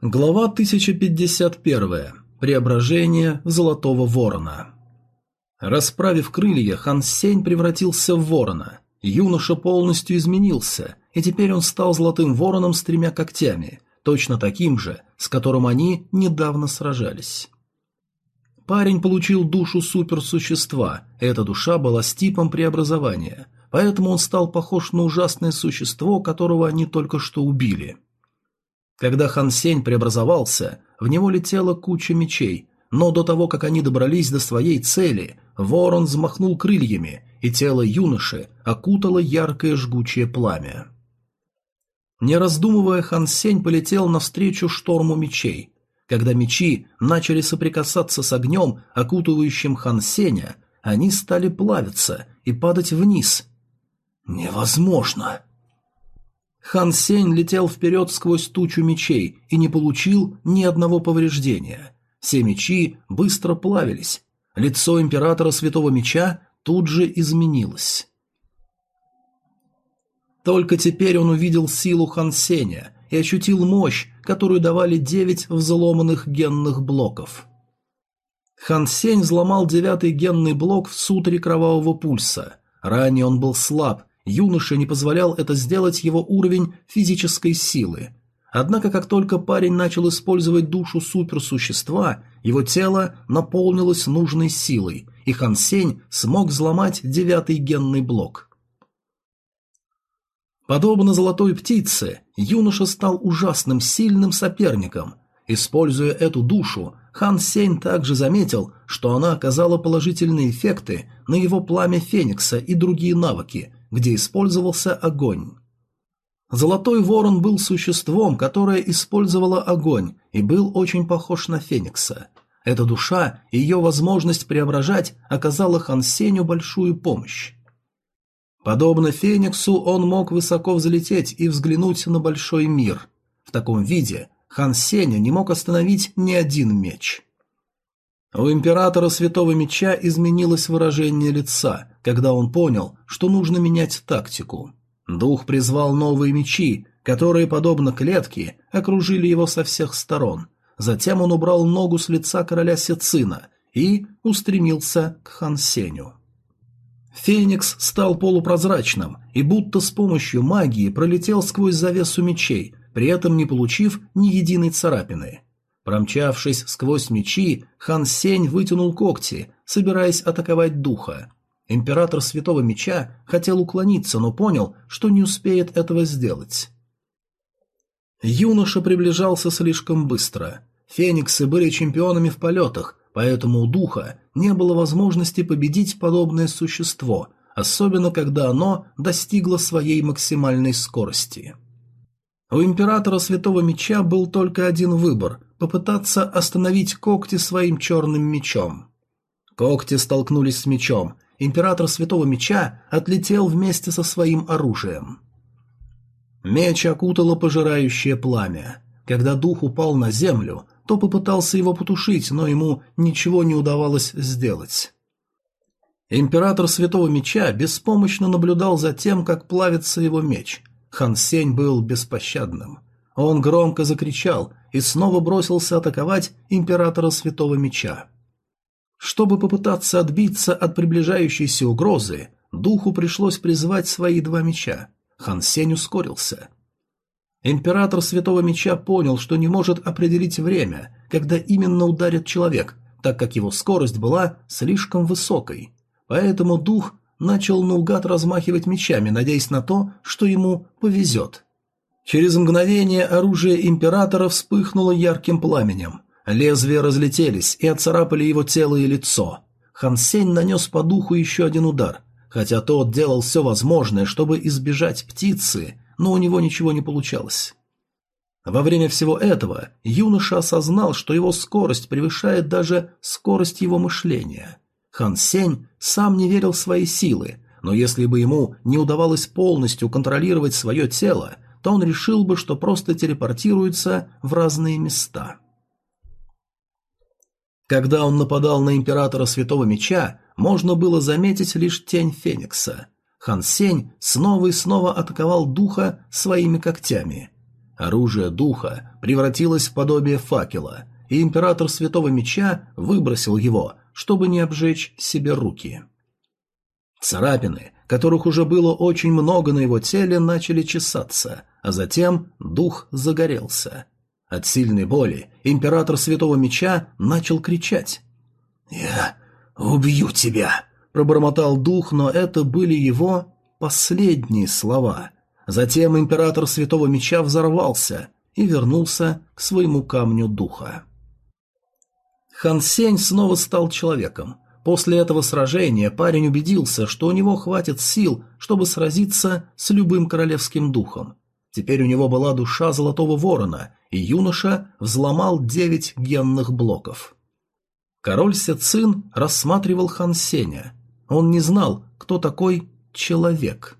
Глава 1051. Преображение Золотого Ворона. Расправив крылья, Хан Сень превратился в ворона. Юноша полностью изменился, и теперь он стал Золотым Вороном с тремя когтями, точно таким же, с которым они недавно сражались. Парень получил душу суперсущества, эта душа была с типом преобразования, поэтому он стал похож на ужасное существо, которого они только что убили – когда Хан Сень преобразовался, в него летела куча мечей, но до того, как они добрались до своей цели, ворон взмахнул крыльями, и тело юноши окутало яркое жгучее пламя. Не раздумывая, Хан Сень полетел навстречу шторму мечей. Когда мечи начали соприкасаться с огнем, окутывающим Хан Сеня, они стали плавиться и падать вниз. «Невозможно!» Хан Сень летел вперед сквозь тучу мечей и не получил ни одного повреждения. Все мечи быстро плавились. Лицо императора Святого Меча тут же изменилось. Только теперь он увидел силу Хан Сеня и ощутил мощь, которую давали девять взломанных генных блоков. Хан Сень взломал девятый генный блок в сутре Кровавого Пульса. Ранее он был слаб Юноше не позволял это сделать его уровень физической силы. Однако, как только парень начал использовать душу суперсущества, его тело наполнилось нужной силой, и Хан Сень смог взломать девятый генный блок. Подобно золотой птице, юноша стал ужасным сильным соперником. Используя эту душу, Хан Сень также заметил, что она оказала положительные эффекты на его пламя Феникса и другие навыки, где использовался огонь. Золотой ворон был существом, которое использовало огонь, и был очень похож на Феникса. Эта душа и ее возможность преображать оказала Хан Сеню большую помощь. Подобно Фениксу, он мог высоко взлететь и взглянуть на большой мир. В таком виде Хан Сеня не мог остановить ни один меч. У императора Святого Меча изменилось выражение лица, когда он понял, что нужно менять тактику. Дух призвал новые мечи, которые, подобно клетке, окружили его со всех сторон. Затем он убрал ногу с лица короля Сецина и устремился к Хан Сеню. Феникс стал полупрозрачным и будто с помощью магии пролетел сквозь завесу мечей, при этом не получив ни единой царапины – Промчавшись сквозь мечи, хан Сень вытянул когти, собираясь атаковать духа. Император Святого Меча хотел уклониться, но понял, что не успеет этого сделать. Юноша приближался слишком быстро. Фениксы были чемпионами в полетах, поэтому у духа не было возможности победить подобное существо, особенно когда оно достигло своей максимальной скорости. У императора Святого Меча был только один выбор – попытаться остановить когти своим черным мечом. Когти столкнулись с мечом. Император Святого Меча отлетел вместе со своим оружием. Меч окутало пожирающее пламя. Когда дух упал на землю, то попытался его потушить, но ему ничего не удавалось сделать. Император Святого Меча беспомощно наблюдал за тем, как плавится его меч, Хан Сень был беспощадным. Он громко закричал и снова бросился атаковать императора Святого Меча. Чтобы попытаться отбиться от приближающейся угрозы, духу пришлось призвать свои два меча. Хан Сень ускорился. Император Святого Меча понял, что не может определить время, когда именно ударит человек, так как его скорость была слишком высокой. Поэтому дух начал наугад размахивать мечами, надеясь на то, что ему повезет. Через мгновение оружие императора вспыхнуло ярким пламенем. Лезвия разлетелись и отцарапали его тело и лицо. Хан Сень нанес по духу еще один удар, хотя тот делал все возможное, чтобы избежать птицы, но у него ничего не получалось. Во время всего этого юноша осознал, что его скорость превышает даже скорость его мышления – Хан Сень сам не верил в свои силы, но если бы ему не удавалось полностью контролировать свое тело, то он решил бы, что просто телепортируется в разные места. Когда он нападал на императора Святого Меча, можно было заметить лишь тень Феникса. Хан Сень снова и снова атаковал духа своими когтями. Оружие духа превратилось в подобие факела, и император Святого Меча выбросил его, чтобы не обжечь себе руки. Царапины, которых уже было очень много на его теле, начали чесаться, а затем дух загорелся. От сильной боли император Святого Меча начал кричать. «Я убью тебя!» – пробормотал дух, но это были его последние слова. Затем император Святого Меча взорвался и вернулся к своему камню духа. Хан Сень снова стал человеком. После этого сражения парень убедился, что у него хватит сил, чтобы сразиться с любым королевским духом. Теперь у него была душа Золотого Ворона, и юноша взломал девять генных блоков. Король Сецин рассматривал Хан Сеня. Он не знал, кто такой человек.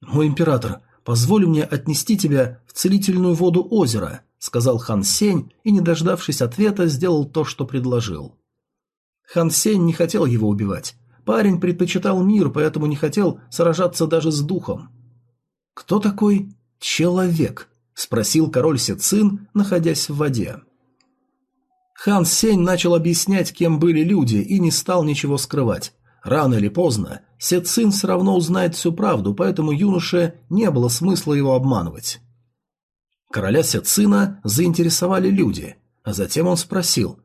«Мой император, позволь мне отнести тебя в целительную воду озера», сказал Хан Сень и, не дождавшись ответа, сделал то, что предложил. Хан Сень не хотел его убивать. Парень предпочитал мир, поэтому не хотел сражаться даже с духом. «Кто такой человек?» – спросил король Сецин, находясь в воде. Хан Сень начал объяснять, кем были люди, и не стал ничего скрывать. Рано или поздно Сецин все равно узнает всю правду, поэтому юноше не было смысла его обманывать. Короля Сецина заинтересовали люди, а затем он спросил,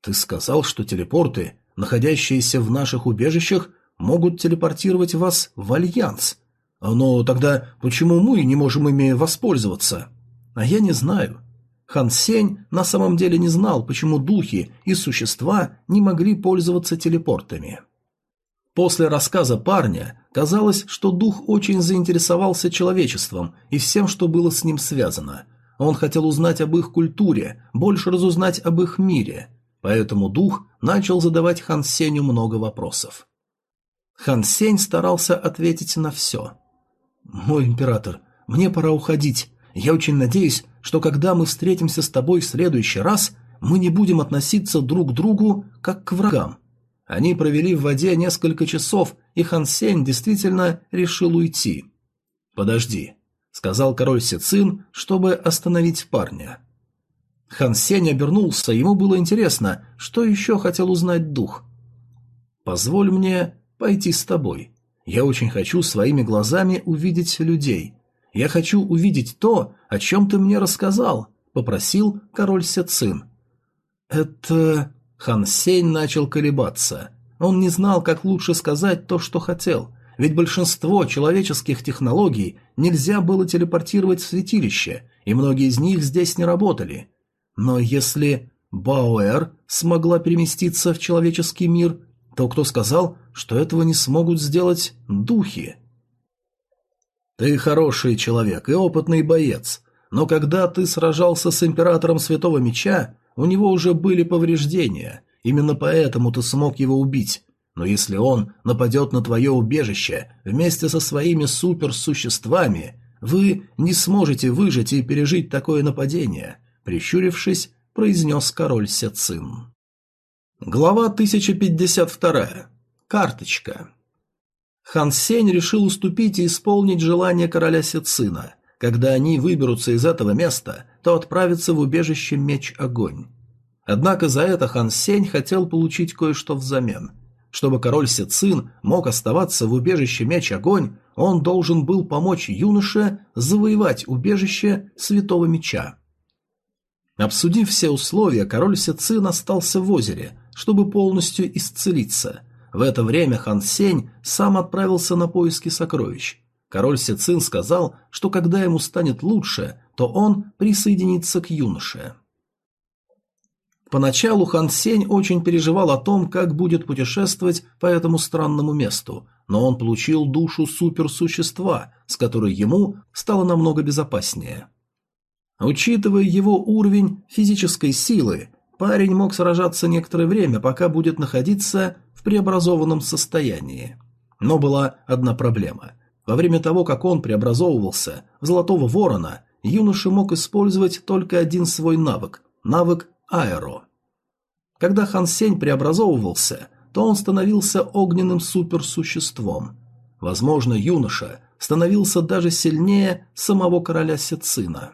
«Ты сказал, что телепорты, находящиеся в наших убежищах, могут телепортировать вас в Альянс. Но тогда почему мы не можем ими воспользоваться?» «А я не знаю». Хан Сень на самом деле не знал, почему духи и существа не могли пользоваться телепортами. После рассказа парня казалось, что дух очень заинтересовался человечеством и всем, что было с ним связано. Он хотел узнать об их культуре, больше разузнать об их мире. Поэтому дух начал задавать Хан Сеню много вопросов. Хан Сень старался ответить на все. «Мой император, мне пора уходить. Я очень надеюсь, что когда мы встретимся с тобой в следующий раз, мы не будем относиться друг к другу как к врагам. Они провели в воде несколько часов, и Хан Сень действительно решил уйти. «Подожди», — сказал король Сицин, чтобы остановить парня. Хан Сень обернулся, ему было интересно, что еще хотел узнать дух. «Позволь мне пойти с тобой. Я очень хочу своими глазами увидеть людей. Я хочу увидеть то, о чем ты мне рассказал», — попросил король Сецин. «Это...» Хан Сень начал колебаться. Он не знал, как лучше сказать то, что хотел, ведь большинство человеческих технологий нельзя было телепортировать в святилище, и многие из них здесь не работали. Но если Бауэр смогла переместиться в человеческий мир, то кто сказал, что этого не смогут сделать духи? Ты хороший человек и опытный боец, но когда ты сражался с императором Святого Меча, у него уже были повреждения, именно поэтому ты смог его убить. Но если он нападет на твое убежище вместе со своими суперсуществами, вы не сможете выжить и пережить такое нападение», — прищурившись, произнес король Сецин. Глава 1052. Карточка. Хан Сень решил уступить и исполнить желание короля Сецина. Когда они выберутся из этого места, то отправится в убежище Меч-Огонь. Однако за это Хан Сень хотел получить кое-что взамен. Чтобы король Сецин мог оставаться в убежище Меч-Огонь, он должен был помочь юноше завоевать убежище Святого Меча. Обсудив все условия, король Сецин остался в озере, чтобы полностью исцелиться. В это время Хан Сень сам отправился на поиски сокровищ. Король Сецин сказал, что когда ему станет лучше, то он присоединится к юноше. Поначалу Хан Сень очень переживал о том, как будет путешествовать по этому странному месту, но он получил душу суперсущества, с которой ему стало намного безопаснее. Учитывая его уровень физической силы, парень мог сражаться некоторое время, пока будет находиться в преобразованном состоянии. Но была одна проблема. Во время того, как он преобразовывался в Золотого Ворона, юноша мог использовать только один свой навык – навык Аэро. Когда Хан Сень преобразовывался, то он становился огненным суперсуществом. Возможно, юноша становился даже сильнее самого короля Сецина.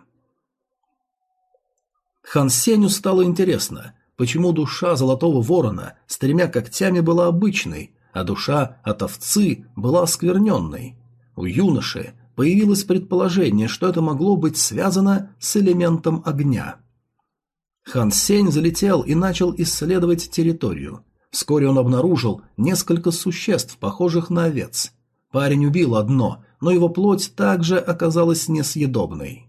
Хан Сеню стало интересно, почему душа золотого ворона с тремя когтями была обычной, а душа от овцы была оскверненной. У юноши появилось предположение, что это могло быть связано с элементом огня. Хан Сень залетел и начал исследовать территорию. Вскоре он обнаружил несколько существ, похожих на овец. Парень убил одно, но его плоть также оказалась несъедобной.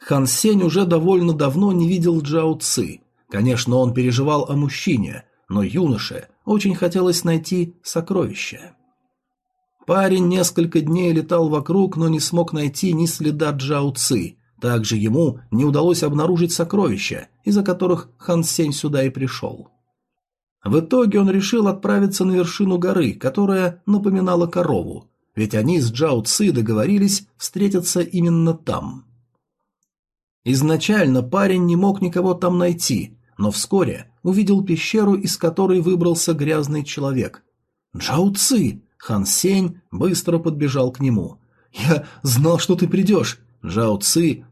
Хан Сень уже довольно давно не видел Джао Ци. Конечно, он переживал о мужчине, но юноше очень хотелось найти сокровище. Парень несколько дней летал вокруг, но не смог найти ни следа Джао Ци. Также ему не удалось обнаружить сокровища, из-за которых Хан Сень сюда и пришел. В итоге он решил отправиться на вершину горы, которая напоминала корову, ведь они с Джао Ци договорились встретиться именно там. Изначально парень не мог никого там найти, но вскоре увидел пещеру, из которой выбрался грязный человек. «Джао Ци!» Хан Сень быстро подбежал к нему. «Я знал, что ты придешь!» Джао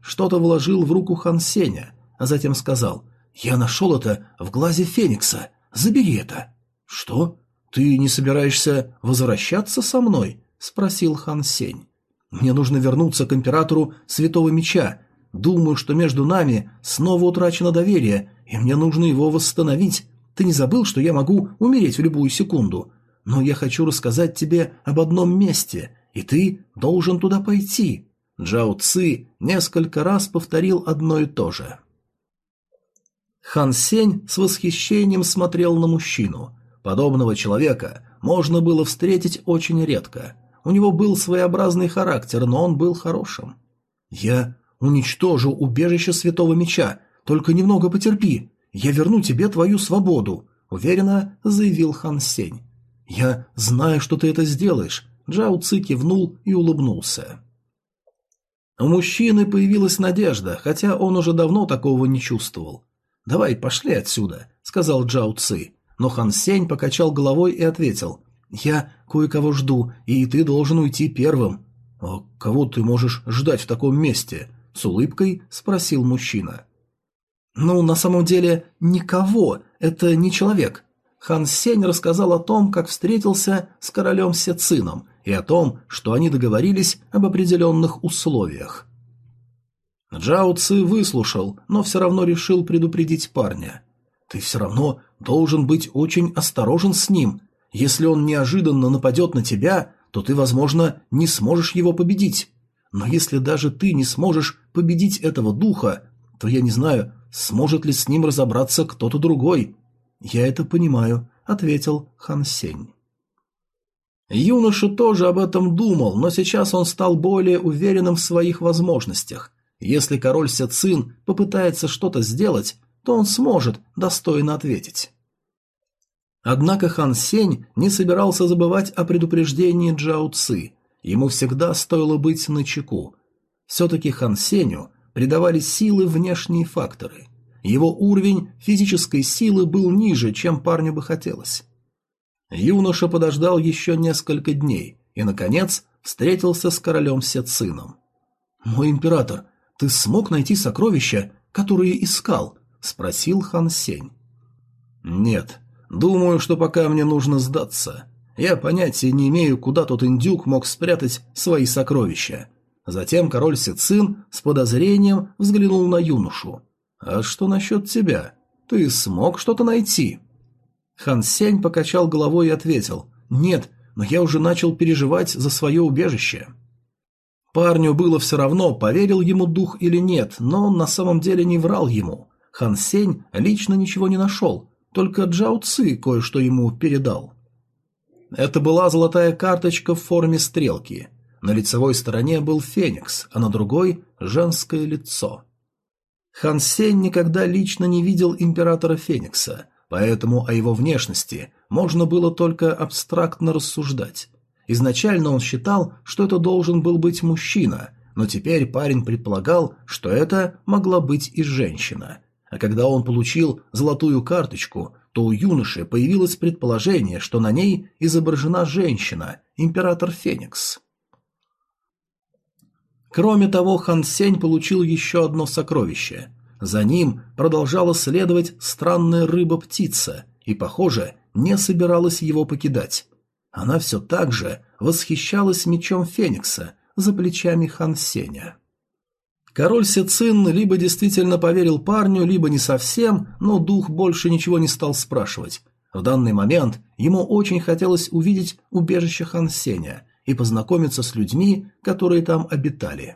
что-то вложил в руку Хан Сеня, а затем сказал «Я нашел это в глазе Феникса. Забери это». «Что? Ты не собираешься возвращаться со мной?» – спросил Хан Сень. «Мне нужно вернуться к императору Святого Меча. Думаю, что между нами снова утрачено доверие, и мне нужно его восстановить. Ты не забыл, что я могу умереть в любую секунду? Но я хочу рассказать тебе об одном месте, и ты должен туда пойти». Джао Ци несколько раз повторил одно и то же. Хан Сень с восхищением смотрел на мужчину. Подобного человека можно было встретить очень редко. У него был своеобразный характер, но он был хорошим. «Я уничтожу убежище Святого Меча, только немного потерпи. Я верну тебе твою свободу», — уверенно заявил Хан Сень. «Я знаю, что ты это сделаешь», — Джао Ци кивнул и улыбнулся. У мужчины появилась надежда, хотя он уже давно такого не чувствовал. «Давай, пошли отсюда», — сказал Джао Ци. Но Хан Сень покачал головой и ответил. «Я кое-кого жду, и ты должен уйти первым». «А кого ты можешь ждать в таком месте?» — с улыбкой спросил мужчина. «Ну, на самом деле, никого. Это не человек». Хан Сень рассказал о том, как встретился с королем Сецином, и о том, что они договорились об определенных условиях. Джао Ци выслушал, но все равно решил предупредить парня. «Ты все равно должен быть очень осторожен с ним. Если он неожиданно нападет на тебя, то ты, возможно, не сможешь его победить. Но если даже ты не сможешь победить этого духа, то я не знаю, сможет ли с ним разобраться кто-то другой». «Я это понимаю», — ответил Хан Сень. Юноша тоже об этом думал, но сейчас он стал более уверенным в своих возможностях если король Сецин попытается что-то сделать, то он сможет достойно ответить. Однако Хан Сень не собирался забывать о предупреждении Джао Ци. Ему всегда стоило быть начеку. Все-таки Хан Сенью придавали силы внешние факторы. Его уровень физической силы был ниже, чем парню бы хотелось. Юноша подождал еще несколько дней и, наконец, встретился с королем Сецином. «Мой император, ты смог найти сокровища, которые искал?» – спросил Хан Сень. «Нет. Думаю, что пока мне нужно сдаться. Я понятия не имею, куда тот индюк мог спрятать свои сокровища». Затем король Сицин с подозрением взглянул на юношу. «А что насчет тебя? Ты смог что-то найти?» Хан Сень покачал головой и ответил. «Нет, но я уже начал переживать за свое убежище». Парню было все равно, поверил ему дух или нет, но он на самом деле не врал ему. Хан Сень лично ничего не нашел, только Джао Ци кое-что ему передал. Это была золотая карточка в форме стрелки. На лицевой стороне был феникс, а на другой – женское лицо. Хан Сень никогда лично не видел императора Феникса, поэтому о его внешности можно было только абстрактно рассуждать. Изначально он считал, что это должен был быть мужчина, но теперь парень предполагал, что это могла быть и женщина. А когда он получил золотую карточку, то у юноши появилось предположение, что на ней изображена женщина, император Феникс. Кроме того, Хан Сень получил еще одно сокровище. за ним продолжала следовать странная рыба-птица и, похоже, не собиралась его покидать. Она все так же восхищалась мечом Феникса за плечами Хан Сеня. Король Сецин либо действительно поверил парню, либо не совсем, но дух больше ничего не стал спрашивать. В данный момент ему очень хотелось увидеть убежище Хан Сеня и познакомиться с людьми, которые там обитали.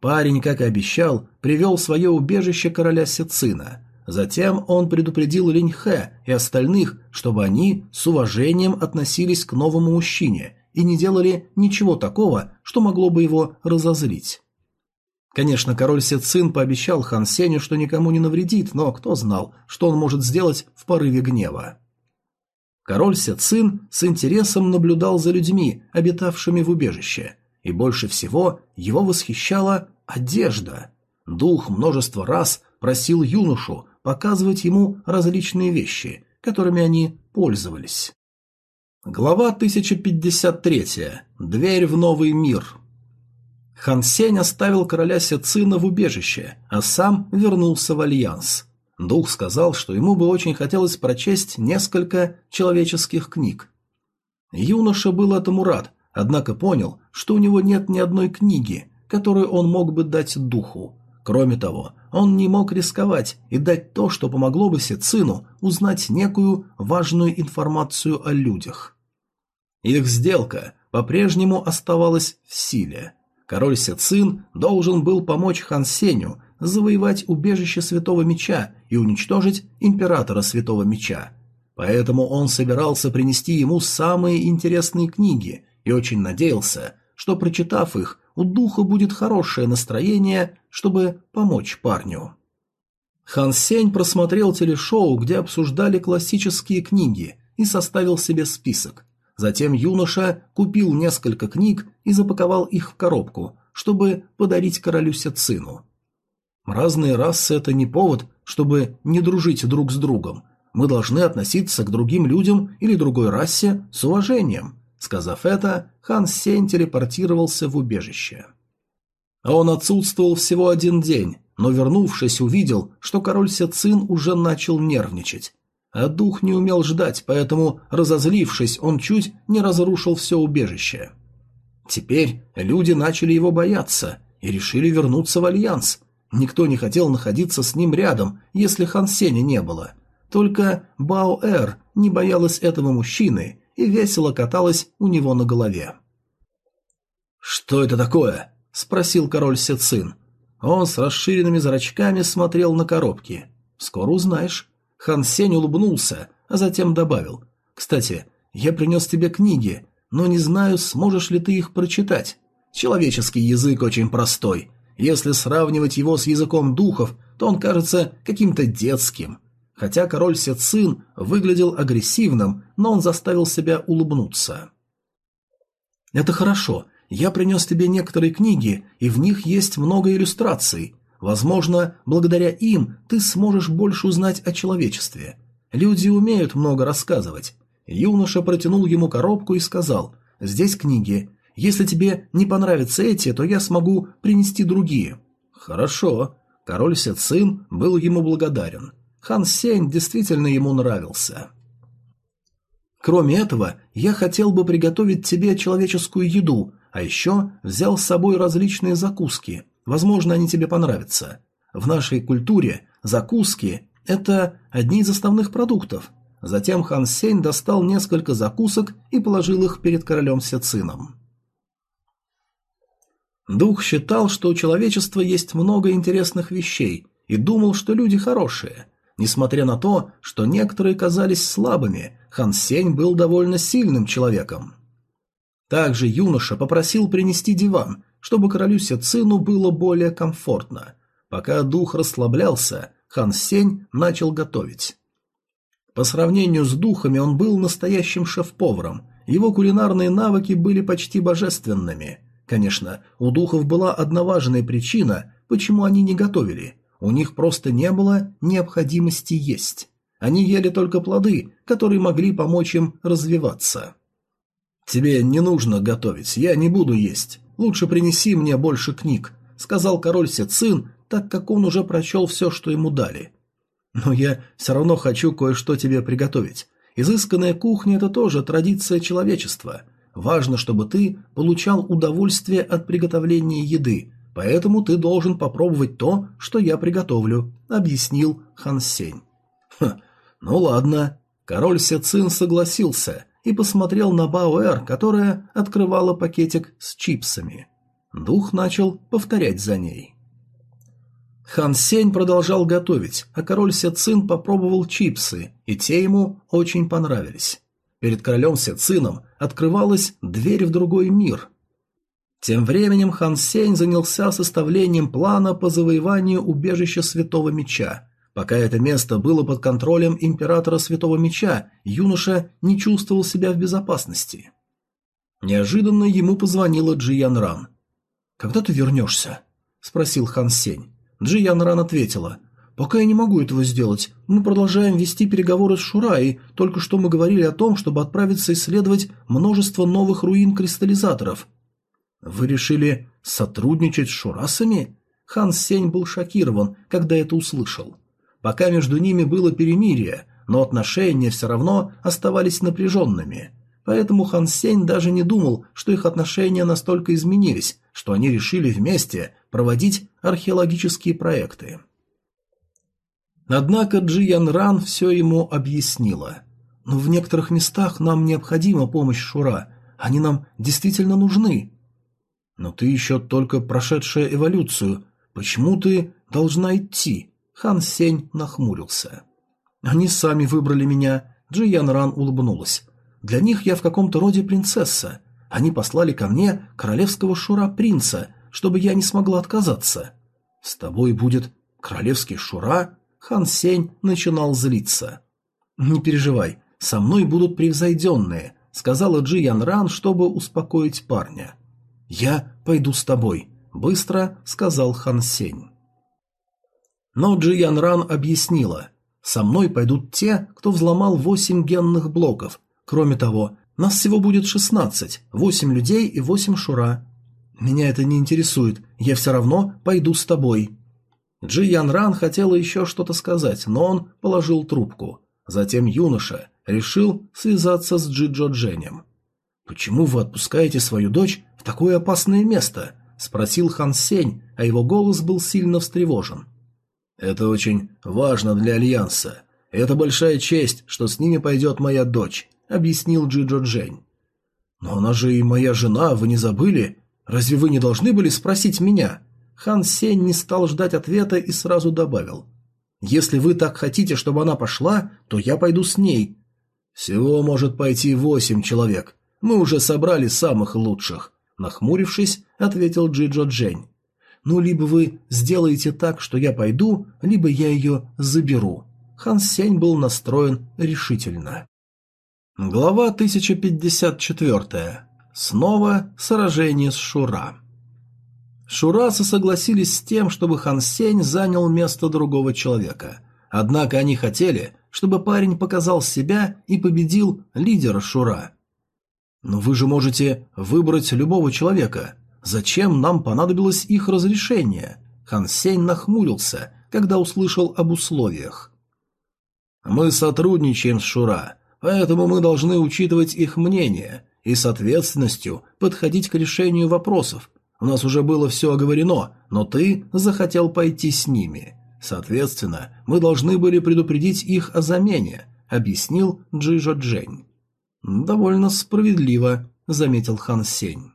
Парень, как и обещал, привел в свое убежище короля Сецина. Затем он предупредил Линьхэ и остальных, чтобы они с уважением относились к новому мужчине и не делали ничего такого, что могло бы его разозлить. Конечно, король Сецин пообещал Хан Сеню, что никому не навредит, но кто знал, что он может сделать в порыве гнева. Король Сецин с интересом наблюдал за людьми, обитавшими в убежище, и больше всего его восхищала одежда. Дух множество раз просил юношу показывать ему различные вещи, которыми они пользовались. Глава 1053. Дверь в новый мир. Хан Сень оставил короля Сецина в убежище, а сам вернулся в Альянс. Дух сказал, что ему бы очень хотелось прочесть несколько человеческих книг. Юноша был этому рад, однако понял, что у него нет ни одной книги, которую он мог бы дать духу. Кроме того, он не мог рисковать и дать то, что помогло бы Сецину узнать некую важную информацию о людях. Их сделка по-прежнему оставалась в силе. Король Сецин должен был помочь Хан Сеню завоевать убежище Святого Меча и уничтожить Императора Святого Меча. Поэтому он собирался принести ему самые интересные книги и очень надеялся, что, прочитав их, у духа будет хорошее настроение, чтобы помочь парню. Хан Сень просмотрел телешоу, где обсуждали классические книги, и составил себе список. Затем юноша купил несколько книг и запаковал их в коробку, чтобы подарить королю Сецину. Разные расы – это не повод, чтобы не дружить друг с другом. Мы должны относиться к другим людям или другой расе с уважением. Сказав это, Хан Сень телепортировался в убежище. Он отсутствовал всего один день, но вернувшись, увидел, что король Сецин уже начал нервничать. А дух не умел ждать, поэтому, разозлившись, он чуть не разрушил все убежище. Теперь люди начали его бояться и решили вернуться в Альянс. Никто не хотел находиться с ним рядом, если Хан Сеня не было. Только Бао-Эр не боялась этого мужчины и весело каталась у него на голове. «Что это такое?» – спросил король Сецин. Он с расширенными зрачками смотрел на коробки. «Скоро узнаешь». Хан Сень улыбнулся, а затем добавил. «Кстати, я принес тебе книги, но не знаю, сможешь ли ты их прочитать. Человеческий язык очень простой. Если сравнивать его с языком духов, то он кажется каким-то детским. Хотя король Сецин выглядел агрессивным, но он заставил себя улыбнуться. «Это хорошо. Я принес тебе некоторые книги, и в них есть много иллюстраций. Возможно, благодаря им ты сможешь больше узнать о человечестве. Люди умеют много рассказывать». Юноша протянул ему коробку и сказал «Здесь книги. Если тебе не понравятся эти, то я смогу принести другие». «Хорошо». Король Сецин был ему благодарен. Хан Сень действительно ему нравился. Кроме этого, я хотел бы приготовить тебе человеческую еду, а еще взял с собой различные закуски. Возможно, они тебе понравятся. В нашей культуре закуски – это одни из основных продуктов. Затем Хан Сень достал несколько закусок и положил их перед королем Сецином. Дух считал, что у человечества есть много интересных вещей, и думал, что люди хорошие. Несмотря на то, что некоторые казались слабыми, Хан Сень был довольно сильным человеком. Также юноша попросил принести диван, чтобы королю Сецину было более комфортно. Пока дух расслаблялся, Хан Сень начал готовить. По сравнению с духами он был настоящим шеф-поваром, его кулинарные навыки были почти божественными. Конечно, у духов была одна важная причина, почему они не готовили. У них просто не было необходимости есть. Они ели только плоды, которые могли помочь им развиваться. «Тебе не нужно готовить, я не буду есть. Лучше принеси мне больше книг», — сказал король Сецин, так как он уже прочел все, что ему дали. «Но я все равно хочу кое-что тебе приготовить. Изысканная кухня – это тоже традиция человечества. Важно, чтобы ты получал удовольствие от приготовления еды, поэтому ты должен попробовать то, что я приготовлю», – объяснил Хан Сень. «Хм, ну ладно». Король Сецин согласился и посмотрел на Бауэр, которая открывала пакетик с чипсами. Дух начал повторять за ней. Хан Сень продолжал готовить, а король Сецин попробовал чипсы, и те ему очень понравились. Перед королем Сецином открывалась дверь в другой мир. Тем временем Хан Сень занялся составлением плана по завоеванию убежища Святого Меча. Пока это место было под контролем императора Святого Меча, юноша не чувствовал себя в безопасности. Неожиданно ему позвонила Джи Ян Ран. «Когда ты вернешься?» – спросил Хан Сень. Джи Ян Ран ответила. «Пока я не могу этого сделать. Мы продолжаем вести переговоры с Шурай. Только что мы говорили о том, чтобы отправиться исследовать множество новых руин кристаллизаторов». «Вы решили сотрудничать с Шурасами?» Хан Сень был шокирован, когда это услышал. Пока между ними было перемирие, но отношения все равно оставались напряженными. Поэтому Хан Сень даже не думал, что их отношения настолько изменились, что они решили вместе проводить археологические проекты. Однако Джи Ян Ран все ему объяснила. «Но в некоторых местах нам необходима помощь Шура. Они нам действительно нужны». «Но ты еще только прошедшая эволюцию. Почему ты должна идти?» Хан Сень нахмурился. «Они сами выбрали меня», — Джи Ян Ран улыбнулась. «Для них я в каком-то роде принцесса. Они послали ко мне королевского шура-принца, чтобы я не смогла отказаться. С тобой будет королевский шура? Хан Сень начинал злиться. Не переживай, со мной будут превзойденные, сказала Джи Ян Ран, чтобы успокоить парня. Я пойду с тобой, быстро сказал Хан Сень. Но Джи Ян Ран объяснила. Со мной пойдут те, кто взломал восемь генных блоков. Кроме того, нас всего будет шестнадцать, восемь людей и восемь шура. Меня это не интересует, я все равно пойду с тобой. Джи Ян Ран хотела еще что-то сказать, но он положил трубку. Затем юноша решил связаться с Джи Джо Дженем. «Почему вы отпускаете свою дочь в такое опасное место?» – спросил Хан Сень, а его голос был сильно встревожен. «Это очень важно для Альянса. Это большая честь, что с ними пойдет моя дочь объяснил Джиджо Джень. «Но она же и моя жена, вы не забыли? Разве вы не должны были спросить меня?» Хан Сень не стал ждать ответа и сразу добавил. «Если вы так хотите, чтобы она пошла, то я пойду с ней». «Всего может пойти восемь человек. Мы уже собрали самых лучших», — нахмурившись, ответил Джиджо Джень. «Ну, либо вы сделаете так, что я пойду, либо я ее заберу». Хан Сень был настроен решительно. Глава 1054. Снова сражение с Шура. Шурасы согласились с тем, чтобы Хан Сень занял место другого человека. Однако они хотели, чтобы парень показал себя и победил лидера Шура. «Но вы же можете выбрать любого человека. Зачем нам понадобилось их разрешение?» Хан Сень нахмурился, когда услышал об условиях. «Мы сотрудничаем с Шура» поэтому мы должны учитывать их мнение и с ответственностью подходить к решению вопросов. У нас уже было все оговорено, но ты захотел пойти с ними. Соответственно, мы должны были предупредить их о замене», — объяснил Джижо Джень. «Довольно справедливо», — заметил Хан Сень.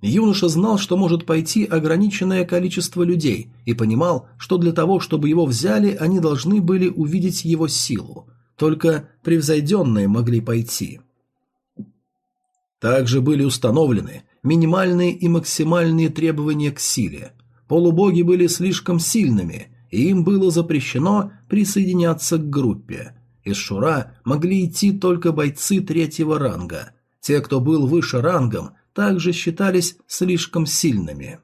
Юноша знал, что может пойти ограниченное количество людей, и понимал, что для того, чтобы его взяли, они должны были увидеть его силу. Только превзойденные могли пойти. Также были установлены минимальные и максимальные требования к силе. Полубоги были слишком сильными, и им было запрещено присоединяться к группе. Из Шура могли идти только бойцы третьего ранга. Те, кто был выше рангом, также считались слишком сильными.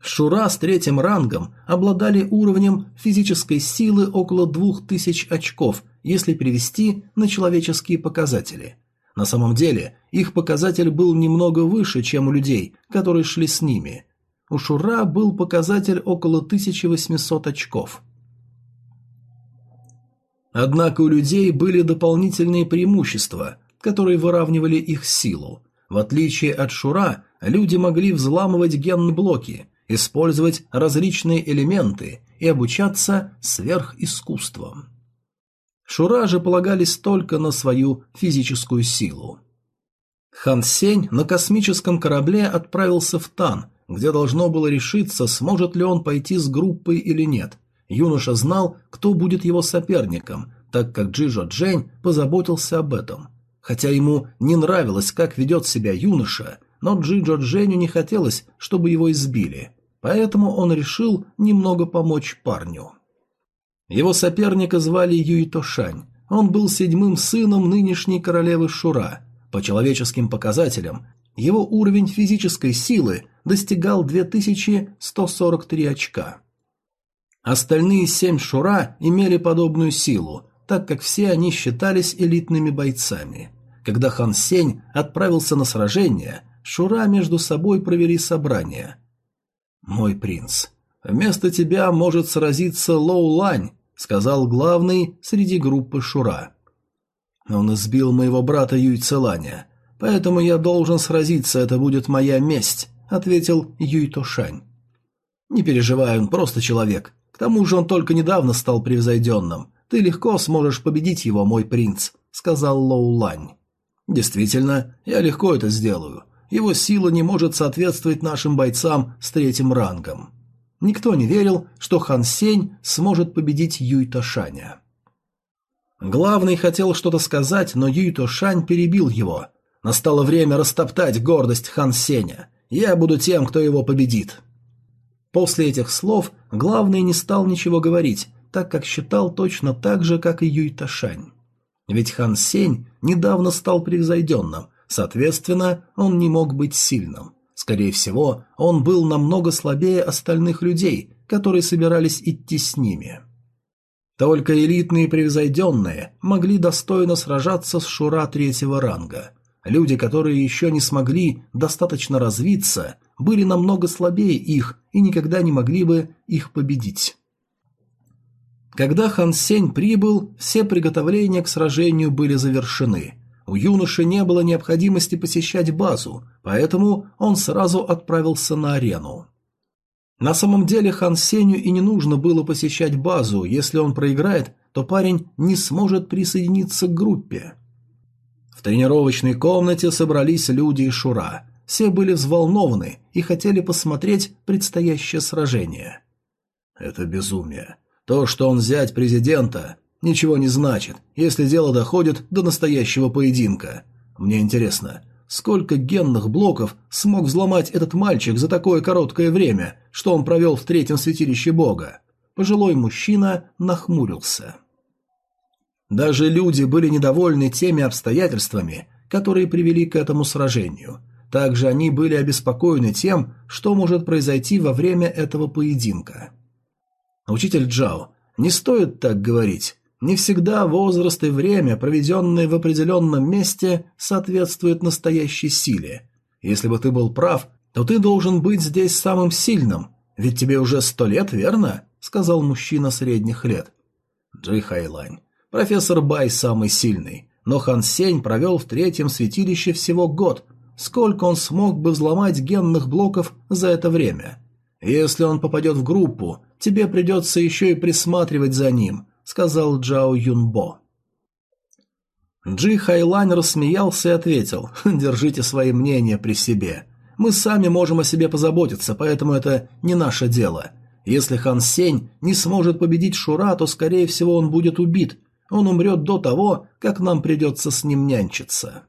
Шура с третьим рангом обладали уровнем физической силы около 2000 очков, если перевести на человеческие показатели. На самом деле, их показатель был немного выше, чем у людей, которые шли с ними. у Шура был показатель около 1800 очков. Однако у людей были дополнительные преимущества, которые выравнивали их силу. В отличие от Шура, люди могли взламывать генблоки, использовать различные элементы и обучаться сверхискусствам. Шура же полагались только на свою физическую силу. Хан Сень на космическом корабле отправился в Тан, где должно было решиться, сможет ли он пойти с группой или нет. Юноша знал, кто будет его соперником, так как Джижо Джень позаботился об этом. Хотя ему не нравилось, как ведет себя юноша, но Джиджо Дженю не хотелось, чтобы его избили, поэтому он решил немного помочь парню. Его соперника звали Юитошань. Он был седьмым сыном нынешней королевы Шура. По человеческим показателям, его уровень физической силы достигал 2143 очка. Остальные семь Шура имели подобную силу, так как все они считались элитными бойцами. Когда Хан Сень отправился на сражение, Шура между собой провели собрание. «Мой принц, вместо тебя может сразиться Лоу Лань», сказал главный среди группы Шура. «Он избил моего брата Юй Целаня, поэтому я должен сразиться, это будет моя месть», ответил Юй Тошань. «Не переживай, он просто человек. К тому же он только недавно стал превзойденным. Ты легко сможешь победить его, мой принц», — сказал Лоу Лань. «Действительно, я легко это сделаю. Его сила не может соответствовать нашим бойцам с третьим рангом». Никто не верил, что Хан Сень сможет победить Юй Тошаня. Главный хотел что-то сказать, но Юй Тошань перебил его. Настало время растоптать гордость Хан Сеня. Я буду тем, кто его победит. После этих слов главный не стал ничего говорить, так как считал точно так же, как и Юй Ташань. Ведь Хан Сень недавно стал превзойденным, соответственно, он не мог быть сильным. Скорее всего, он был намного слабее остальных людей, которые собирались идти с ними. Только элитные превзойденные могли достойно сражаться с Шура третьего ранга. Люди, которые еще не смогли достаточно развиться, были намного слабее их и никогда не могли бы их победить. Когда Хан Сень прибыл, все приготовления к сражению были завершены. У юноши не было необходимости посещать базу, поэтому он сразу отправился на арену. На самом деле Хан Сенью и не нужно было посещать базу, если он проиграет, то парень не сможет присоединиться к группе. В тренировочной комнате собрались люди из Шура. Все были взволнованы и хотели посмотреть предстоящее сражение. Это безумие. То, что он зять президента, ничего не значит, если дело доходит до настоящего поединка. Мне интересно, сколько генных блоков смог взломать этот мальчик за такое короткое время, что он провел в третьем святилище бога? Пожилой мужчина нахмурился. Даже люди были недовольны теми обстоятельствами, которые привели к этому сражению. Также они были обеспокоены тем, что может произойти во время этого поединка. «Учитель Джао, не стоит так говорить. Не всегда возраст и время, проведенные в определенном месте, соответствуют настоящей силе. Если бы ты был прав, то ты должен быть здесь самым сильным, ведь тебе уже сто лет, верно?» — сказал мужчина средних лет. Джи Хайлань. Профессор Бай самый сильный, но Хан Сень провел в третьем святилище всего год. Сколько он смог бы взломать генных блоков за это время? Если он попадет в группу, тебе придется еще и присматривать за ним», — сказал Джао Юнбо. Джи Хайлань рассмеялся и ответил, «Держите свои мнения при себе. Мы сами можем о себе позаботиться, поэтому это не наше дело. Если Хан Сень не сможет победить Шура, то, скорее всего, он будет убит. Он умрет до того, как нам придется с ним нянчиться».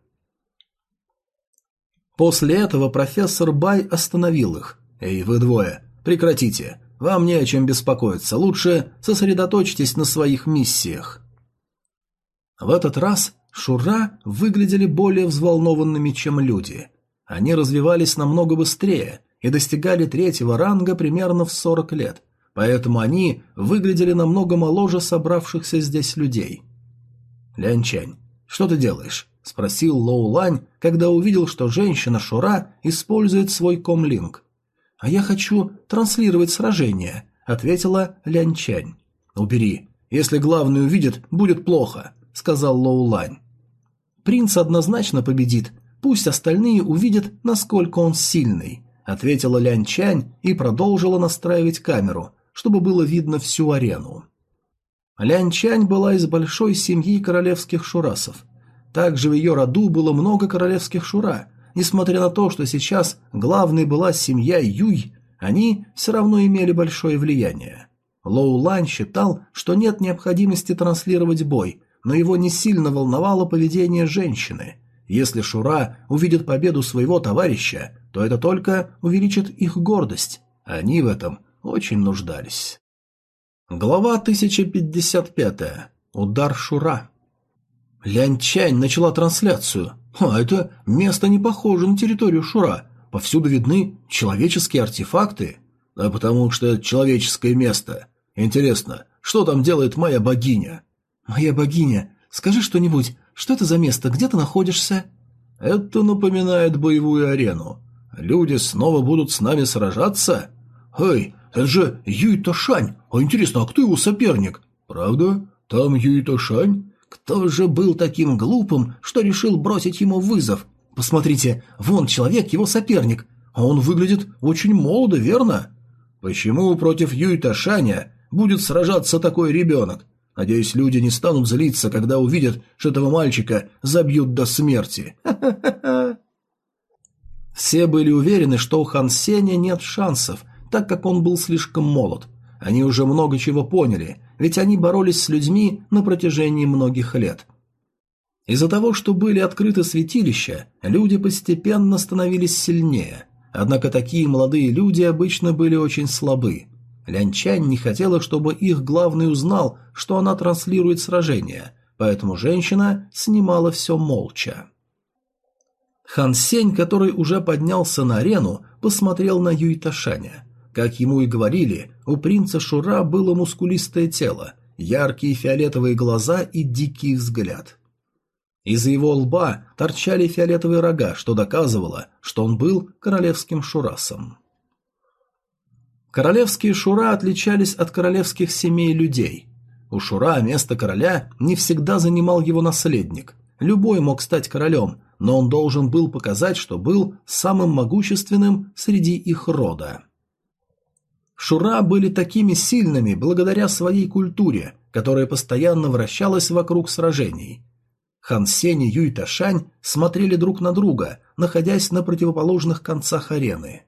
После этого профессор Бай остановил их. «Эй, вы двое, прекратите. Вам не о чем беспокоиться, лучше сосредоточьтесь на своих миссиях. В этот раз Шура выглядели более взволнованными, чем люди. Они развивались намного быстрее и достигали третьего ранга примерно в 40 лет, поэтому они выглядели намного моложе собравшихся здесь людей. «Лянчань, что ты делаешь?» – спросил Лоу Лань, когда увидел, что женщина Шура использует свой комлинг. «А я хочу транслировать сражение», — ответила Лянчань. «Убери. Если главный увидит, будет плохо», — сказал Лоу Лань. «Принц однозначно победит. Пусть остальные увидят, насколько он сильный», — ответила Лянчань и продолжила настраивать камеру, чтобы было видно всю арену. Лянчань была из большой семьи королевских шурасов. Также в ее роду было много королевских шура, Несмотря на то, что сейчас главной была семья Юй, они все равно имели большое влияние. Лоу Лань считал, что нет необходимости транслировать бой, но его не сильно волновало поведение женщины. Если Шура увидит победу своего товарища, то это только увеличит их гордость. Они в этом очень нуждались. Глава 1055. Удар Шура. Лянь Чань начала трансляцию. А это место не похоже на территорию Шура. Повсюду видны человеческие артефакты. Да потому что это человеческое место. Интересно, что там делает моя богиня? Моя богиня, скажи что-нибудь. Что это за место? Где ты находишься? Это напоминает боевую арену. Люди снова будут с нами сражаться? Эй, это же Юй Тошань. А интересно, а кто его соперник? Правда? Там Юй Тошань? Кто же был таким глупым, что решил бросить ему вызов? Посмотрите, вон человек, его соперник, а он выглядит очень молодо, верно? Почему против Юйта Шаня будет сражаться такой ребенок? Надеюсь, люди не станут злиться, когда увидят, что этого мальчика забьют до смерти. Все были уверены, что у Хан Сеня нет шансов, так как он был слишком молод. Они уже много чего поняли, ведь они боролись с людьми на протяжении многих лет. Из-за того, что были открыты святилища, люди постепенно становились сильнее. Однако такие молодые люди обычно были очень слабы. Лянчань не хотела, чтобы их главный узнал, что она транслирует сражение, поэтому женщина снимала все молча. Хан Сень, который уже поднялся на арену, посмотрел на Юйташаня. Как ему и говорили, у принца Шура было мускулистое тело, яркие фиолетовые глаза и дикий взгляд. Из его лба торчали фиолетовые рога, что доказывало, что он был королевским шурасом. Королевские шура отличались от королевских семей людей. У шура место короля не всегда занимал его наследник. Любой мог стать королем, но он должен был показать, что был самым могущественным среди их рода. Шура были такими сильными благодаря своей культуре, которая постоянно вращалась вокруг сражений. Хан Сень и Юй Ташань смотрели друг на друга, находясь на противоположных концах арены.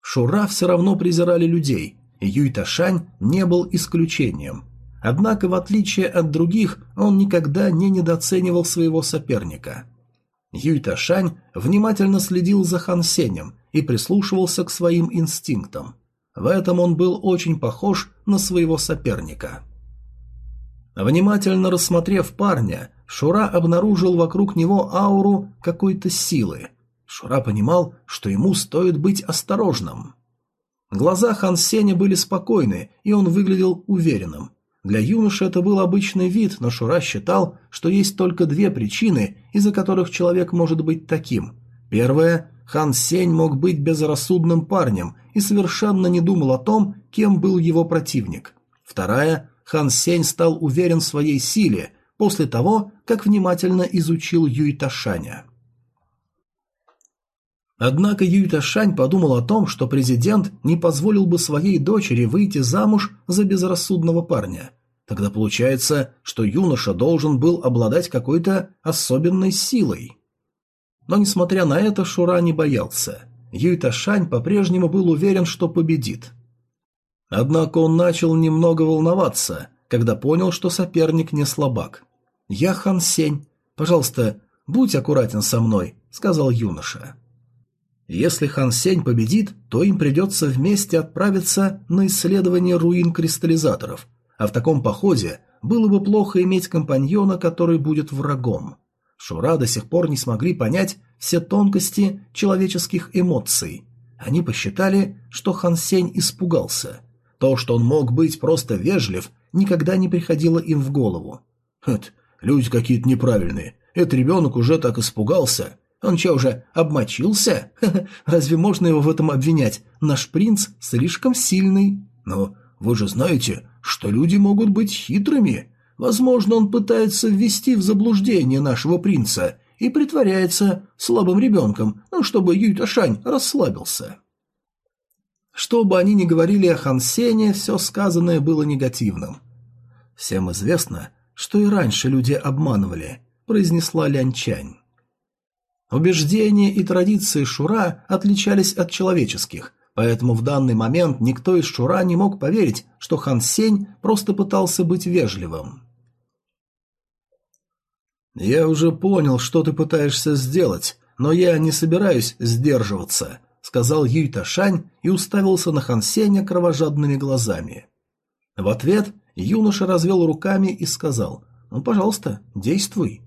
Шура все равно презирали людей, и Юй Ташань не был исключением. Однако, в отличие от других, он никогда не недооценивал своего соперника. Юй Ташань внимательно следил за Хан Сенем и прислушивался к своим инстинктам. В этом он был очень похож на своего соперника. Внимательно рассмотрев парня, Шура обнаружил вокруг него ауру какой-то силы. Шура понимал, что ему стоит быть осторожным. Глаза Хан Сеня были спокойны, и он выглядел уверенным. Для юноши это был обычный вид, но Шура считал, что есть только две причины, из-за которых человек может быть таким. Первая Хан Сень мог быть безрассудным парнем и совершенно не думал о том, кем был его противник. Вторая, Хан Сень стал уверен в своей силе после того, как внимательно изучил Юйташаня. Однако Юйташань подумал о том, что президент не позволил бы своей дочери выйти замуж за безрассудного парня. Тогда получается, что юноша должен был обладать какой-то особенной силой. Но несмотря на это, Шура не боялся. Юйта Шань по-прежнему был уверен, что победит. Однако он начал немного волноваться, когда понял, что соперник не слабак. «Я Хан Сень. Пожалуйста, будь аккуратен со мной», — сказал юноша. Если Хан Сень победит, то им придется вместе отправиться на исследование руин кристаллизаторов, а в таком походе было бы плохо иметь компаньона, который будет врагом. Шура до сих пор не смогли понять все тонкости человеческих эмоций. Они посчитали, что Хан Сень испугался. То, что он мог быть просто вежлив, никогда не приходило им в голову. «Хет, люди какие-то неправильные. Этот ребенок уже так испугался. Он что, уже обмочился? Разве можно его в этом обвинять? Наш принц слишком сильный. Но вы же знаете, что люди могут быть хитрыми. Возможно, он пытается ввести в заблуждение нашего принца и притворяется слабым ребенком, ну, чтобы Юйташань расслабился. Что бы они ни говорили о Хан Сене, все сказанное было негативным. «Всем известно, что и раньше люди обманывали», – произнесла Лянчань. Убеждения и традиции Шура отличались от человеческих, поэтому в данный момент никто из Шура не мог поверить, что Хан Сень просто пытался быть вежливым. «Я уже понял, что ты пытаешься сделать, но я не собираюсь сдерживаться», сказал Юй Ташань и уставился на Хан Сеня кровожадными глазами. В ответ юноша развел руками и сказал «Ну, пожалуйста, действуй».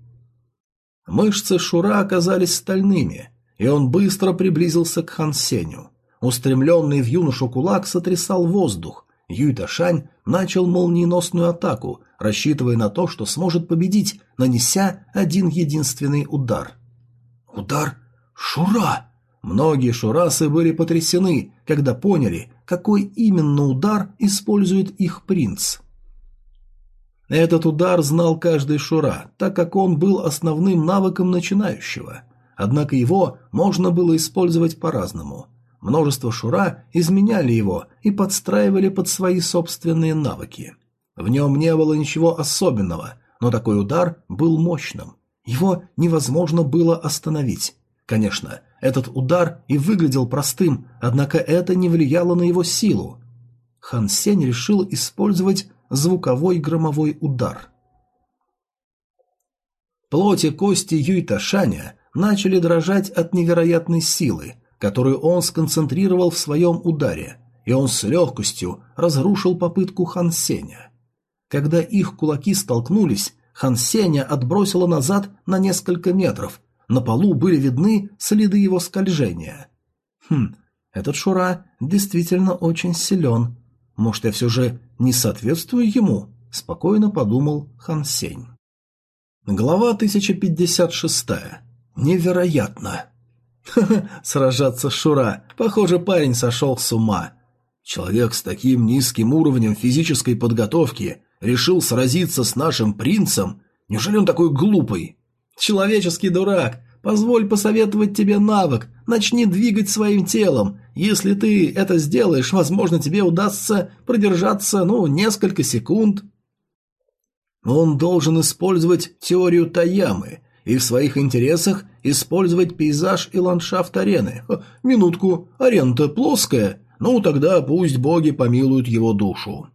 Мышцы Шура оказались стальными, и он быстро приблизился к Хан Сеню. Устремленный в юношу кулак сотрясал воздух. Юй Ташань начал молниеносную атаку, рассчитывая на то, что сможет победить, нанеся один единственный удар. Удар Шура! Многие шурасы были потрясены, когда поняли, какой именно удар использует их принц. Этот удар знал каждый шура, так как он был основным навыком начинающего. Однако его можно было использовать по-разному. Множество шура изменяли его и подстраивали под свои собственные навыки. В нем не было ничего особенного, но такой удар был мощным. Его невозможно было остановить. Конечно, этот удар и выглядел простым, однако это не влияло на его силу. Хан Сень решил использовать звуковой громовой удар. Плоть и кости Юйта Шаня начали дрожать от невероятной силы, которую он сконцентрировал в своем ударе, и он с легкостью разрушил попытку Хан Сеня. Когда их кулаки столкнулись, Хан Сеня отбросило назад на несколько метров, на полу были видны следы его скольжения. Хм, этот Шура действительно очень силен. Может, я все же не соответствую ему? Спокойно подумал Хан Сень. Глава 1056. Невероятно. сражаться Шура. Похоже, парень сошел с ума. Человек с таким низким уровнем физической подготовки решил сразиться с нашим принцем? Неужели он такой глупый? Человеческий дурак, позволь посоветовать тебе навык, начни двигать своим телом. Если ты это сделаешь, возможно, тебе удастся продержаться, ну, несколько секунд. Он должен использовать теорию Таямы и в своих интересах использовать пейзаж и ландшафт арены. Минутку, арена-то плоская, ну тогда пусть боги помилуют его душу.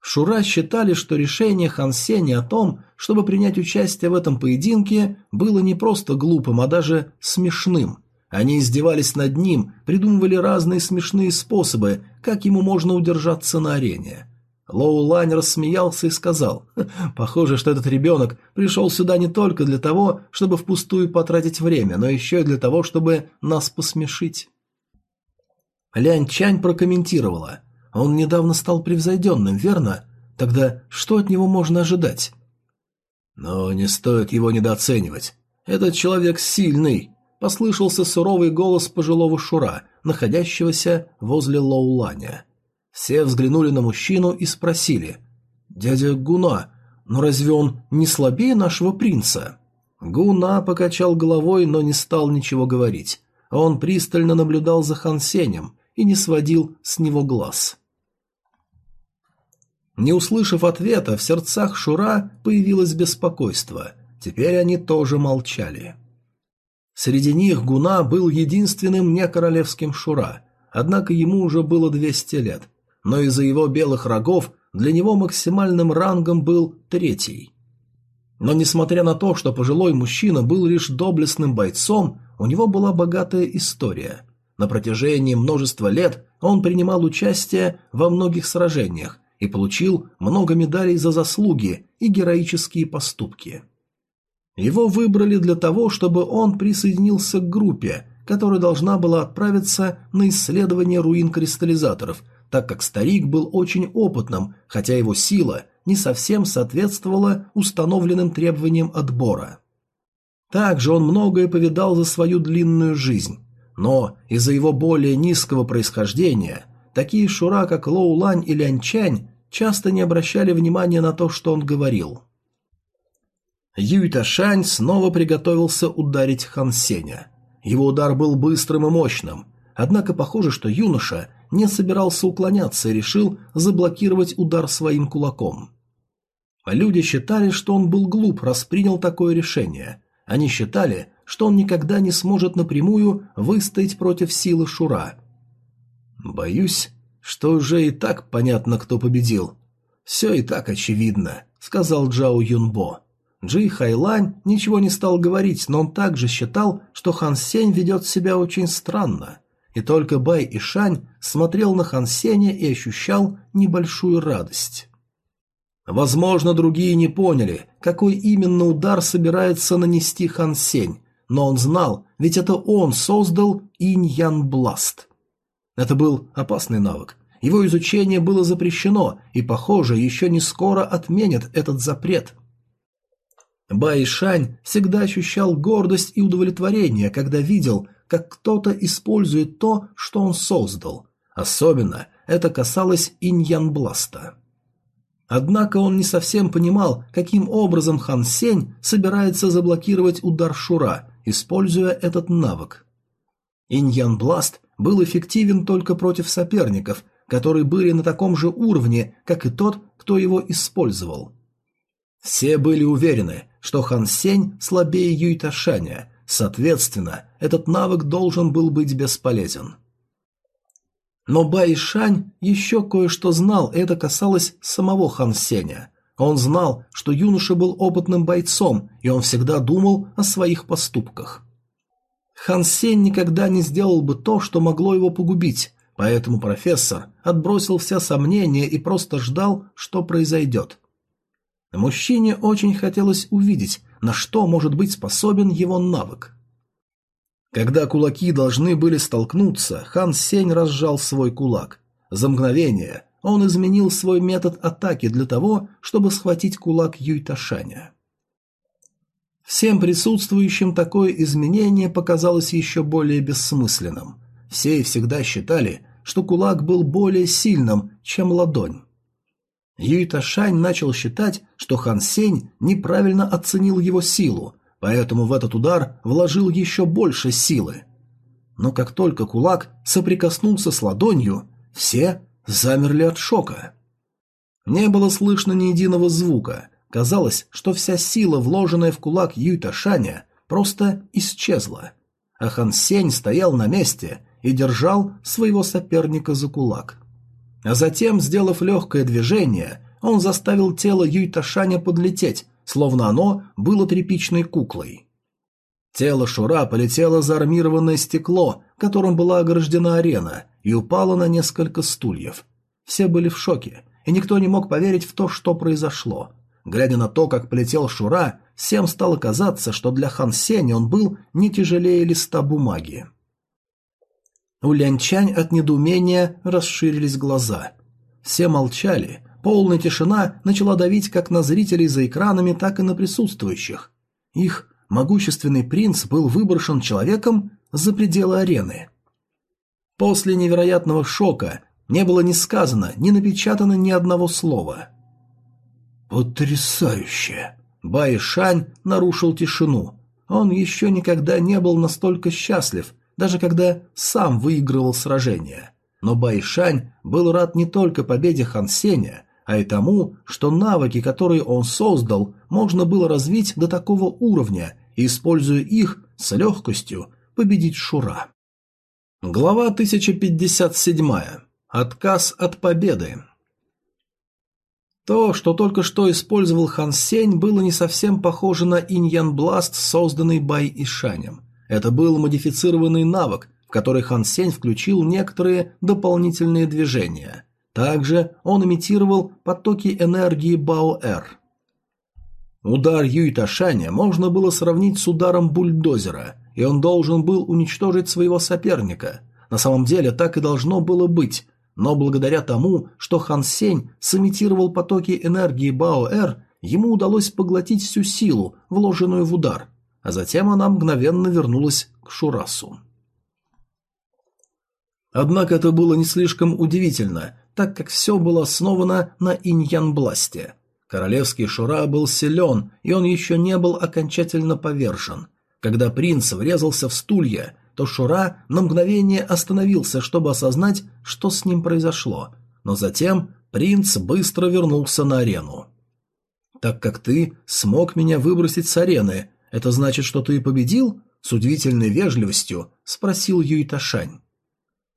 Шура считали, что решение Хан Сеня о том, чтобы принять участие в этом поединке, было не просто глупым, а даже смешным. Они издевались над ним, придумывали разные смешные способы, как ему можно удержаться на арене. Лоу Лань рассмеялся и сказал, «Похоже, что этот ребенок пришел сюда не только для того, чтобы впустую потратить время, но еще и для того, чтобы нас посмешить». Лянь Чань прокомментировала – он недавно стал превзойденным, верно? Тогда что от него можно ожидать? Но не стоит его недооценивать. Этот человек сильный. Послышался суровый голос пожилого Шура, находящегося возле Лоуланя. Все взглянули на мужчину и спросили. «Дядя Гуна, но разве он не слабее нашего принца?» Гуна покачал головой, но не стал ничего говорить. Он пристально наблюдал за Хансенем, и не сводил с него глаз. Не услышав ответа, в сердцах Шура появилось беспокойство. Теперь они тоже молчали. Среди них Гуна был единственным некоролевским Шура, однако ему уже было 200 лет, но из-за его белых рогов для него максимальным рангом был третий. Но несмотря на то, что пожилой мужчина был лишь доблестным бойцом, у него была богатая история. На протяжении множества лет он принимал участие во многих сражениях и получил много медалей за заслуги и героические поступки. Его выбрали для того, чтобы он присоединился к группе, которая должна была отправиться на исследование руин кристаллизаторов, так как старик был очень опытным, хотя его сила не совсем соответствовала установленным требованиям отбора. Также он многое повидал за свою длинную жизнь, но из-за его более низкого происхождения такие шура, как Лоу Лань и Лянь Чань, часто не обращали внимания на то, что он говорил. Юй Ташань снова приготовился ударить Хан Сеня. Его удар был быстрым и мощным, однако похоже, что юноша не собирался уклоняться и решил заблокировать удар своим кулаком. Люди считали, что он был глуп, раз принял такое решение. Они считали, что он никогда не сможет напрямую выстоять против силы Шура. «Боюсь, что уже и так понятно, кто победил. Все и так очевидно», — сказал Джао Юнбо. Джи Хайлань ничего не стал говорить, но он также считал, что Хан Сень ведет себя очень странно. И только Бай и Шань смотрел на Хан Сеня и ощущал небольшую радость. Возможно, другие не поняли, какой именно удар собирается нанести Хан Сень, но он знал, ведь это он создал Инь-Ян Бласт. Это был опасный навык. Его изучение было запрещено, и, похоже, еще не скоро отменят этот запрет – Бай Шань всегда ощущал гордость и удовлетворение, когда видел, как кто-то использует то, что он создал. Особенно это касалось Иньянбласта. Однако он не совсем понимал, каким образом Хан Сень собирается заблокировать удар Шура, используя этот навык. Иньянбласт был эффективен только против соперников, которые были на таком же уровне, как и тот, кто его использовал. Все были уверены, что Хан Сень слабее Юйташаня, соответственно, этот навык должен был быть бесполезен. Но Бай Шань еще кое-что знал, и это касалось самого Хан Сеня. Он знал, что юноша был опытным бойцом, и он всегда думал о своих поступках. Хан Сень никогда не сделал бы то, что могло его погубить, поэтому профессор отбросил все сомнения и просто ждал, что произойдет. Мужчине очень хотелось увидеть, на что может быть способен его навык. Когда кулаки должны были столкнуться, Хан Сень разжал свой кулак. За мгновение он изменил свой метод атаки для того, чтобы схватить кулак Юйташаня. Всем присутствующим такое изменение показалось еще более бессмысленным. Все и всегда считали, что кулак был более сильным, чем ладонь. Юйта Шань начал считать, что Хан Сень неправильно оценил его силу, поэтому в этот удар вложил еще больше силы. Но как только кулак соприкоснулся с ладонью, все замерли от шока. Не было слышно ни единого звука. Казалось, что вся сила, вложенная в кулак Юйта Шаня, просто исчезла. А Хан Сень стоял на месте и держал своего соперника за кулак. А затем, сделав легкое движение, он заставил тело Юйташаня подлететь, словно оно было тряпичной куклой. Тело Шура полетело за армированное стекло, которым была ограждена арена, и упало на несколько стульев. Все были в шоке, и никто не мог поверить в то, что произошло. Глядя на то, как полетел Шура, всем стало казаться, что для Хан Сеня он был не тяжелее листа бумаги. У Лянчань от недоумения расширились глаза. Все молчали. Полная тишина начала давить как на зрителей за экранами, так и на присутствующих. Их могущественный принц был выброшен человеком за пределы арены. После невероятного шока не было ни сказано, ни напечатано ни одного слова. «Потрясающе!» Бай Шань нарушил тишину. Он еще никогда не был настолько счастлив, даже когда сам выигрывал сражение. Но Байшань был рад не только победе Хан Сеня, а и тому, что навыки, которые он создал, можно было развить до такого уровня и, используя их, с легкостью победить Шура. Глава 1057. Отказ от победы. То, что только что использовал Хан Сень, было не совсем похоже на Иньян Бласт, созданный Бай Ишанем. Это был модифицированный навык, в который Хан Сень включил некоторые дополнительные движения. Также он имитировал потоки энергии Бао-Эр. Удар Юй Ташаня можно было сравнить с ударом бульдозера, и он должен был уничтожить своего соперника. На самом деле так и должно было быть, но благодаря тому, что Хан Сень сымитировал потоки энергии Бао-Эр, ему удалось поглотить всю силу, вложенную в удар – а затем она мгновенно вернулась к Шурасу. Однако это было не слишком удивительно, так как все было основано на иньян-бласте. Королевский Шура был силен, и он еще не был окончательно повержен. Когда принц врезался в стулья, то Шура на мгновение остановился, чтобы осознать, что с ним произошло, но затем принц быстро вернулся на арену. «Так как ты смог меня выбросить с арены, это значит, что ты победил?» С удивительной вежливостью спросил Юйташань.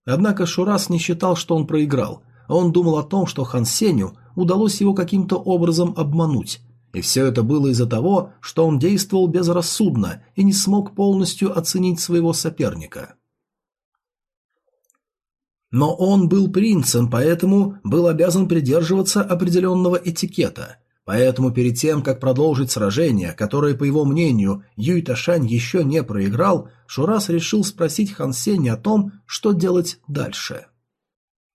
Однако Шурас не считал, что он проиграл. Он думал о том, что Хан Сеню удалось его каким-то образом обмануть. И все это было из-за того, что он действовал безрассудно и не смог полностью оценить своего соперника. Но он был принцем, поэтому был обязан придерживаться определенного этикета. Поэтому перед тем, как продолжить сражение, которое, по его мнению, Юй Ташань еще не проиграл, Шурас решил спросить Хан Сеня о том, что делать дальше.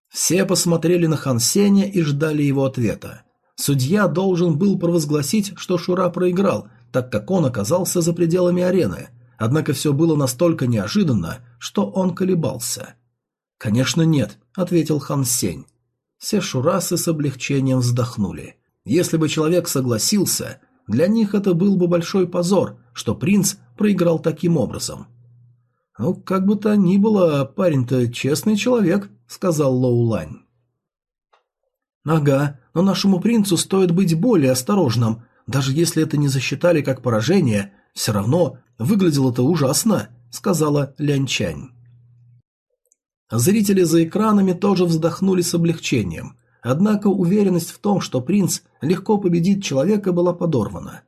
Все посмотрели на Хан Сеня и ждали его ответа. Судья должен был провозгласить, что Шура проиграл, так как он оказался за пределами арены. Однако все было настолько неожиданно, что он колебался. «Конечно нет», — ответил Хан Сень. Все шурасы с облегчением вздохнули. Если бы человек согласился, для них это был бы большой позор, что принц проиграл таким образом. «Ну, как бы то ни было, парень-то честный человек», — сказал Лоу Лань. «Ага, но нашему принцу стоит быть более осторожным. Даже если это не засчитали как поражение, все равно выглядело это ужасно», — сказала Лянь Чань. Зрители за экранами тоже вздохнули с облегчением. Однако уверенность в том, что принц легко победит человека, была подорвана.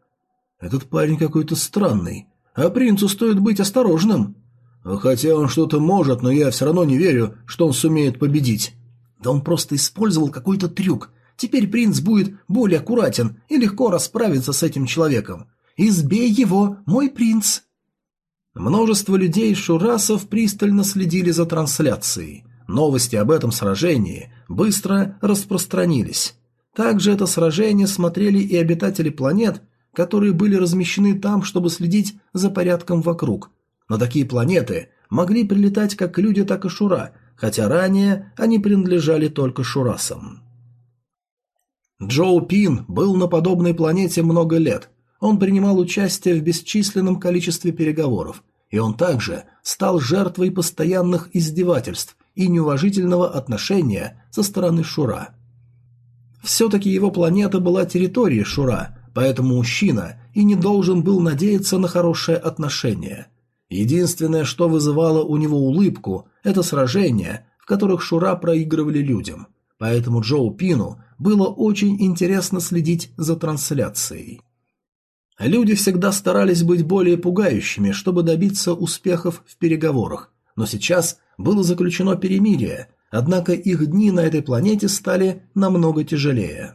«Этот парень какой-то странный, а принцу стоит быть осторожным». «Хотя он что-то может, но я все равно не верю, что он сумеет победить». «Да он просто использовал какой-то трюк. Теперь принц будет более аккуратен и легко расправиться с этим человеком. Избей его, мой принц!» Множество людей шурасов пристально следили за трансляцией. Новости об этом сражении быстро распространились. Также это сражение смотрели и обитатели планет, которые были размещены там, чтобы следить за порядком вокруг. На такие планеты могли прилетать как люди, так и шура, хотя ранее они принадлежали только шурасам. Джоу Пин был на подобной планете много лет. Он принимал участие в бесчисленном количестве переговоров, и он также стал жертвой постоянных издевательств и неуважительного отношения со стороны Шура. Все-таки его планета была территорией Шура, поэтому мужчина и не должен был надеяться на хорошее отношение. Единственное, что вызывало у него улыбку, это сражения, в которых Шура проигрывали людям, поэтому Джоу Пину было очень интересно следить за трансляцией. Люди всегда старались быть более пугающими, чтобы добиться успехов в переговорах, но сейчас было заключено перемирие, однако их дни на этой планете стали намного тяжелее.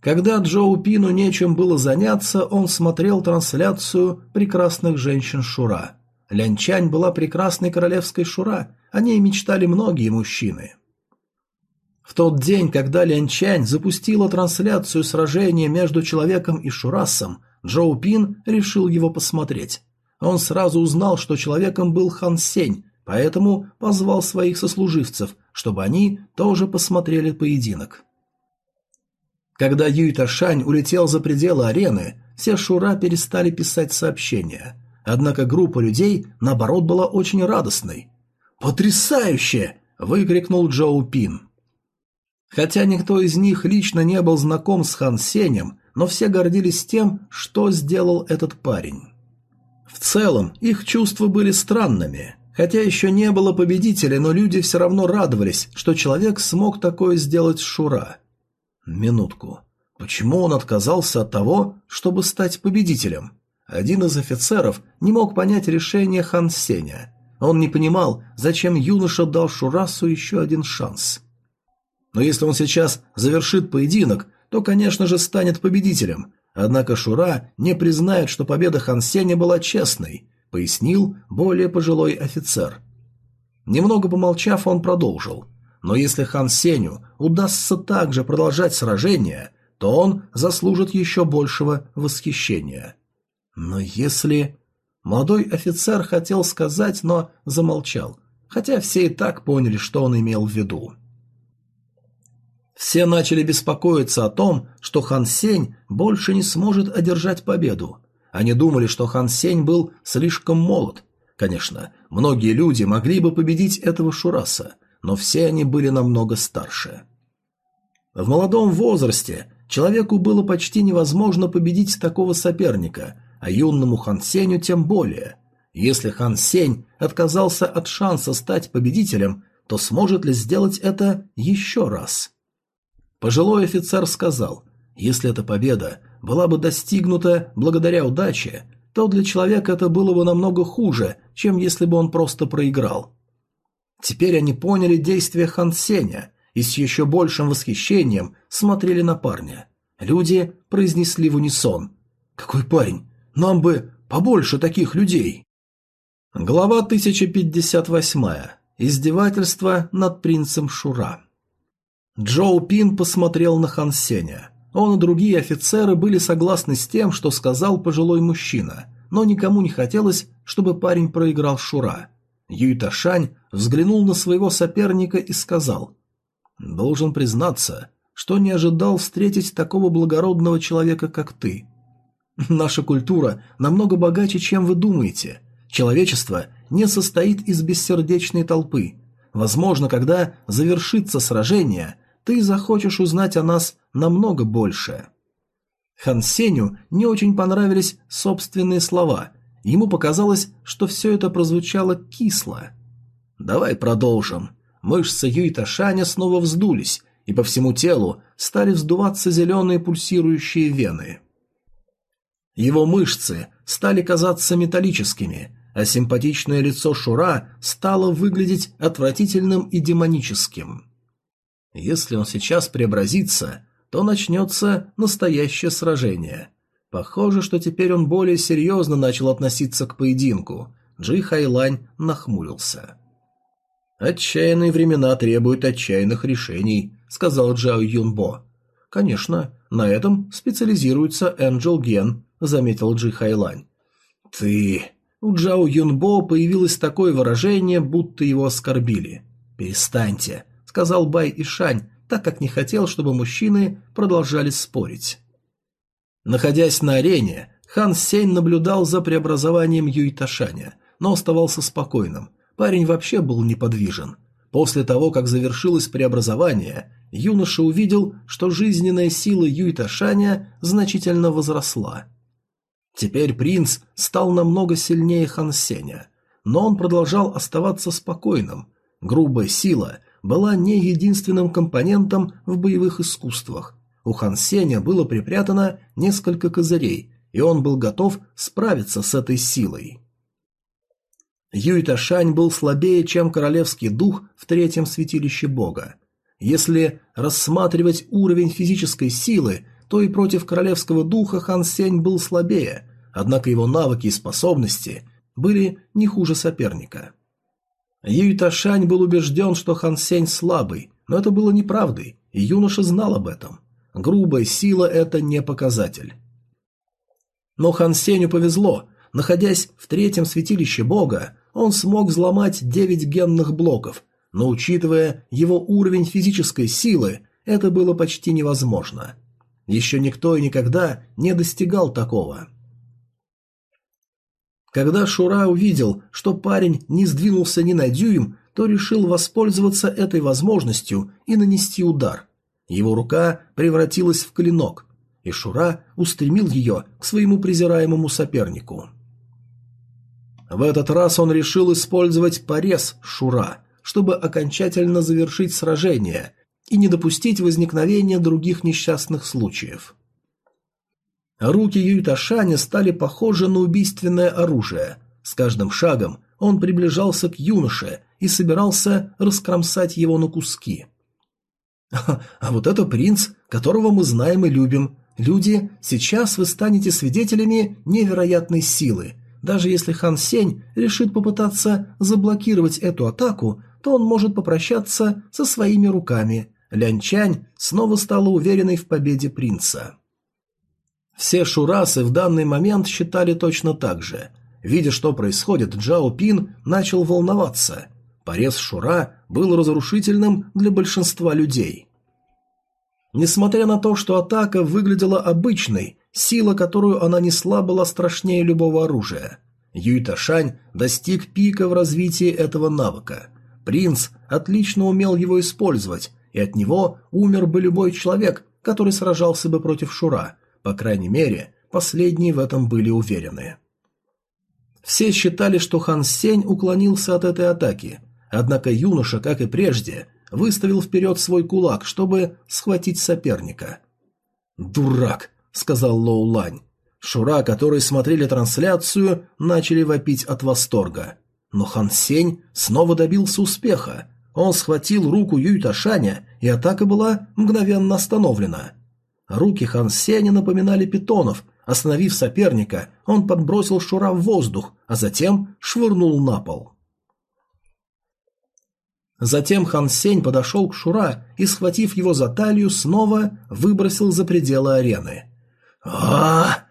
Когда Джоу Пину нечем было заняться, он смотрел трансляцию прекрасных женщин Шура. Лянчань была прекрасной королевской Шура, о ней мечтали многие мужчины. В тот день, когда Лянчань запустила трансляцию сражения между человеком и Шурасом, Джоу Пин решил его посмотреть. Он сразу узнал, что человеком был Хан Сень, поэтому позвал своих сослуживцев, чтобы они тоже посмотрели поединок. Когда Юй Ташань улетел за пределы арены, все Шура перестали писать сообщения. Однако группа людей, наоборот, была очень радостной. «Потрясающе!» – выкрикнул Джоу Пин. Хотя никто из них лично не был знаком с Хан Сенем, но все гордились тем, что сделал этот парень. Целом, их чувства были странными. Хотя еще не было победителя, но люди все равно радовались, что человек смог такое сделать с Шура. Минутку. Почему он отказался от того, чтобы стать победителем? Один из офицеров не мог понять решение Хан Сеня. Он не понимал, зачем юноша дал Шурасу еще один шанс. Но если он сейчас завершит поединок, то, конечно же, станет победителем. Однако Шура не признает, что победа Хан Сеня была честной, пояснил более пожилой офицер. Немного помолчав, он продолжил. Но если Хан Сеню удастся также продолжать сражение, то он заслужит еще большего восхищения. Но если... Молодой офицер хотел сказать, но замолчал, хотя все и так поняли, что он имел в виду. Все начали беспокоиться о том, что Хан Сень больше не сможет одержать победу. Они думали, что Хан Сень был слишком молод. Конечно, многие люди могли бы победить этого Шураса, но все они были намного старше. В молодом возрасте человеку было почти невозможно победить такого соперника, а юному Хан Сенью тем более. Если Хан Сень отказался от шанса стать победителем, то сможет ли сделать это еще раз? Пожилой офицер сказал, если эта победа была бы достигнута благодаря удаче, то для человека это было бы намного хуже, чем если бы он просто проиграл. Теперь они поняли действия Хан Сеня и с еще большим восхищением смотрели на парня. Люди произнесли в унисон. «Какой парень! Нам бы побольше таких людей!» Глава 1058. Издевательство над принцем Шура. Джоу Пин посмотрел на Хан Сеня. Он и другие офицеры были согласны с тем, что сказал пожилой мужчина, но никому не хотелось, чтобы парень проиграл Шура. Юй Ташань взглянул на своего соперника и сказал, «Должен признаться, что не ожидал встретить такого благородного человека, как ты. Наша культура намного богаче, чем вы думаете. Человечество не состоит из бессердечной толпы. Возможно, когда завершится сражение, ты захочешь узнать о нас намного больше». Хан Сеню не очень понравились собственные слова. Ему показалось, что все это прозвучало кисло. «Давай продолжим». Мышцы Юйта Шаня снова вздулись, и по всему телу стали вздуваться зеленые пульсирующие вены. Его мышцы стали казаться металлическими, а симпатичное лицо Шура стало выглядеть отвратительным и демоническим. Если он сейчас преобразится, то начнется настоящее сражение. Похоже, что теперь он более серьезно начал относиться к поединку. Джи Хайлань нахмурился. «Отчаянные времена требуют отчаянных решений», — сказал Джао Юнбо. «Конечно, на этом специализируется Энджел Ген», — заметил Джи Хайлань. «Ты...» У Джао Юнбо появилось такое выражение, будто его оскорбили. «Перестаньте», — сказал Бай Ишань, так как не хотел, чтобы мужчины продолжали спорить. Находясь на арене, Хан Сень наблюдал за преобразованием Юйташаня, но оставался спокойным. Парень вообще был неподвижен. После того, как завершилось преобразование, юноша увидел, что жизненная сила Юйташаня значительно возросла. Теперь принц стал намного сильнее Хан Сеня, но он продолжал оставаться спокойным. Грубая сила была не единственным компонентом в боевых искусствах. У Хан Сеня было припрятано несколько козырей, и он был готов справиться с этой силой. Юй Ташань был слабее, чем королевский дух в третьем святилище бога. Если рассматривать уровень физической силы, то и против королевского духа Хан Сень был слабее, однако его навыки и способности были не хуже соперника. Юй Ташань был убежден, что Хан Сень слабый, но это было неправдой, и юноша знал об этом. Грубая сила – это не показатель. Но Хан Сенью повезло. Находясь в третьем святилище бога, он смог взломать девять генных блоков, но учитывая его уровень физической силы, это было почти невозможно. Еще никто и никогда не достигал такого. Когда Шура увидел, что парень не сдвинулся ни на дюйм, то решил воспользоваться этой возможностью и нанести удар. Его рука превратилась в клинок, и Шура устремил ее к своему презираемому сопернику. В этот раз он решил использовать порез Шура, чтобы окончательно завершить сражение и не допустить возникновения других несчастных случаев. Руки Юйташаня стали похожи на убийственное оружие. С каждым шагом он приближался к юноше и собирался раскромсать его на куски. «А вот это принц, которого мы знаем и любим. Люди, сейчас вы станете свидетелями невероятной силы. Даже если Хан Сень решит попытаться заблокировать эту атаку, то он может попрощаться со своими руками. Лянь Чань снова стала уверенной в победе принца. Все шурасы в данный момент считали точно так же. Видя, что происходит, Джао Пин начал волноваться. Порез Шура был разрушительным для большинства людей. Несмотря на то, что атака выглядела обычной, сила, которую она несла, была страшнее любого оружия. Юй Ташань достиг пика в развитии этого навыка. Принц отлично умел его использовать, и от него умер бы любой человек, который сражался бы против Шура. По крайней мере, последние в этом были уверены. Все считали, что Хан Сень уклонился от этой атаки, однако юноша, как и прежде, выставил вперед свой кулак, чтобы схватить соперника. «Дурак!» — сказал Лоу Лань. Шура, которые смотрели трансляцию, начали вопить от восторга. Но Хан Сень снова добился успеха. Он схватил руку Юй Ташаня, и атака была мгновенно остановлена. Руки Хан Сеня напоминали питонов. Остановив соперника, он подбросил Шура в воздух, а затем швырнул на пол. Затем Хан Сень подошел к Шура и, схватив его за талию, снова выбросил за пределы арены. а,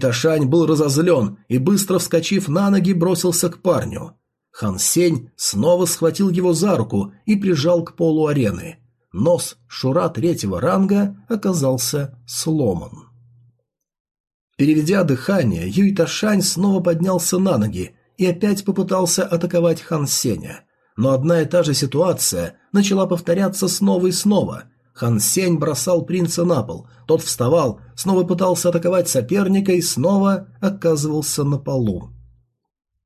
Ташань был разозлен и, быстро вскочив на ноги, бросился к парню. Хан Сень снова схватил его за руку и прижал к полу арены. Нос Шура третьего ранга оказался сломан. Переведя дыхание, Юй Ташань снова поднялся на ноги и опять попытался атаковать Хан Сеня. Но одна и та же ситуация начала повторяться снова и снова. Хан Сень бросал принца на пол, тот вставал, снова пытался атаковать соперника и снова оказывался на полу.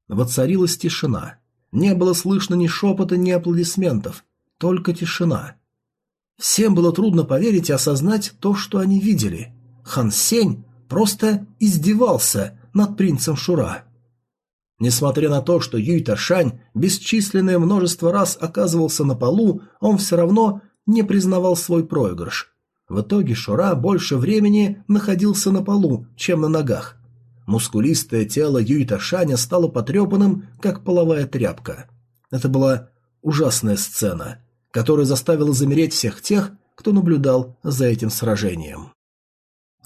Воцарилась тишина. Не было слышно ни шепота, ни аплодисментов, только тишина. Всем было трудно поверить и осознать то, что они видели. Хан Сень просто издевался над принцем Шура. Несмотря на то, что Юй Ташань бесчисленное множество раз оказывался на полу, он все равно не признавал свой проигрыш. В итоге Шура больше времени находился на полу, чем на ногах. Мускулистое тело Юйта Шаня стало потрепанным, как половая тряпка. Это была ужасная сцена, которая заставила замереть всех тех, кто наблюдал за этим сражением.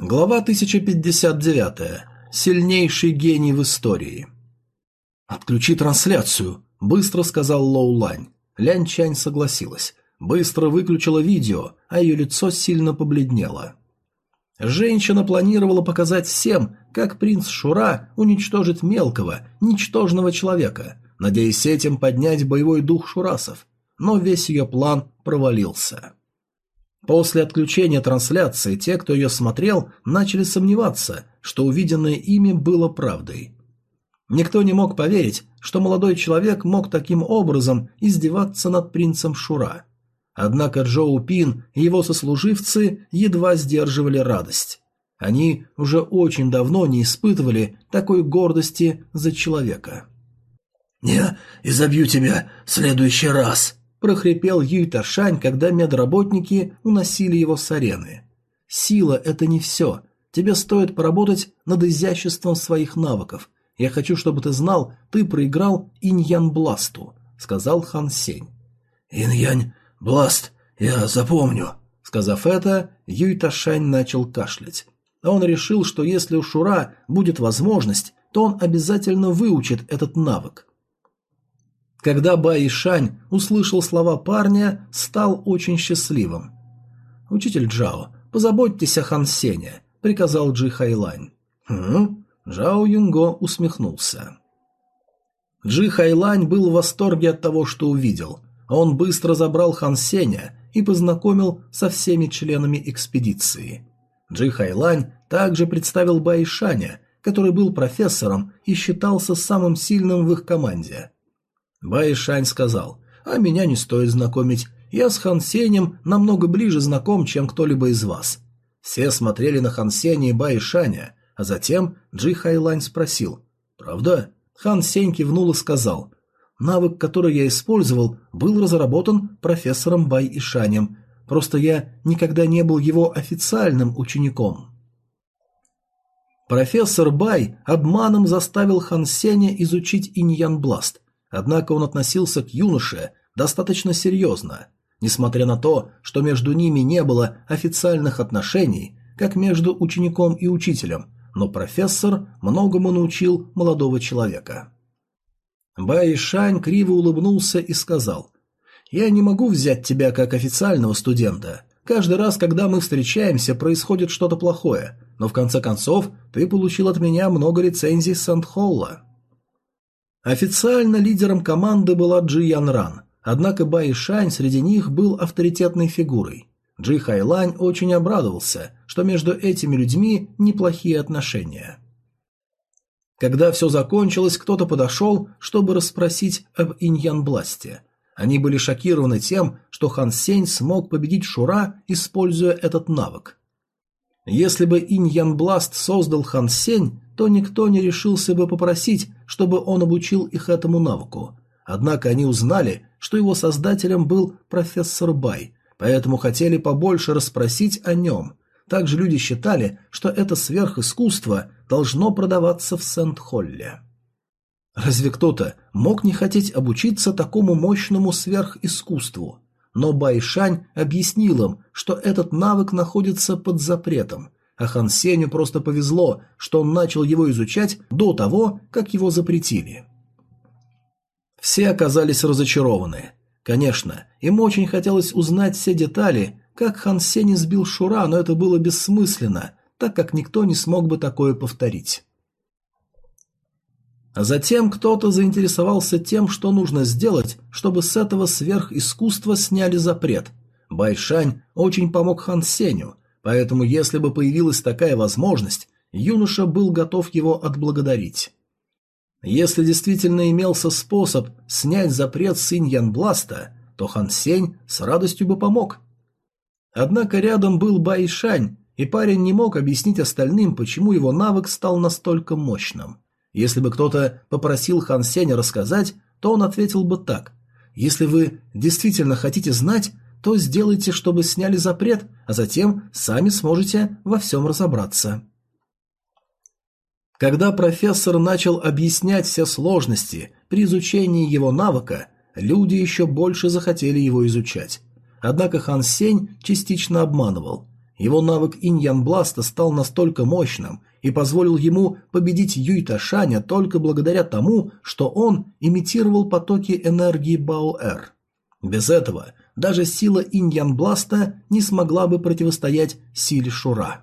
Глава 1059. Сильнейший гений в истории. «Отключи трансляцию», – быстро сказал Лоу Лань. Лянь Чань согласилась. Быстро выключила видео, а ее лицо сильно побледнело. Женщина планировала показать всем, как принц Шура уничтожит мелкого, ничтожного человека, надеясь этим поднять боевой дух шурасов, но весь ее план провалился. После отключения трансляции те, кто ее смотрел, начали сомневаться, что увиденное ими было правдой. Никто не мог поверить, что молодой человек мог таким образом издеваться над принцем Шура. Однако Джоу Пин и его сослуживцы едва сдерживали радость. Они уже очень давно не испытывали такой гордости за человека. «Не изобью тебя в следующий раз», – прохрипел Юй Ташань, когда медработники уносили его с арены. «Сила – это не все. Тебе стоит поработать над изяществом своих навыков. Я хочу, чтобы ты знал, ты проиграл Иньян Бласту», – сказал Хан Сень. «Иньянь «Бласт, я запомню». Сказав это, Юй Ташань начал кашлять. Он решил, что если у Шура будет возможность, то он обязательно выучит этот навык. Когда Бай Шань услышал слова парня, стал очень счастливым. «Учитель Джао, позаботьтесь о Хан Сене», — приказал Джи Хайлань. «Хм?» Джао Юнго усмехнулся. Джи Хайлань был в восторге от того, что увидел. Он быстро забрал Хан Сеня и познакомил со всеми членами экспедиции. Джи Хайлань также представил Байшаня, который был профессором и считался самым сильным в их команде. Байшань сказал, «А меня не стоит знакомить, я с Хан Сенем намного ближе знаком, чем кто-либо из вас». Все смотрели на Хан Сеня и Байшаня, а затем Джи Хайлань спросил, «Правда?» Хан Сень кивнул и сказал, Навык, который я использовал, был разработан профессором Бай Ишанем, просто я никогда не был его официальным учеником. Профессор Бай обманом заставил Хан Сеня изучить иньян бласт, однако он относился к юноше достаточно серьезно. Несмотря на то, что между ними не было официальных отношений, как между учеником и учителем, но профессор многому научил молодого человека. Бай Шань криво улыбнулся и сказал, «Я не могу взять тебя как официального студента. Каждый раз, когда мы встречаемся, происходит что-то плохое, но в конце концов ты получил от меня много рецензий Сент-Холла». Официально лидером команды была Джи Ян Ран, однако Бай Шань среди них был авторитетной фигурой. Джи Хайлань очень обрадовался, что между этими людьми неплохие отношения. Когда все закончилось, кто-то подошел, чтобы расспросить об Иньян-Бласте. Они были шокированы тем, что Хан Сень смог победить Шура, используя этот навык. Если бы Иньян-Бласт создал Хан Сень, то никто не решился бы попросить, чтобы он обучил их этому навыку. Однако они узнали, что его создателем был профессор Бай, поэтому хотели побольше расспросить о нем. Также люди считали, что это сверхискусство должно продаваться в Сент-Холле. Разве кто-то мог не хотеть обучиться такому мощному сверхискусству? Но Байшань объяснил им, что этот навык находится под запретом, а Хан Сеню просто повезло, что он начал его изучать до того, как его запретили. Все оказались разочарованы. Конечно, им очень хотелось узнать все детали, как Хан Сень избил Шура, но это было бессмысленно, так как никто не смог бы такое повторить. А затем кто-то заинтересовался тем, что нужно сделать, чтобы с этого сверхискусства сняли запрет. Байшань очень помог Хан Сеню, поэтому если бы появилась такая возможность, юноша был готов его отблагодарить. Если действительно имелся способ снять запрет с Иньян-Бласта, то Хан Сень с радостью бы помог. Однако рядом был Байшань, и парень не мог объяснить остальным, почему его навык стал настолько мощным. Если бы кто-то попросил Хан Сеня рассказать, то он ответил бы так. «Если вы действительно хотите знать, то сделайте, чтобы сняли запрет, а затем сами сможете во всем разобраться». Когда профессор начал объяснять все сложности при изучении его навыка, люди еще больше захотели его изучать. Однако Хан Сень частично обманывал. Его навык иньян-бласта стал настолько мощным и позволил ему победить Юйта Шаня только благодаря тому, что он имитировал потоки энергии Баоэр. Без этого даже сила иньян-бласта не смогла бы противостоять силе Шура.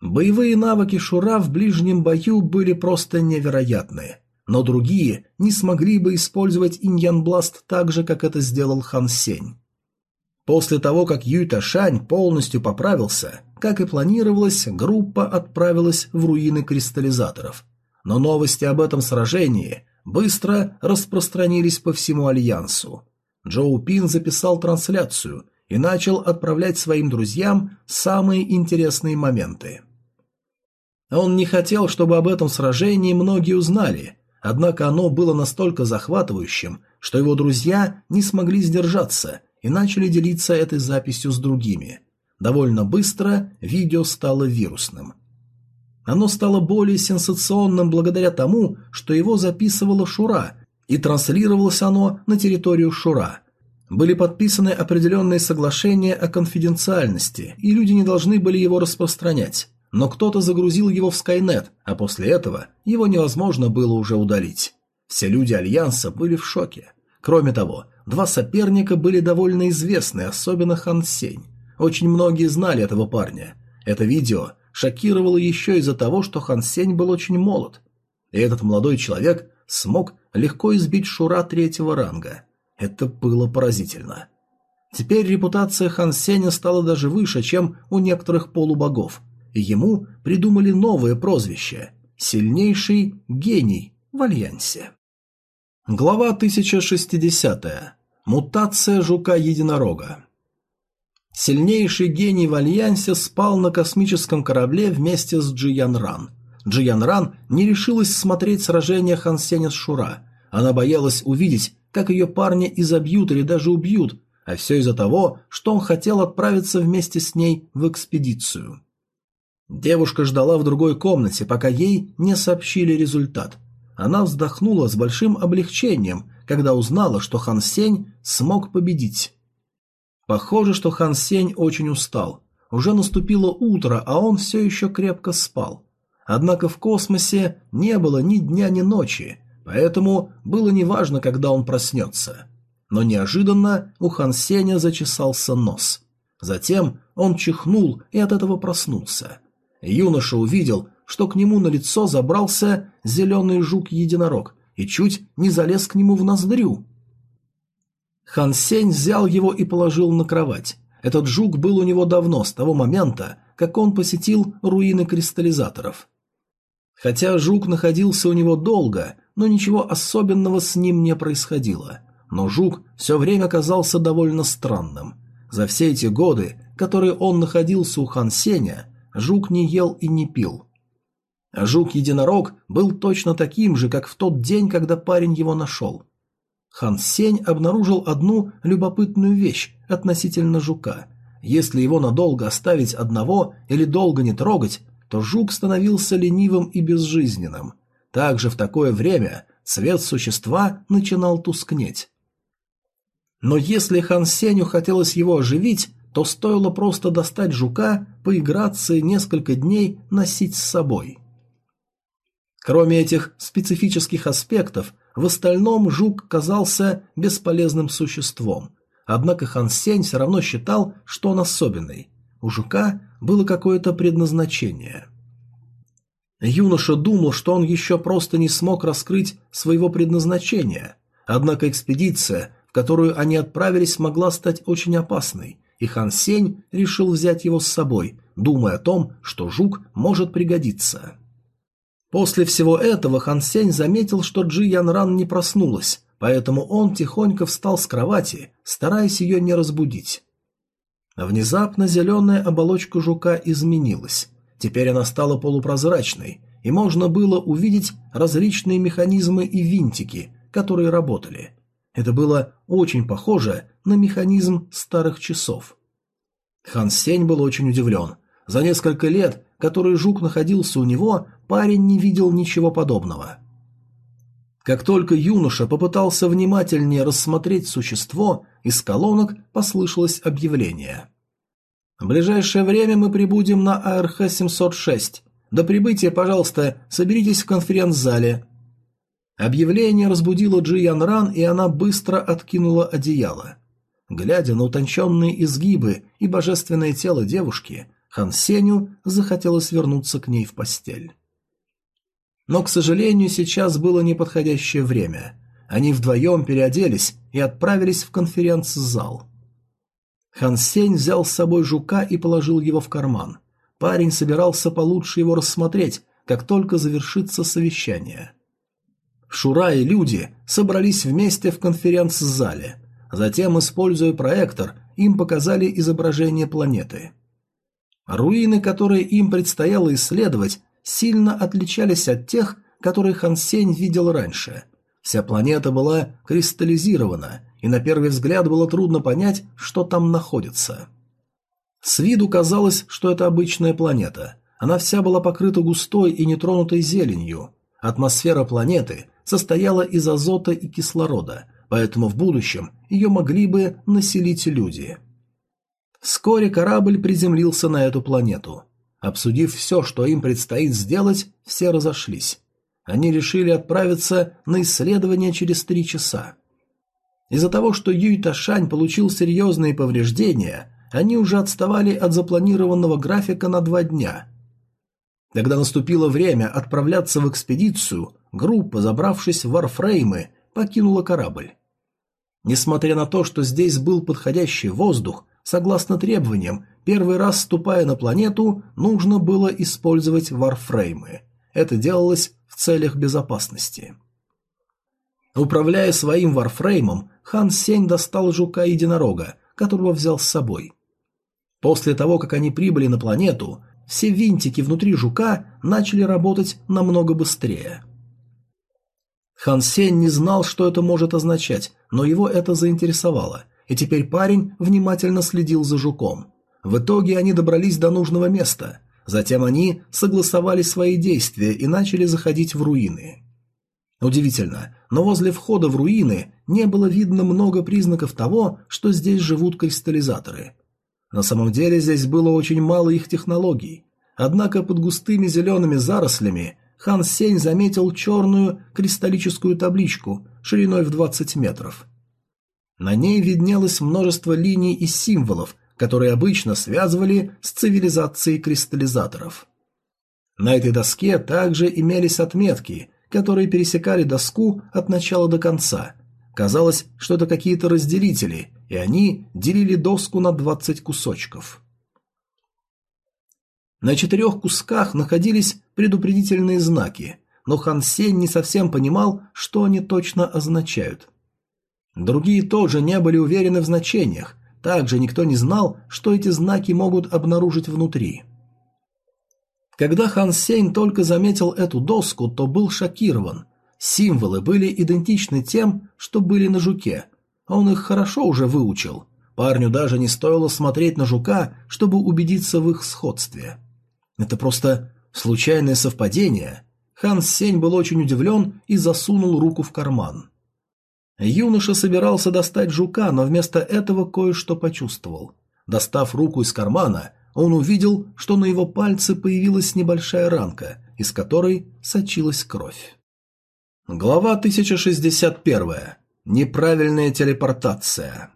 Боевые навыки Шура в ближнем бою были просто невероятны, но другие не смогли бы использовать иньян-бласт так же, как это сделал Хан Сень. После того, как Юйта Шань полностью поправился, как и планировалось, группа отправилась в руины кристаллизаторов. Но новости об этом сражении быстро распространились по всему Альянсу. Джоу Пин записал трансляцию и начал отправлять своим друзьям самые интересные моменты. Он не хотел, чтобы об этом сражении многие узнали, однако оно было настолько захватывающим, что его друзья не смогли сдержаться и начали делиться этой записью с другими. Довольно быстро видео стало вирусным. Оно стало более сенсационным благодаря тому, что его записывала Шура, и транслировалось оно на территорию Шура. Были подписаны определенные соглашения о конфиденциальности, и люди не должны были его распространять но кто-то загрузил его в Скайнет, а после этого его невозможно было уже удалить. Все люди Альянса были в шоке. Кроме того, два соперника были довольно известны, особенно Хан Сень. Очень многие знали этого парня. Это видео шокировало еще из-за того, что Хан Сень был очень молод. И этот молодой человек смог легко избить Шура третьего ранга. Это было поразительно. Теперь репутация Хан Сеня стала даже выше, чем у некоторых полубогов – Ему придумали новое прозвище – «Сильнейший гений» в Альянсе. Глава 1060. Мутация жука-единорога. Сильнейший гений в Альянсе спал на космическом корабле вместе с Джиян Ран. Джиян Ран не решилась смотреть сражение Хан Сеня с Шура. Она боялась увидеть, как ее парня изобьют или даже убьют, а все из-за того, что он хотел отправиться вместе с ней в экспедицию. Девушка ждала в другой комнате, пока ей не сообщили результат. Она вздохнула с большим облегчением, когда узнала, что Хан Сень смог победить. Похоже, что Хан Сень очень устал. Уже наступило утро, а он все еще крепко спал. Однако в космосе не было ни дня, ни ночи, поэтому было неважно, когда он проснется. Но неожиданно у Хан Сеня зачесался нос. Затем он чихнул и от этого проснулся. Юноша увидел, что к нему на лицо забрался зеленый жук-единорог и чуть не залез к нему в ноздрю. Хан Сень взял его и положил на кровать. Этот жук был у него давно, с того момента, как он посетил руины кристаллизаторов. Хотя жук находился у него долго, но ничего особенного с ним не происходило. Но жук все время казался довольно странным. За все эти годы, которые он находился у Хан Сеня, жук не ел и не пил. А жук-единорог был точно таким же, как в тот день, когда парень его нашел. Хан Сень обнаружил одну любопытную вещь относительно жука. Если его надолго оставить одного или долго не трогать, то жук становился ленивым и безжизненным. Также в такое время цвет существа начинал тускнеть. Но если Хан Сеню хотелось его оживить, то стоило просто достать жука, поиграться и несколько дней носить с собой. Кроме этих специфических аспектов, в остальном жук казался бесполезным существом. Однако Хан Сень все равно считал, что он особенный. У жука было какое-то предназначение. Юноша думал, что он еще просто не смог раскрыть своего предназначения. Однако экспедиция, в которую они отправились, могла стать очень опасной, и Хан Сень решил взять его с собой, думая о том, что жук может пригодиться. После всего этого Хан Сень заметил, что Джи Ян Ран не проснулась, поэтому он тихонько встал с кровати, стараясь ее не разбудить. Внезапно зеленая оболочка жука изменилась. Теперь она стала полупрозрачной, и можно было увидеть различные механизмы и винтики, которые работали. Это было очень похоже на механизм старых часов. Хан Сень был очень удивлен. За несколько лет, которые жук находился у него, парень не видел ничего подобного. Как только юноша попытался внимательнее рассмотреть существо, из колонок послышалось объявление. «В ближайшее время мы прибудем на АРХ-706. До прибытия, пожалуйста, соберитесь в конференц-зале». Объявление разбудило Джи Ян Ран, и она быстро откинула одеяло. Глядя на утонченные изгибы и божественное тело девушки, Хан Сеню захотелось вернуться к ней в постель. Но, к сожалению, сейчас было неподходящее время. Они вдвоем переоделись и отправились в конференц-зал. Хан Сень взял с собой жука и положил его в карман. Парень собирался получше его рассмотреть, как только завершится совещание. Шура и люди собрались вместе в конференц-зале. Затем, используя проектор, им показали изображение планеты. Руины, которые им предстояло исследовать, сильно отличались от тех, которые Хан Сень видел раньше. Вся планета была кристаллизирована, и на первый взгляд было трудно понять, что там находится. С виду казалось, что это обычная планета. Она вся была покрыта густой и нетронутой зеленью. Атмосфера планеты состояла из азота и кислорода, поэтому в будущем ее могли бы населить люди. Вскоре корабль приземлился на эту планету. Обсудив все, что им предстоит сделать, все разошлись. Они решили отправиться на исследование через три часа. Из-за того, что Юй Ташань получил серьезные повреждения, они уже отставали от запланированного графика на два дня. Когда наступило время отправляться в экспедицию, группа, забравшись в варфреймы, покинула корабль. Несмотря на то, что здесь был подходящий воздух, Согласно требованиям, первый раз ступая на планету, нужно было использовать варфреймы. Это делалось в целях безопасности. Управляя своим варфреймом, Хан Сень достал жука-единорога, которого взял с собой. После того, как они прибыли на планету, все винтики внутри жука начали работать намного быстрее. Хан Сень не знал, что это может означать, но его это заинтересовало, и теперь парень внимательно следил за жуком. В итоге они добрались до нужного места. Затем они согласовали свои действия и начали заходить в руины. Удивительно, но возле входа в руины не было видно много признаков того, что здесь живут кристаллизаторы. На самом деле здесь было очень мало их технологий. Однако под густыми зелеными зарослями Хан Сень заметил черную кристаллическую табличку шириной в 20 метров. На ней виднелось множество линий и символов, которые обычно связывали с цивилизацией кристаллизаторов. На этой доске также имелись отметки, которые пересекали доску от начала до конца. Казалось, что это какие-то разделители, и они делили доску на 20 кусочков. На четырех кусках находились предупредительные знаки, но Хан Сень не совсем понимал, что они точно означают. Другие тоже не были уверены в значениях, также никто не знал, что эти знаки могут обнаружить внутри. Когда Хан Сень только заметил эту доску, то был шокирован. Символы были идентичны тем, что были на жуке. Он их хорошо уже выучил. Парню даже не стоило смотреть на жука, чтобы убедиться в их сходстве. Это просто случайное совпадение. Хан Сень был очень удивлен и засунул руку в карман. Юноша собирался достать жука, но вместо этого кое-что почувствовал. Достав руку из кармана, он увидел, что на его пальце появилась небольшая ранка, из которой сочилась кровь. Глава 1061. Неправильная телепортация.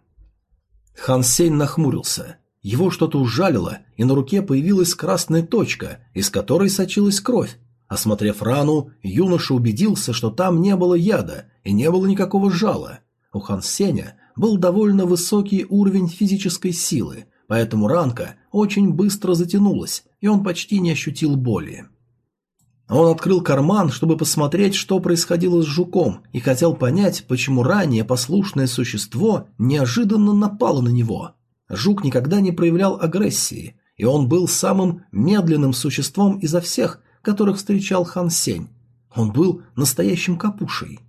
Хан Сень нахмурился. Его что-то ужалило, и на руке появилась красная точка, из которой сочилась кровь. Осмотрев рану, юноша убедился, что там не было яда и не было никакого жала. У Хан Сеня был довольно высокий уровень физической силы, поэтому ранка очень быстро затянулась, и он почти не ощутил боли. Он открыл карман, чтобы посмотреть, что происходило с жуком, и хотел понять, почему ранее послушное существо неожиданно напало на него. Жук никогда не проявлял агрессии, и он был самым медленным существом изо всех, которых встречал Хан Сень. Он был настоящим капушей.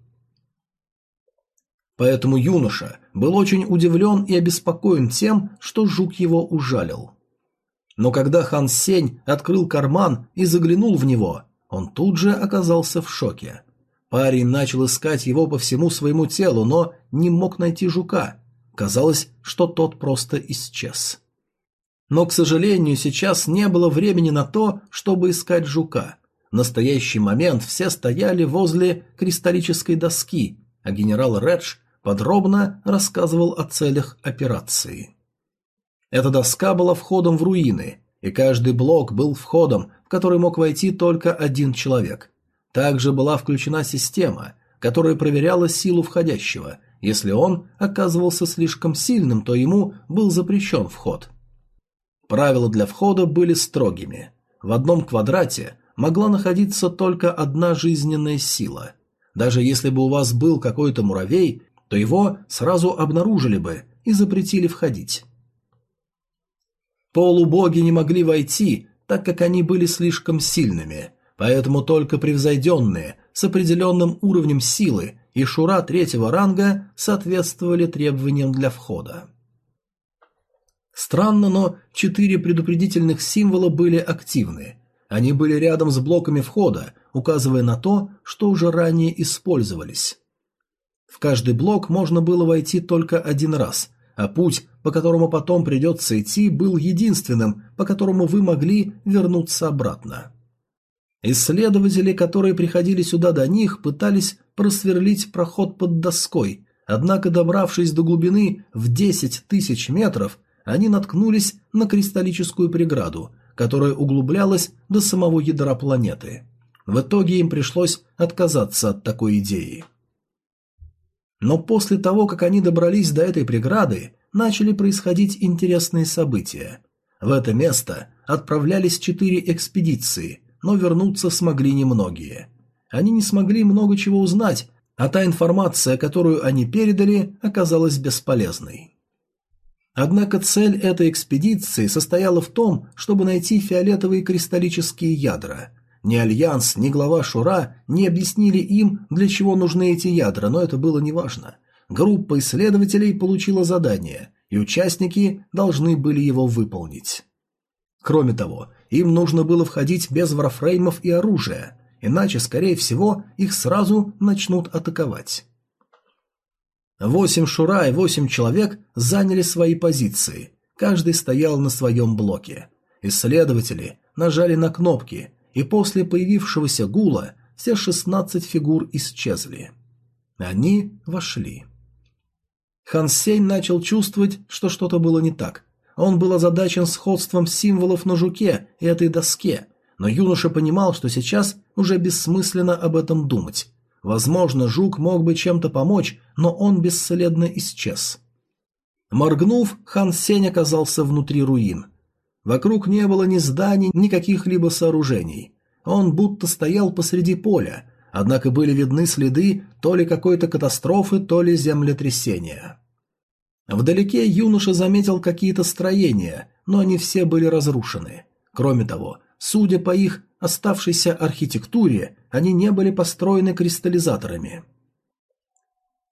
Поэтому юноша был очень удивлен и обеспокоен тем, что жук его ужалил. Но когда Хан Сень открыл карман и заглянул в него, он тут же оказался в шоке. Парень начал искать его по всему своему телу, но не мог найти жука. Казалось, что тот просто исчез. Но, к сожалению, сейчас не было времени на то, чтобы искать жука. В настоящий момент все стояли возле кристаллической доски, а генерал Редж подробно рассказывал о целях операции. Эта доска была входом в руины, и каждый блок был входом, в который мог войти только один человек. Также была включена система, которая проверяла силу входящего если он оказывался слишком сильным, то ему был запрещен вход. Правила для входа были строгими. В одном квадрате могла находиться только одна жизненная сила. Даже если бы у вас был какой-то муравей, то его сразу обнаружили бы и запретили входить. Полубоги не могли войти, так как они были слишком сильными, поэтому только превзойденные с определенным уровнем силы и шура третьего ранга соответствовали требованиям для входа. Странно, но четыре предупредительных символа были активны. Они были рядом с блоками входа, указывая на то, что уже ранее использовались. В каждый блок можно было войти только один раз, а путь, по которому потом придется идти, был единственным, по которому вы могли вернуться обратно. Исследователи, которые приходили сюда до них, пытались просверлить проход под доской, однако, добравшись до глубины в 10 тысяч метров, они наткнулись на кристаллическую преграду, которая углублялась до самого ядра планеты. В итоге им пришлось отказаться от такой идеи. Но после того, как они добрались до этой преграды, начали происходить интересные события. В это место отправлялись четыре экспедиции, но вернуться смогли немногие. Они не смогли много чего узнать, а та информация, которую они передали, оказалась бесполезной. Однако цель этой экспедиции состояла в том, чтобы найти фиолетовые кристаллические ядра. Ни Альянс, ни глава Шура не объяснили им, для чего нужны эти ядра, но это было неважно. Группа исследователей получила задание, и участники должны были его выполнить. Кроме того, им нужно было входить без варфреймов и оружия, иначе, скорее всего, их сразу начнут атаковать. Восемь шура и восемь человек заняли свои позиции, каждый стоял на своем блоке. Исследователи нажали на кнопки, и после появившегося гула все шестнадцать фигур исчезли. Они вошли. Хан Сень начал чувствовать, что что-то было не так. Он был озадачен сходством символов на жуке и этой доске, но юноша понимал, что сейчас уже бессмысленно об этом думать. Возможно, жук мог бы чем-то помочь, но он бесследно исчез. Моргнув, Хан Сень оказался внутри руин. Вокруг не было ни зданий, ни каких-либо сооружений. Он будто стоял посреди поля, однако были видны следы то ли какой-то катастрофы, то ли землетрясения. Вдалеке юноша заметил какие-то строения, но они все были разрушены. Кроме того, судя по их оставшейся архитектуре, они не были построены кристаллизаторами.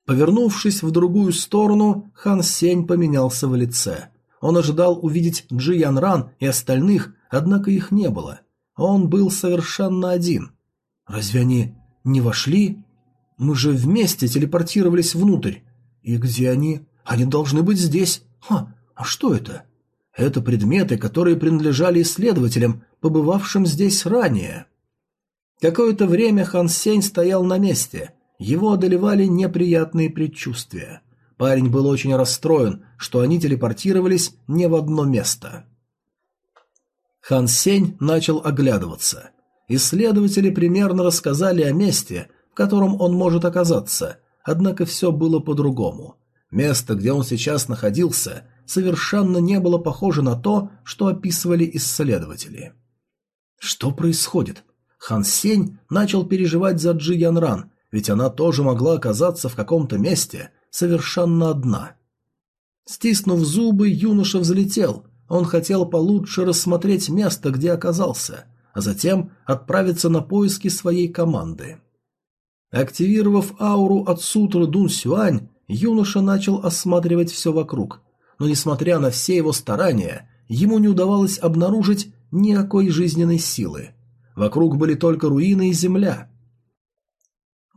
Повернувшись в другую сторону, Хан Сень поменялся в лице. Он ожидал увидеть Джи Ян Ран и остальных, однако их не было. Он был совершенно один. Разве они не вошли? Мы же вместе телепортировались внутрь. И где они? Они должны быть здесь. Ха, а что это? Это предметы, которые принадлежали исследователям, побывавшим здесь ранее. Какое-то время Хан Сень стоял на месте. Его одолевали неприятные предчувствия. Парень был очень расстроен, что они телепортировались не в одно место. Хан Сень начал оглядываться. Исследователи примерно рассказали о месте, в котором он может оказаться, однако все было по-другому. Место, где он сейчас находился, совершенно не было похоже на то, что описывали исследователи. Что происходит? Хан Сень начал переживать за Джи Ян Ран, ведь она тоже могла оказаться в каком-то месте совершенно одна. Стиснув зубы, юноша взлетел. Он хотел получше рассмотреть место, где оказался, а затем отправиться на поиски своей команды. Активировав ауру от сутры Дун Сюань, юноша начал осматривать все вокруг, но несмотря на все его старания, ему не удавалось обнаружить никакой жизненной силы. Вокруг были только руины и земля.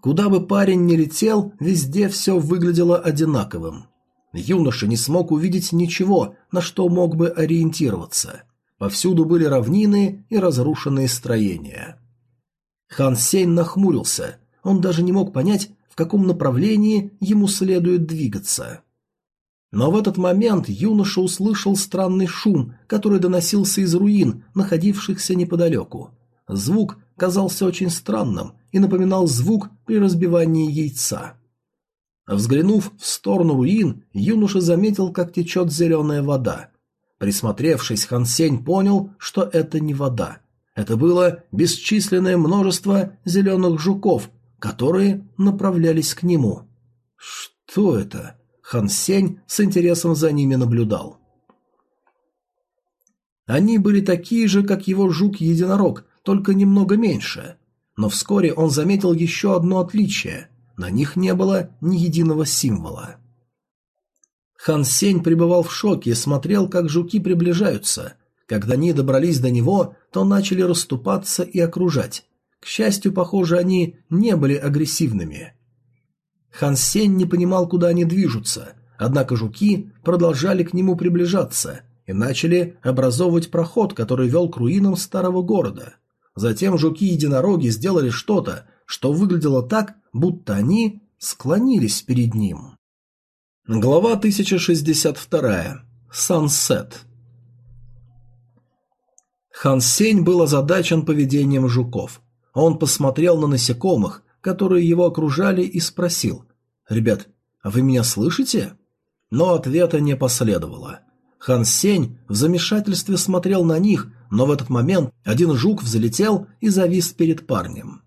Куда бы парень ни летел, везде все выглядело одинаковым. Юноша не смог увидеть ничего, на что мог бы ориентироваться. Повсюду были равнины и разрушенные строения. Хан Сень нахмурился. Он даже не мог понять, каком направлении ему следует двигаться. Но в этот момент юноша услышал странный шум, который доносился из руин, находившихся неподалеку. Звук казался очень странным и напоминал звук при разбивании яйца. Взглянув в сторону руин, юноша заметил, как течет зеленая вода. Присмотревшись, Хан Сень понял, что это не вода. Это было бесчисленное множество зеленых жуков, которые направлялись к нему. Что это? Хан Сень с интересом за ними наблюдал. Они были такие же, как его жук-единорог, только немного меньше. Но вскоре он заметил еще одно отличие. На них не было ни единого символа. Хан Сень пребывал в шоке и смотрел, как жуки приближаются. Когда они добрались до него, то начали расступаться и окружать. К счастью, похоже, они не были агрессивными. Хан Сень не понимал, куда они движутся, однако жуки продолжали к нему приближаться и начали образовывать проход, который вел к руинам старого города. Затем жуки-единороги сделали что-то, что выглядело так, будто они склонились перед ним. Глава 1062. Сансет. Хан Сень был озадачен поведением жуков. Он посмотрел на насекомых, которые его окружали, и спросил. «Ребят, а вы меня слышите?» Но ответа не последовало. Хан Сень в замешательстве смотрел на них, но в этот момент один жук взлетел и завис перед парнем.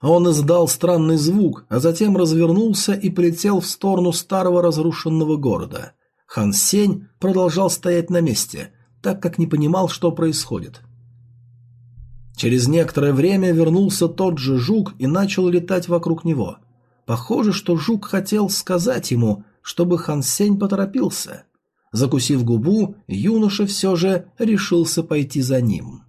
Он издал странный звук, а затем развернулся и полетел в сторону старого разрушенного города. Хан Сень продолжал стоять на месте, так как не понимал, что происходит. Через некоторое время вернулся тот же жук и начал летать вокруг него. Похоже, что жук хотел сказать ему, чтобы Хан Сень поторопился. Закусив губу, юноша все же решился пойти за ним.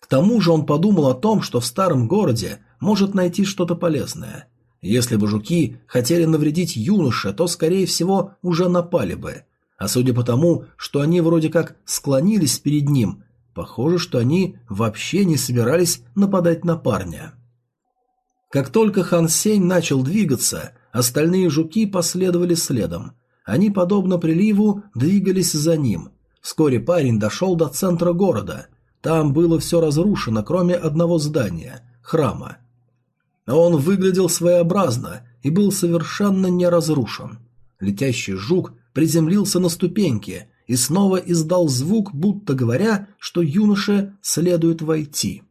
К тому же он подумал о том, что в старом городе может найти что-то полезное. Если бы жуки хотели навредить юноше, то, скорее всего, уже напали бы. А судя по тому, что они вроде как склонились перед ним, Похоже, что они вообще не собирались нападать на парня. Как только Хан Сень начал двигаться, остальные жуки последовали следом. Они, подобно приливу, двигались за ним. Вскоре парень дошел до центра города. Там было все разрушено, кроме одного здания – храма. Он выглядел своеобразно и был совершенно не разрушен. Летящий жук приземлился на ступеньки и снова издал звук, будто говоря, что юноше следует войти.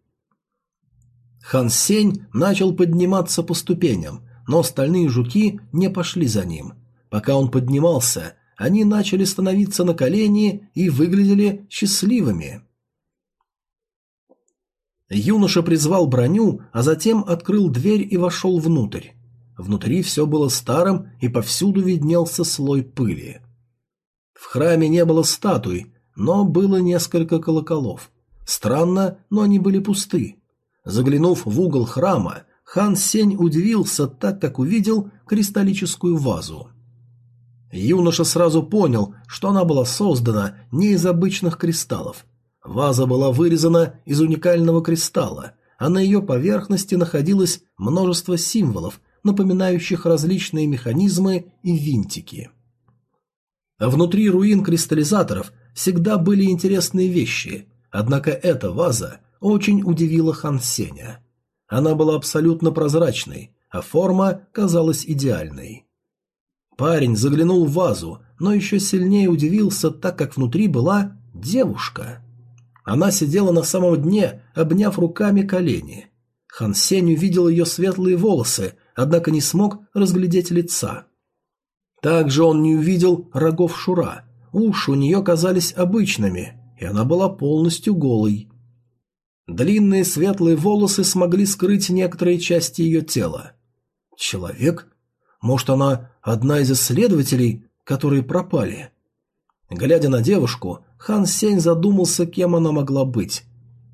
Хан Сень начал подниматься по ступеням, но остальные жуки не пошли за ним. Пока он поднимался, они начали становиться на колени и выглядели счастливыми. Юноша призвал броню, а затем открыл дверь и вошел внутрь. Внутри все было старым, и повсюду виднелся слой пыли. В храме не было статуй, но было несколько колоколов. Странно, но они были пусты. Заглянув в угол храма, хан Сень удивился, так как увидел кристаллическую вазу. Юноша сразу понял, что она была создана не из обычных кристаллов. Ваза была вырезана из уникального кристалла, а на ее поверхности находилось множество символов, напоминающих различные механизмы и винтики. Внутри руин кристаллизаторов всегда были интересные вещи, однако эта ваза очень удивила Хан Сеня. Она была абсолютно прозрачной, а форма казалась идеальной. Парень заглянул в вазу, но еще сильнее удивился, так как внутри была девушка. Она сидела на самом дне, обняв руками колени. Хан Сень увидел ее светлые волосы, однако не смог разглядеть лица. Также он не увидел рогов Шура. Уши у нее казались обычными, и она была полностью голой. Длинные светлые волосы смогли скрыть некоторые части ее тела. Человек? Может, она одна из исследователей, которые пропали? Глядя на девушку, Хан Сень задумался, кем она могла быть.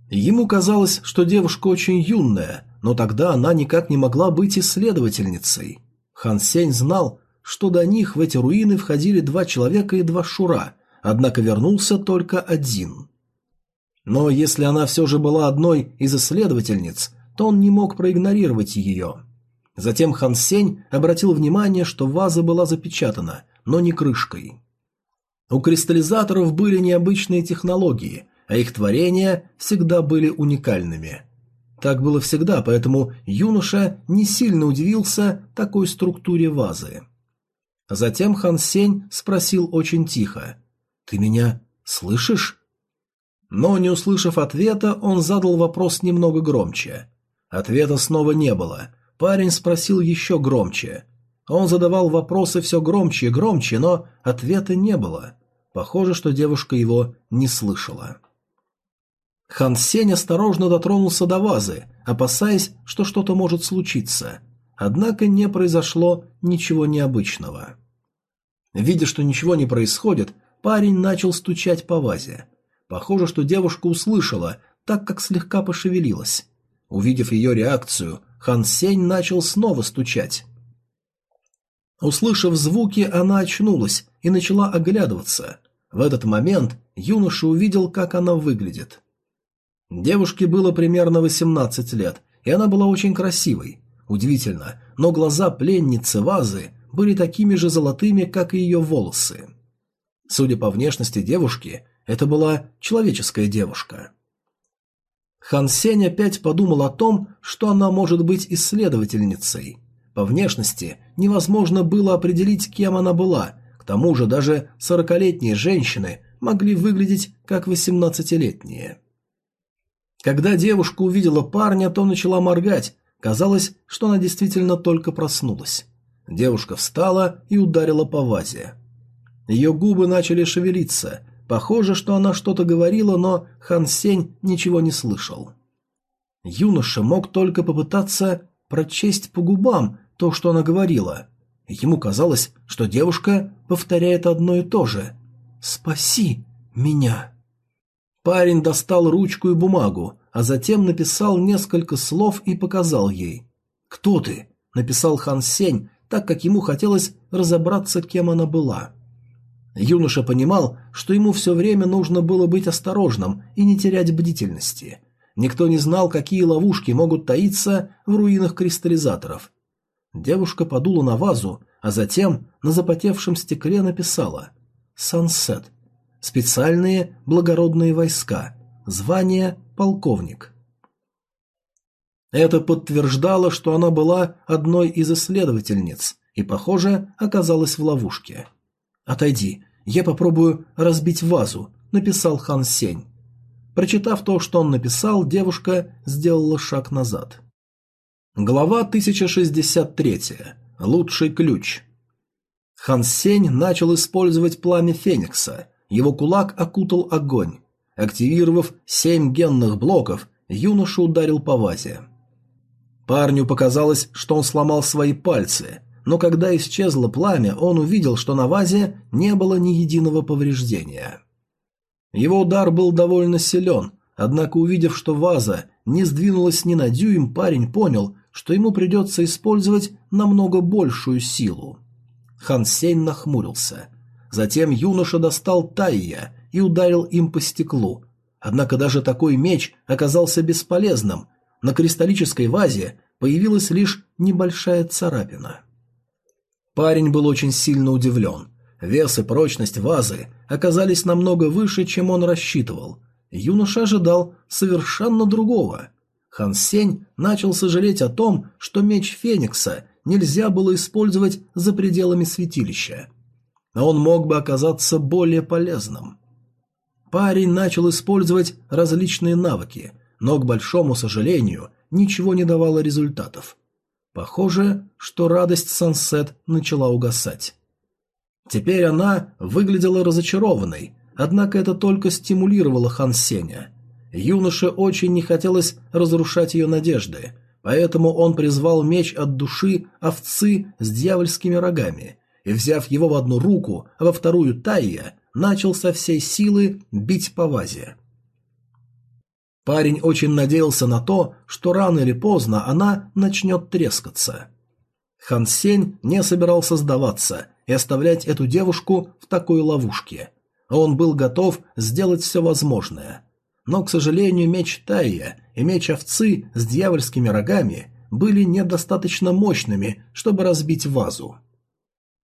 Ему казалось, что девушка очень юная, но тогда она никак не могла быть исследовательницей. Хан Сень знал, что до них в эти руины входили два человека и два шура, однако вернулся только один. Но если она все же была одной из исследовательниц, то он не мог проигнорировать ее. Затем Хан Сень обратил внимание, что ваза была запечатана, но не крышкой. У кристаллизаторов были необычные технологии, а их творения всегда были уникальными. Так было всегда, поэтому юноша не сильно удивился такой структуре вазы. Затем Хан Сень спросил очень тихо. «Ты меня слышишь?» Но, не услышав ответа, он задал вопрос немного громче. Ответа снова не было. Парень спросил еще громче. Он задавал вопросы все громче и громче, но ответа не было. Похоже, что девушка его не слышала. Хан Сень осторожно дотронулся до вазы, опасаясь, что что-то может случиться. Однако не произошло ничего необычного. Видя, что ничего не происходит, парень начал стучать по вазе. Похоже, что девушка услышала, так как слегка пошевелилась. Увидев ее реакцию, Хан Сень начал снова стучать. Услышав звуки, она очнулась и начала оглядываться. В этот момент юноша увидел, как она выглядит. Девушке было примерно 18 лет, и она была очень красивой. Удивительно, но глаза пленницы вазы были такими же золотыми, как и ее волосы. Судя по внешности девушки, это была человеческая девушка. Хан Сень опять подумал о том, что она может быть исследовательницей. По внешности невозможно было определить, кем она была, к тому же даже сорокалетние женщины могли выглядеть как восемнадцатилетние. Когда девушка увидела парня, то начала моргать, казалось, что она действительно только проснулась. Девушка встала и ударила по вазе. Ее губы начали шевелиться, похоже, что она что-то говорила, но Хан Сень ничего не слышал. Юноша мог только попытаться прочесть по губам, то, что она говорила. Ему казалось, что девушка повторяет одно и то же. «Спаси меня». Парень достал ручку и бумагу, а затем написал несколько слов и показал ей. «Кто ты?» – написал Хан Сень, так как ему хотелось разобраться, кем она была. Юноша понимал, что ему все время нужно было быть осторожным и не терять бдительности. Никто не знал, какие ловушки могут таиться в руинах кристаллизаторов. Девушка подула на вазу, а затем на запотевшем стекле написала «Сансет. Специальные благородные войска. Звание полковник». Это подтверждало, что она была одной из исследовательниц и, похоже, оказалась в ловушке. «Отойди, я попробую разбить вазу», — написал Хан Сень. Прочитав то, что он написал, девушка сделала шаг назад. Глава 1063. Лучший ключ. Хан Сень начал использовать пламя Феникса. Его кулак окутал огонь. Активировав семь генных блоков, юноша ударил по вазе. Парню показалось, что он сломал свои пальцы, но когда исчезло пламя, он увидел, что на вазе не было ни единого повреждения. Его удар был довольно силен, однако увидев, что ваза не сдвинулась ни на дюйм, парень понял, что ему придется использовать намного большую силу. Хан Сень нахмурился. Затем юноша достал Тайя и ударил им по стеклу. Однако даже такой меч оказался бесполезным. На кристаллической вазе появилась лишь небольшая царапина. Парень был очень сильно удивлен. Вес и прочность вазы оказались намного выше, чем он рассчитывал. Юноша ожидал совершенно другого. Хан Сень начал сожалеть о том, что меч Феникса нельзя было использовать за пределами святилища. Он мог бы оказаться более полезным. Парень начал использовать различные навыки, но, к большому сожалению, ничего не давало результатов. Похоже, что радость Сансет начала угасать. Теперь она выглядела разочарованной, однако это только стимулировало Хан Сеня. Юноше очень не хотелось разрушать ее надежды, поэтому он призвал меч от души овцы с дьявольскими рогами и, взяв его в одну руку, а во вторую Тайя, начал со всей силы бить по вазе. Парень очень надеялся на то, что рано или поздно она начнет трескаться. Хан Сень не собирался сдаваться и оставлять эту девушку в такой ловушке. Он был готов сделать все возможное. Но, к сожалению, меч Тайя и меч овцы с дьявольскими рогами были недостаточно мощными, чтобы разбить вазу.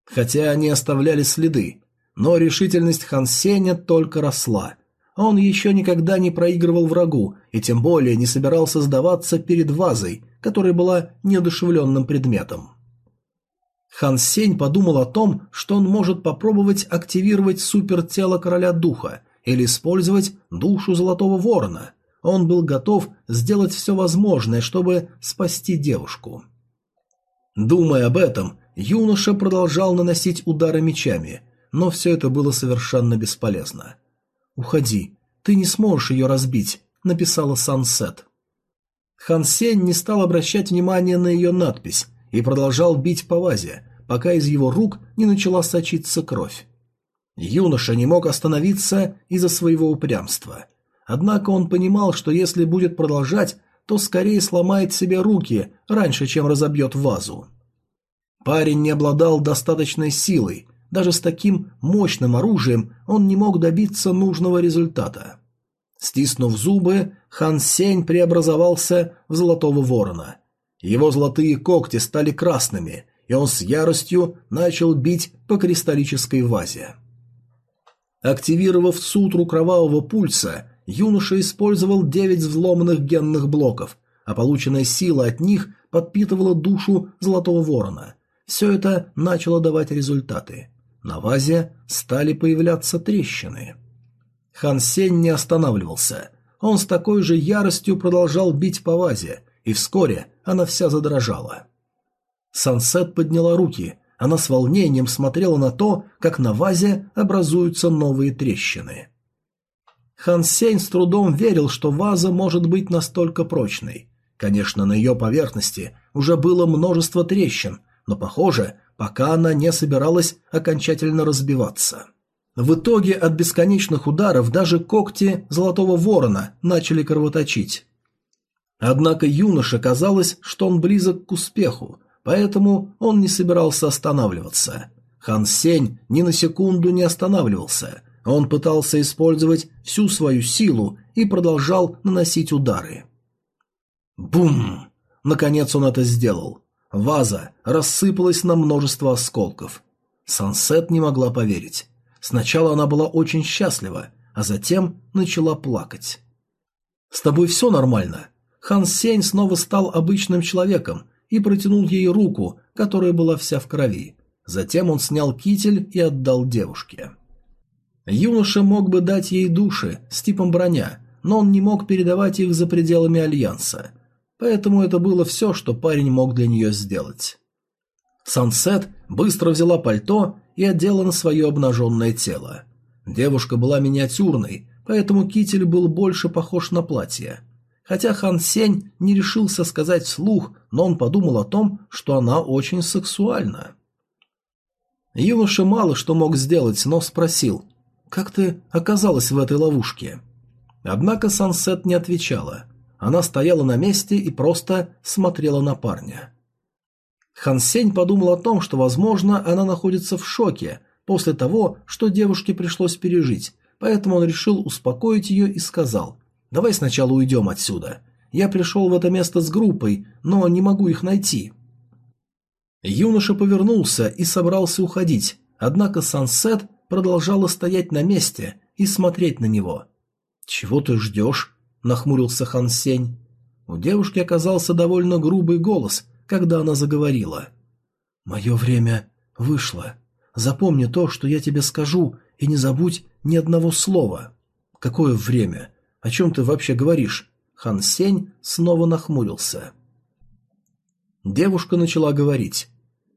Хотя они оставляли следы, но решительность Хан Сеня только росла – он еще никогда не проигрывал врагу и тем более не собирался сдаваться перед вазой, которая была неодушевленным предметом. Хан Сень подумал о том, что он может попробовать активировать супертело короля духа или использовать душу золотого ворона. Он был готов сделать все возможное, чтобы спасти девушку. Думая об этом, юноша продолжал наносить удары мечами, но все это было совершенно бесполезно. «Уходи, ты не сможешь ее разбить», — написала Сансет. Хан Сень не стал обращать внимания на ее надпись и продолжал бить по вазе, пока из его рук не начала сочиться кровь. Юноша не мог остановиться из-за своего упрямства. Однако он понимал, что если будет продолжать, то скорее сломает себе руки раньше, чем разобьет вазу. Парень не обладал достаточной силой, даже с таким мощным оружием он не мог добиться нужного результата. Стиснув зубы, Хан Сень преобразовался в золотого ворона. Его золотые когти стали красными, и он с яростью начал бить по кристаллической вазе. Активировав сутру кровавого пульса, юноша использовал девять взломанных генных блоков, а полученная сила от них подпитывала душу Золотого Ворона. Все это начало давать результаты. На вазе стали появляться трещины. Хан Сень не останавливался. Он с такой же яростью продолжал бить по вазе, и вскоре она вся задрожала. Сансет подняла руки. Она с волнением смотрела на то, как на вазе образуются новые трещины. Хан Сень с трудом верил, что ваза может быть настолько прочной. Конечно, на ее поверхности уже было множество трещин, но, похоже, пока она не собиралась окончательно разбиваться. В итоге от бесконечных ударов даже когти Золотого Ворона начали кровоточить. Однако юноше казалось, что он близок к успеху, поэтому он не собирался останавливаться. Хан Сень ни на секунду не останавливался. Он пытался использовать всю свою силу и продолжал наносить удары. Бум! Наконец он это сделал. Ваза рассыпалась на множество осколков. Сансет не могла поверить. Сначала она была очень счастлива, а затем начала плакать. «С тобой все нормально?» Хан Сень снова стал обычным человеком и протянул ей руку, которая была вся в крови. Затем он снял китель и отдал девушке. Юноша мог бы дать ей души с типом броня, но он не мог передавать их за пределами Альянса. Поэтому это было все, что парень мог для нее сделать. Сансет быстро взяла пальто и одела на свое обнаженное тело. Девушка была миниатюрной, поэтому китель был больше похож на платье. Хотя Хан Сень не решился сказать вслух, но он подумал о том, что она очень сексуальна. Юноша мало что мог сделать, но спросил, «Как ты оказалась в этой ловушке?» Однако Сансет не отвечала. Она стояла на месте и просто смотрела на парня. Хан Сень подумал о том, что, возможно, она находится в шоке после того, что девушке пришлось пережить, поэтому он решил успокоить ее и сказал, «Давай сначала уйдем отсюда. Я пришел в это место с группой, но не могу их найти». Юноша повернулся и собрался уходить, однако Сансет продолжала стоять на месте и смотреть на него. «Чего ты ждешь?» – нахмурился Хан Сень. У девушки оказался довольно грубый голос, когда она заговорила. «Мое время вышло. Запомни то, что я тебе скажу, и не забудь ни одного слова». «Какое время? О чем ты вообще говоришь?» Хан Сень снова нахмурился. Девушка начала говорить.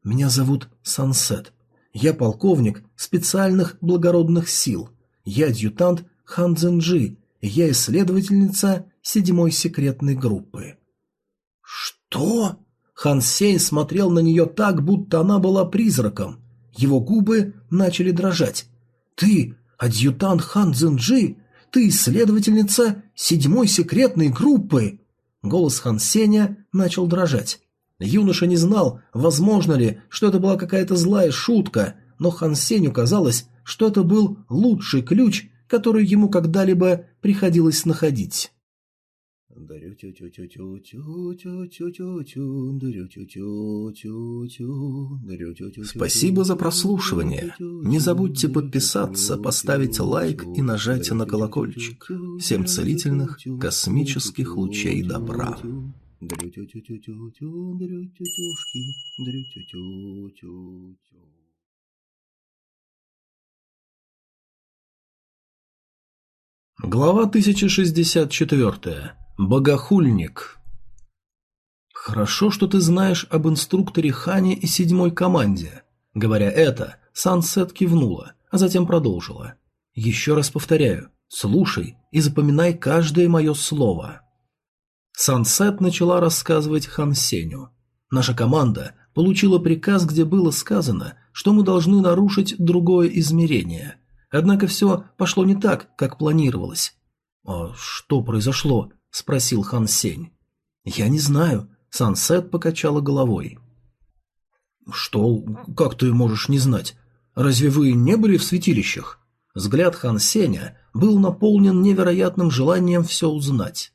«Меня зовут Сансет. Я полковник специальных благородных сил. Я адъютант Хан Цзэнджи. Я исследовательница седьмой секретной группы». «Что?» Хан Сень смотрел на нее так, будто она была призраком. Его губы начали дрожать. «Ты адъютант Хан Цзэнджи? Ты исследовательница седьмой секретной группы?» Голос Хан Сеня начал дрожать. Юноша не знал, возможно ли, что это была какая-то злая шутка, но Хан Сенью казалось, что это был лучший ключ, который ему когда-либо приходилось находить. Спасибо за прослушивание. Не забудьте подписаться, поставить лайк и нажать на колокольчик. Всем целительных космических лучей добра. Глава 1064. Богохульник. Хорошо, что ты знаешь об инструкторе Хане и седьмой команде. Говоря это, Сансет кивнула, а затем продолжила. Еще раз повторяю, слушай и запоминай каждое мое слово. Сансет начала рассказывать Хан Сеню. Наша команда получила приказ, где было сказано, что мы должны нарушить другое измерение. Однако все пошло не так, как планировалось. А что произошло? – спросил Хан Сень. «Я не знаю», – Сансет покачала головой. «Что? Как ты можешь не знать? Разве вы не были в святилищах?» Взгляд Хан Сеня был наполнен невероятным желанием все узнать.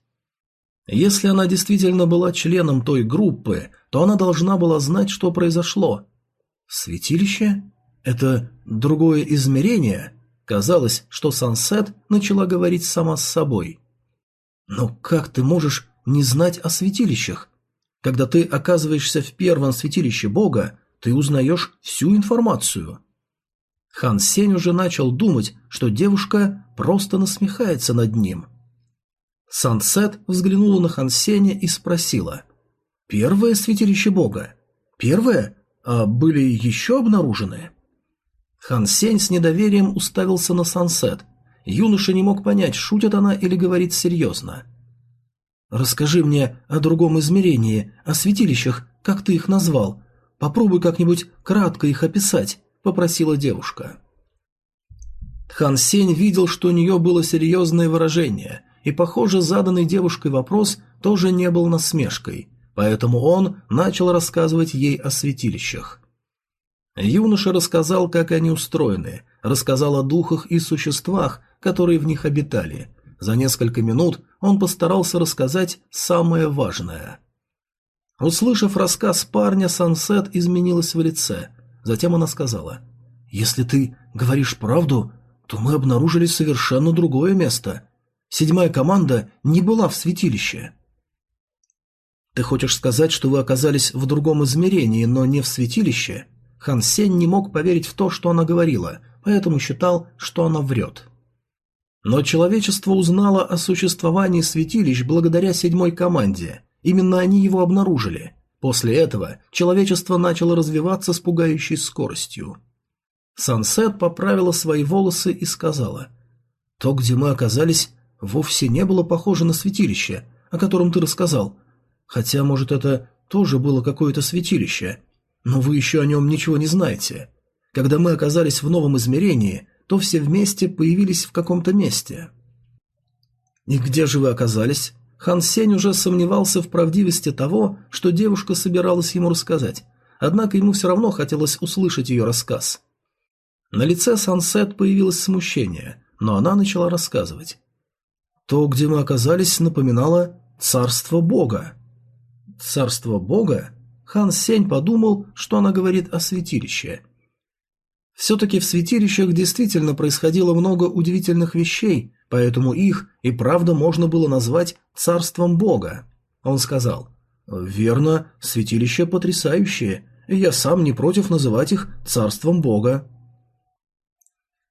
Если она действительно была членом той группы, то она должна была знать, что произошло. «Святилище? Это другое измерение?» Казалось, что Сансет начала говорить сама с собой. Но как ты можешь не знать о святилищах? Когда ты оказываешься в первом святилище Бога, ты узнаешь всю информацию. Хан Сень уже начал думать, что девушка просто насмехается над ним. Сансет взглянула на Хан Сеня и спросила. «Первое святилище Бога? Первое? А были еще обнаружены?» Хан Сень с недоверием уставился на Сансет, Юноша не мог понять, шутит она или говорит серьезно. «Расскажи мне о другом измерении, о святилищах, как ты их назвал. Попробуй как-нибудь кратко их описать», — попросила девушка. Хан Сень видел, что у нее было серьезное выражение, и, похоже, заданный девушкой вопрос тоже не был насмешкой, поэтому он начал рассказывать ей о святилищах. Юноша рассказал, как они устроены, рассказал о духах и существах, которые в них обитали. За несколько минут он постарался рассказать самое важное. Услышав рассказ парня, Сансет изменилась в лице. Затем она сказала, «Если ты говоришь правду, то мы обнаружили совершенно другое место. Седьмая команда не была в святилище». «Ты хочешь сказать, что вы оказались в другом измерении, но не в святилище?» Хан Сень не мог поверить в то, что она говорила, поэтому считал, что она врет. Но человечество узнало о существовании святилищ благодаря седьмой команде. Именно они его обнаружили. После этого человечество начало развиваться с пугающей скоростью. Сансет поправила свои волосы и сказала, «То, где мы оказались, вовсе не было похоже на святилище, о котором ты рассказал. Хотя, может, это тоже было какое-то святилище, но вы еще о нем ничего не знаете. Когда мы оказались в новом измерении, то все вместе появились в каком-то месте. И где же вы оказались? Хан Сень уже сомневался в правдивости того, что девушка собиралась ему рассказать, однако ему все равно хотелось услышать ее рассказ. На лице Сансет появилось смущение, но она начала рассказывать. То, где мы оказались, напоминало царство Бога. Царство Бога? Хан Сень подумал, что она говорит о святилище. Все-таки в святилищах действительно происходило много удивительных вещей, поэтому их и правда можно было назвать царством Бога. Он сказал, «Верно, святилища потрясающие, и я сам не против называть их царством Бога».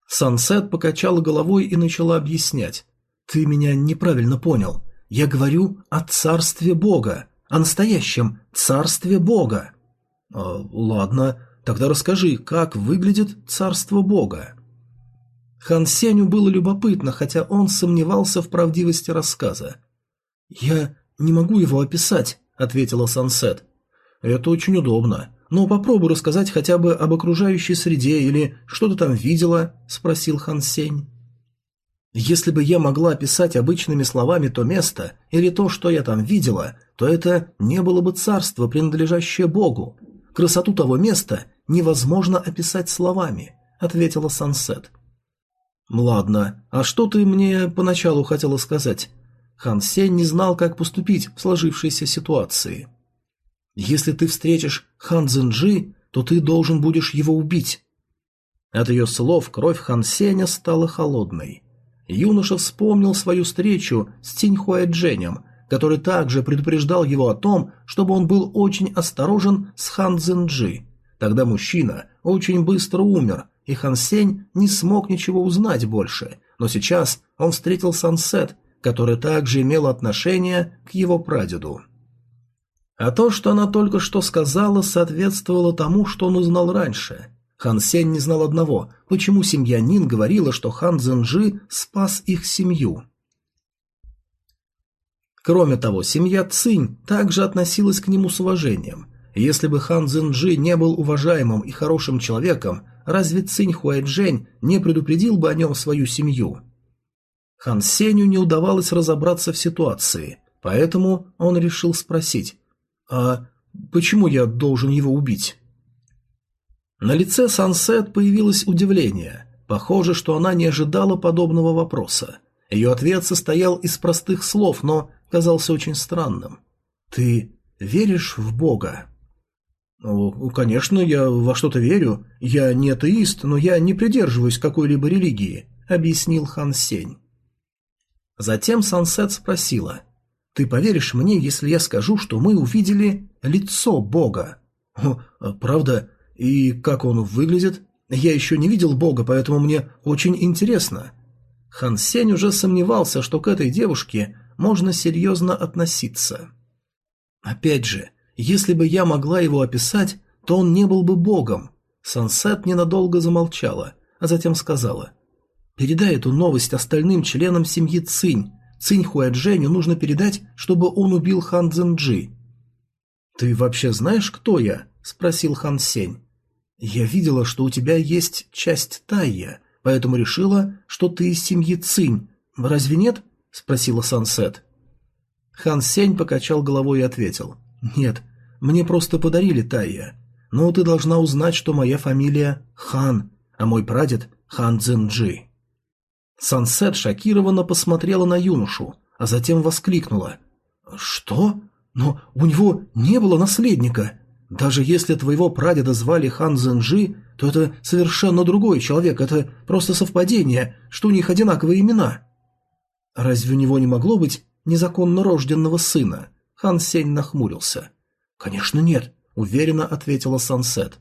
Сансет покачала головой и начала объяснять. «Ты меня неправильно понял. Я говорю о царстве Бога о настоящем царстве Бога. А, ладно, тогда расскажи, как выглядит царство Бога. Хан Сеню было любопытно, хотя он сомневался в правдивости рассказа. «Я не могу его описать», — ответила Сансет. «Это очень удобно. Но попробуй рассказать хотя бы об окружающей среде или что ты там видела», — спросил Хан Сень. Если бы я могла описать обычными словами то место или то, что я там видела, то это не было бы царство, принадлежащее Богу. Красоту того места невозможно описать словами, ответила Сансет. Ладно, а что ты мне поначалу хотела сказать? Хан Сень не знал, как поступить в сложившейся ситуации. Если ты встретишь Хан Цзинджи, то ты должен будешь его убить. От ее слов кровь Хан Сеня стала холодной. Юноша вспомнил свою встречу с Циньхуэдженем, который также предупреждал его о том, чтобы он был очень осторожен с Хан Цзинджи. Тогда мужчина очень быстро умер, и Хан Сень не смог ничего узнать больше, но сейчас он встретил Сансет, который также имел отношение к его прадеду. А то, что она только что сказала, соответствовало тому, что он узнал раньше. Хан Сень не знал одного, почему семья Нин говорила, что хан Цзэнжи спас их семью. Кроме того, семья Цинь также относилась к нему с уважением. Если бы хан Цзэнжи не был уважаемым и хорошим человеком, разве Цинь Хуайджэнь не предупредил бы о нем свою семью? Хан Сенью не удавалось разобраться в ситуации, поэтому он решил спросить, «А почему я должен его убить?» На лице Сансет появилось удивление. Похоже, что она не ожидала подобного вопроса. Ее ответ состоял из простых слов, но казался очень странным. «Ты веришь в Бога?» «Ну, конечно, я во что-то верю. Я не атеист, но я не придерживаюсь какой-либо религии», — объяснил Хан Сень. Затем Сансет спросила, «Ты поверишь мне, если я скажу, что мы увидели лицо Бога?» «О, правда, и как он выглядит? Я еще не видел бога, поэтому мне очень интересно. Хан Сень уже сомневался, что к этой девушке можно серьезно относиться. Опять же, если бы я могла его описать, то он не был бы богом. Сансет ненадолго замолчала, а затем сказала. «Передай эту новость остальным членам семьи Цинь. Цинь Хуэдженю нужно передать, чтобы он убил Хан Цзинджи». «Ты вообще знаешь, кто я?» – спросил Хан Сень. «Я видела, что у тебя есть часть Тайя, поэтому решила, что ты из семьи Цинь. Разве нет?» – спросила Сансет. Хан Сень покачал головой и ответил. «Нет, мне просто подарили Тайя. но ты должна узнать, что моя фамилия Хан, а мой прадед Хан Цзинджи». Сансет шокированно посмотрела на юношу, а затем воскликнула. «Что? Но у него не было наследника. Даже если твоего прадеда звали Хан Цзинджи, то это совершенно другой человек, это просто совпадение, что у них одинаковые имена». «Разве у него не могло быть незаконно рожденного сына?» Хан Сень нахмурился. «Конечно нет», — уверенно ответила Сансет.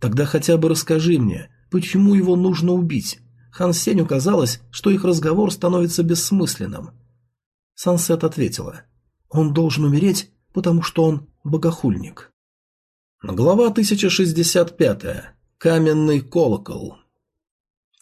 «Тогда хотя бы расскажи мне, почему его нужно убить?» Хан Сенью казалось, что их разговор становится бессмысленным. Сансет ответила. «Он должен умереть, потому что он богохульник». Глава 1065. Каменный колокол.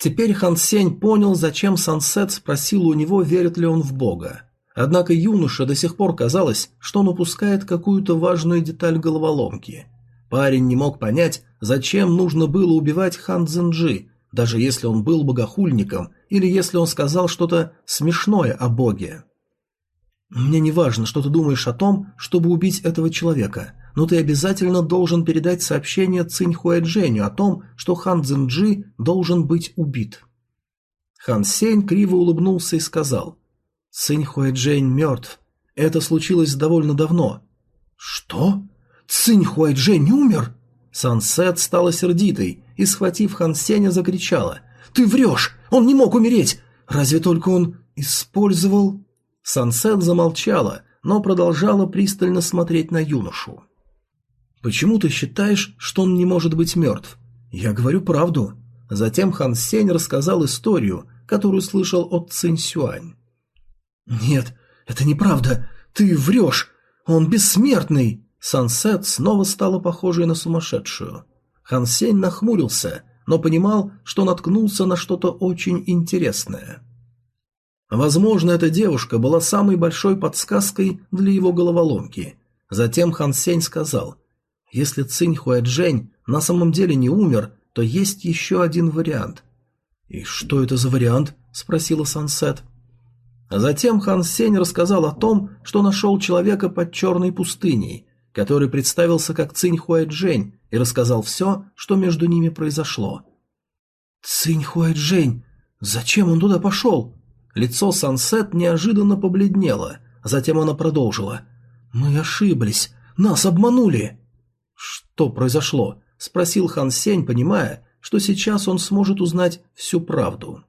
Теперь Хан Сень понял, зачем Сансет спросил у него, верит ли он в Бога. Однако юноше до сих пор казалось, что он упускает какую-то важную деталь головоломки. Парень не мог понять, зачем нужно было убивать Хан Цзинджи, даже если он был богохульником или если он сказал что-то смешное о Боге. «Мне не важно, что ты думаешь о том, чтобы убить этого человека, но ты обязательно должен передать сообщение Цинь Хуэдженю о том, что Хан Цзинджи должен быть убит». Хан Сень криво улыбнулся и сказал – Цинь Хуэджэнь мертв. Это случилось довольно давно. Что? Цинь Хуэджэнь умер? Сансет стала сердитой и, схватив Хан Сеня, закричала. «Ты врешь! Он не мог умереть! Разве только он использовал...» Сансет замолчала, но продолжала пристально смотреть на юношу. «Почему ты считаешь, что он не может быть мертв? Я говорю правду». Затем Хан Сень рассказал историю, которую слышал от Цинь Сюань. «Нет, это неправда. Ты врешь. Он бессмертный!» Сансет снова стала похожей на сумасшедшую. Хан Сень нахмурился, но понимал, что наткнулся на что-то очень интересное. Возможно, эта девушка была самой большой подсказкой для его головоломки. Затем Хан Сень сказал, «Если Цинь Хуэджэнь на самом деле не умер, то есть еще один вариант». «И что это за вариант?» – спросила Сансет. Затем Хан Сень рассказал о том, что нашел человека под черной пустыней, который представился как Цинь Хуайджень и рассказал все, что между ними произошло. «Цинь Хуайджень! Зачем он туда пошел?» Лицо Сансет неожиданно побледнело, затем она продолжила. «Мы ошиблись, нас обманули!» «Что произошло?» – спросил Хан Сень, понимая, что сейчас он сможет узнать всю правду.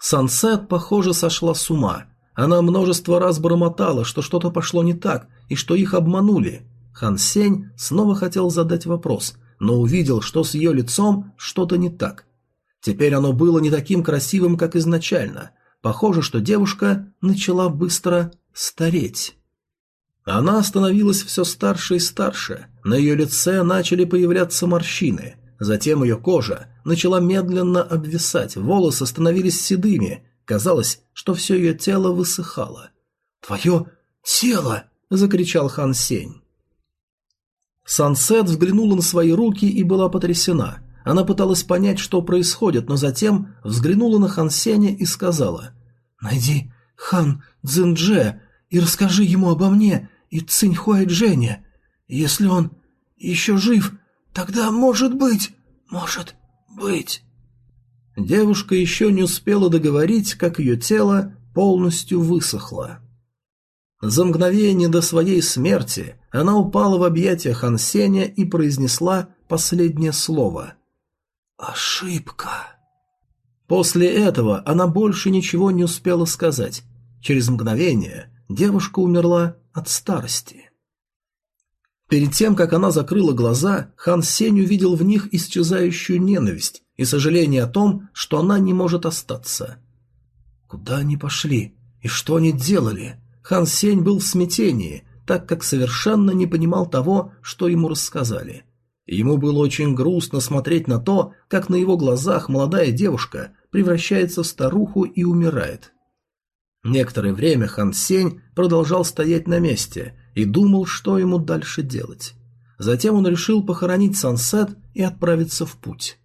Сансет, похоже, сошла с ума. Она множество раз бормотала, что что-то пошло не так и что их обманули. Хан Сень снова хотел задать вопрос, но увидел, что с ее лицом что-то не так. Теперь оно было не таким красивым, как изначально. Похоже, что девушка начала быстро стареть. Она становилась все старше и старше, на ее лице начали появляться морщины, затем ее кожа начала медленно обвисать, волосы становились седыми, казалось, что все ее тело высыхало. «Твое тело!» – закричал Хан Сень. Сансет взглянула на свои руки и была потрясена. Она пыталась понять, что происходит, но затем взглянула на Хан Сеня и сказала «Найди Хан Цзиндже и расскажи ему обо мне и Циньхуай Джене. Если он еще жив, тогда может быть, может быть...» Девушка еще не успела договорить, как ее тело полностью высохло. За мгновение до своей смерти она упала в объятия Хансеня и произнесла последнее слово. «Ошибка». После этого она больше ничего не успела сказать. Через мгновение девушка умерла от старости. Перед тем, как она закрыла глаза, Хан Сень увидел в них исчезающую ненависть и сожаление о том, что она не может остаться. Куда они пошли? И что они делали? Хан Сень был в смятении, так как совершенно не понимал того, что ему рассказали. Ему было очень грустно смотреть на то, как на его глазах молодая девушка превращается в старуху и умирает. Некоторое время Хан Сень продолжал стоять на месте и думал, что ему дальше делать. Затем он решил похоронить Сансет и отправиться в путь.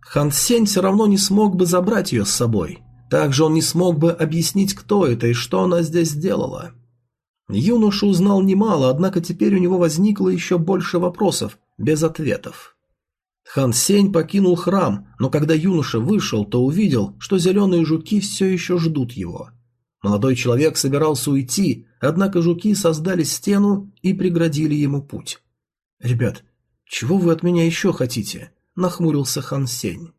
Хан Сень все равно не смог бы забрать ее с собой. Также он не смог бы объяснить, кто это и что она здесь сделала. Юноша узнал немало, однако теперь у него возникло еще больше вопросов, без ответов. Хан Сень покинул храм, но когда юноша вышел, то увидел, что зеленые жуки все еще ждут его. Молодой человек собирался уйти, однако жуки создали стену и преградили ему путь. «Ребят, чего вы от меня еще хотите?» – нахмурился Хан Сень.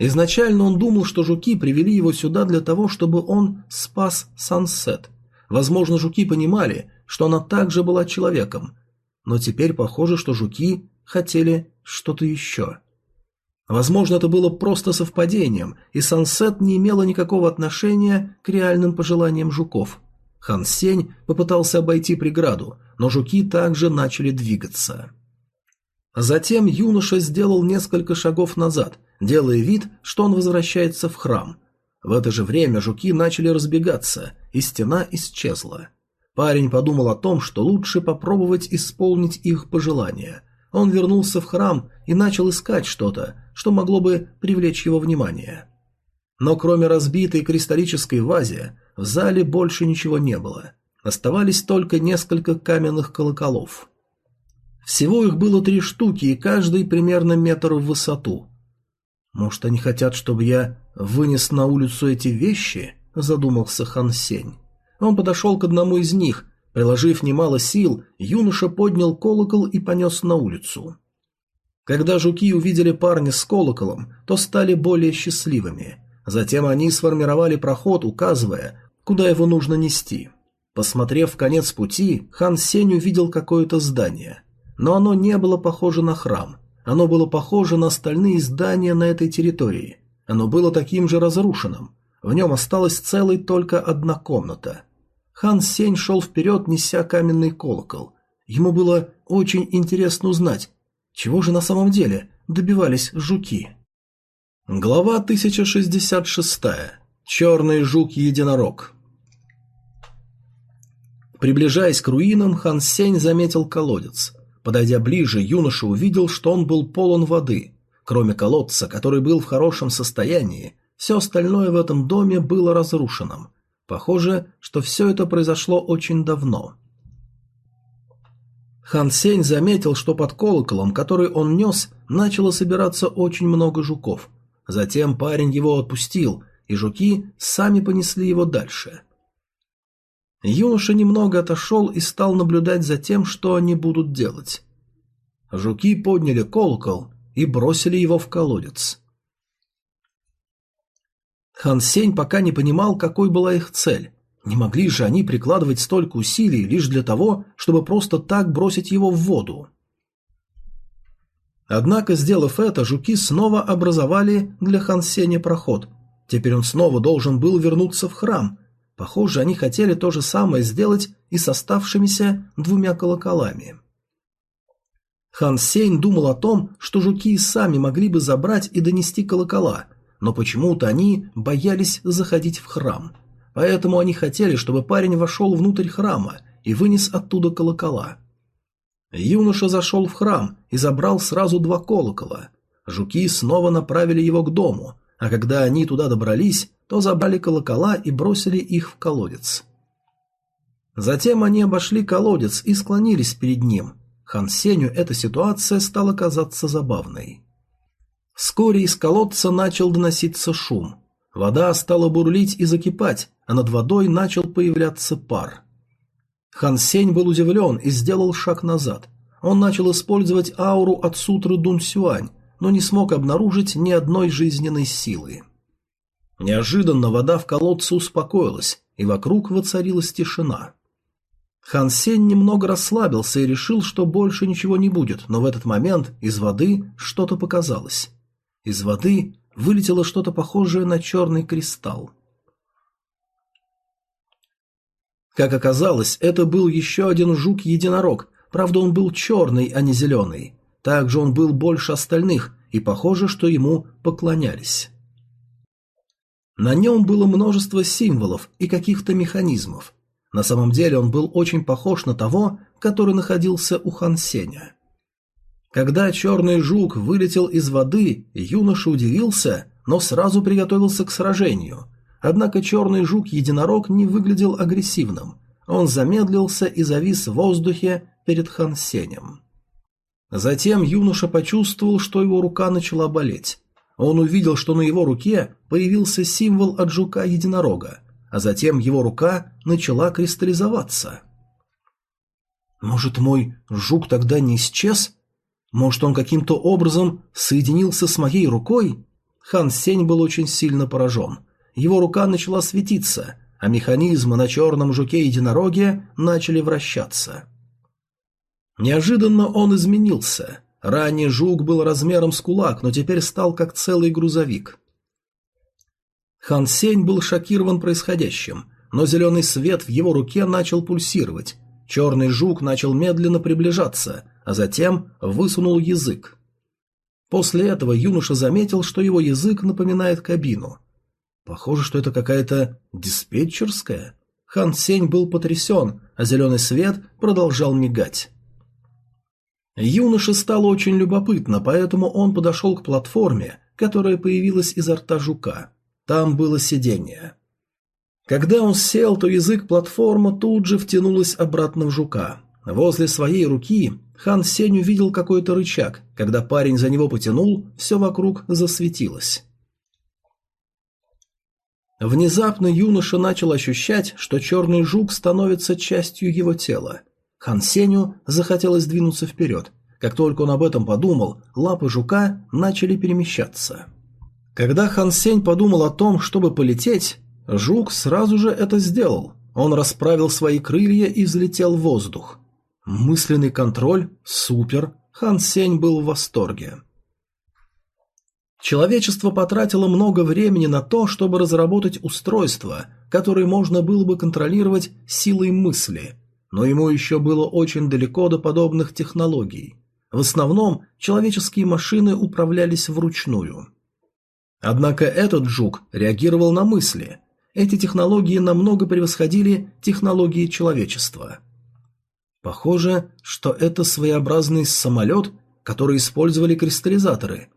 Изначально он думал, что жуки привели его сюда для того, чтобы он спас Сансет. Возможно, жуки понимали, что она также была человеком, но теперь похоже, что жуки хотели что-то еще. Возможно, это было просто совпадением, и Сансет не имела никакого отношения к реальным пожеланиям жуков. Хан Сень попытался обойти преграду, но жуки также начали двигаться. Затем юноша сделал несколько шагов назад, делая вид, что он возвращается в храм. В это же время жуки начали разбегаться, и стена исчезла. Парень подумал о том, что лучше попробовать исполнить их пожелания. Он вернулся в храм и начал искать что-то, что могло бы привлечь его внимание. Но кроме разбитой кристаллической вазе, в зале больше ничего не было. Оставались только несколько каменных колоколов. Всего их было три штуки, и каждый примерно метр в высоту. «Может, они хотят, чтобы я вынес на улицу эти вещи?» – задумался Хан Сень. Он подошел к одному из них. Приложив немало сил, юноша поднял колокол и понес на улицу. Когда жуки увидели парня с колоколом, то стали более счастливыми. Затем они сформировали проход, указывая, куда его нужно нести. Посмотрев в конец пути, хан Сень увидел какое-то здание – но оно не было похоже на храм. Оно было похоже на остальные здания на этой территории. Оно было таким же разрушенным. В нем осталась целой только одна комната. Хан Сень шел вперед, неся каменный колокол. Ему было очень интересно узнать, чего же на самом деле добивались жуки. Глава 1066. Черный жук-единорог. Приближаясь к руинам, Хан Сень заметил колодец. Подойдя ближе, юноша увидел, что он был полон воды. Кроме колодца, который был в хорошем состоянии, все остальное в этом доме было разрушенным. Похоже, что все это произошло очень давно. Хан Сень заметил, что под колоколом, который он нес, начало собираться очень много жуков. Затем парень его отпустил, и жуки сами понесли его дальше. Юноша немного отошел и стал наблюдать за тем, что они будут делать. Жуки подняли колокол и бросили его в колодец. Хан Сень пока не понимал, какой была их цель. Не могли же они прикладывать столько усилий лишь для того, чтобы просто так бросить его в воду. Однако, сделав это, жуки снова образовали для Хан Сеня проход. Теперь он снова должен был вернуться в храм, Похоже, они хотели то же самое сделать и с оставшимися двумя колоколами. Хан Сень думал о том, что жуки сами могли бы забрать и донести колокола, но почему-то они боялись заходить в храм. Поэтому они хотели, чтобы парень вошел внутрь храма и вынес оттуда колокола. Юноша зашел в храм и забрал сразу два колокола. Жуки снова направили его к дому, а когда они туда добрались, то забрали колокола и бросили их в колодец. Затем они обошли колодец и склонились перед ним. Хан Сеню эта ситуация стала казаться забавной. Вскоре из колодца начал доноситься шум. Вода стала бурлить и закипать, а над водой начал появляться пар. Хан Сень был удивлен и сделал шаг назад. Он начал использовать ауру от сутры Дун Сюань, но не смог обнаружить ни одной жизненной силы. Неожиданно вода в колодце успокоилась, и вокруг воцарилась тишина. Хан Сень немного расслабился и решил, что больше ничего не будет, но в этот момент из воды что-то показалось. Из воды вылетело что-то похожее на черный кристалл. Как оказалось, это был еще один жук-единорог, правда он был черный, а не зеленый. Также он был больше остальных, и похоже, что ему поклонялись. На нем было множество символов и каких-то механизмов. На самом деле он был очень похож на того, который находился у Хан Сеня. Когда черный жук вылетел из воды, юноша удивился, но сразу приготовился к сражению. Однако черный жук-единорог не выглядел агрессивным. Он замедлился и завис в воздухе перед Хан Сенем. Затем юноша почувствовал, что его рука начала болеть. Он увидел, что на его руке появился символ от жука-единорога, а затем его рука начала кристаллизоваться. Может, мой жук тогда не исчез? Может, он каким-то образом соединился с моей рукой? Хан Сень был очень сильно поражен. Его рука начала светиться, а механизмы на черном жуке-единороге начали вращаться. Неожиданно он изменился. Ранее жук был размером с кулак, но теперь стал как целый грузовик. Хан Сень был шокирован происходящим, но зеленый свет в его руке начал пульсировать. Черный жук начал медленно приближаться, а затем высунул язык. После этого юноша заметил, что его язык напоминает кабину. Похоже, что это какая-то диспетчерская. Хан Сень был потрясен, а зеленый свет продолжал мигать. Юноше стало очень любопытно, поэтому он подошел к платформе, которая появилась изо рта жука. Там было сиденье. Когда он сел, то язык платформы тут же втянулась обратно в жука. Возле своей руки Хан Сень увидел какой-то рычаг. Когда парень за него потянул, все вокруг засветилось. Внезапно юноша начал ощущать, что черный жук становится частью его тела. Хан Сеню захотелось двинуться вперед. Как только он об этом подумал, лапы жука начали перемещаться. Когда Хан Сень подумал о том, чтобы полететь, жук сразу же это сделал. Он расправил свои крылья и взлетел в воздух. Мысленный контроль – супер. Хан Сень был в восторге. Человечество потратило много времени на то, чтобы разработать устройство, которое можно было бы контролировать силой мысли, но ему еще было очень далеко до подобных технологий. В основном человеческие машины управлялись вручную. Однако этот жук реагировал на мысли. Эти технологии намного превосходили технологии человечества. Похоже, что это своеобразный самолет, который использовали кристаллизаторы.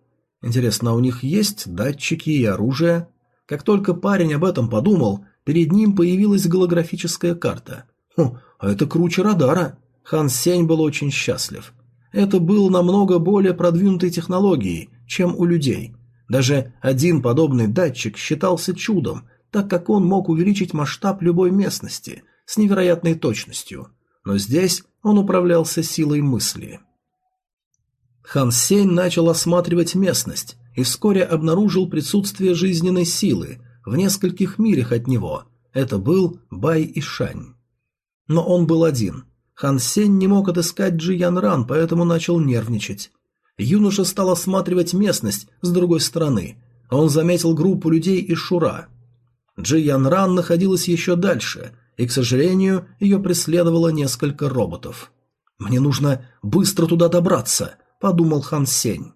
Интересно, а у них есть датчики и оружие? Как только парень об этом подумал, перед ним появилась голографическая карта. Хм, а это круче радара. Хан Сень был очень счастлив. Это было намного более продвинутой технологией, чем у людей – даже один подобный датчик считался чудом, так как он мог увеличить масштаб любой местности с невероятной точностью, но здесь он управлялся силой мысли. Хан Сень начал осматривать местность и вскоре обнаружил присутствие жизненной силы в нескольких милях от него. Это был Бай Ишань. Но он был один. Хан Сень не мог отыскать Джи Ян Ран, поэтому начал нервничать. Юноша стал осматривать местность с другой стороны. Он заметил группу людей из Шура. Джи Ян Ран находилась еще дальше, и, к сожалению, ее преследовало несколько роботов. «Мне нужно быстро туда добраться», — подумал Хан Сень.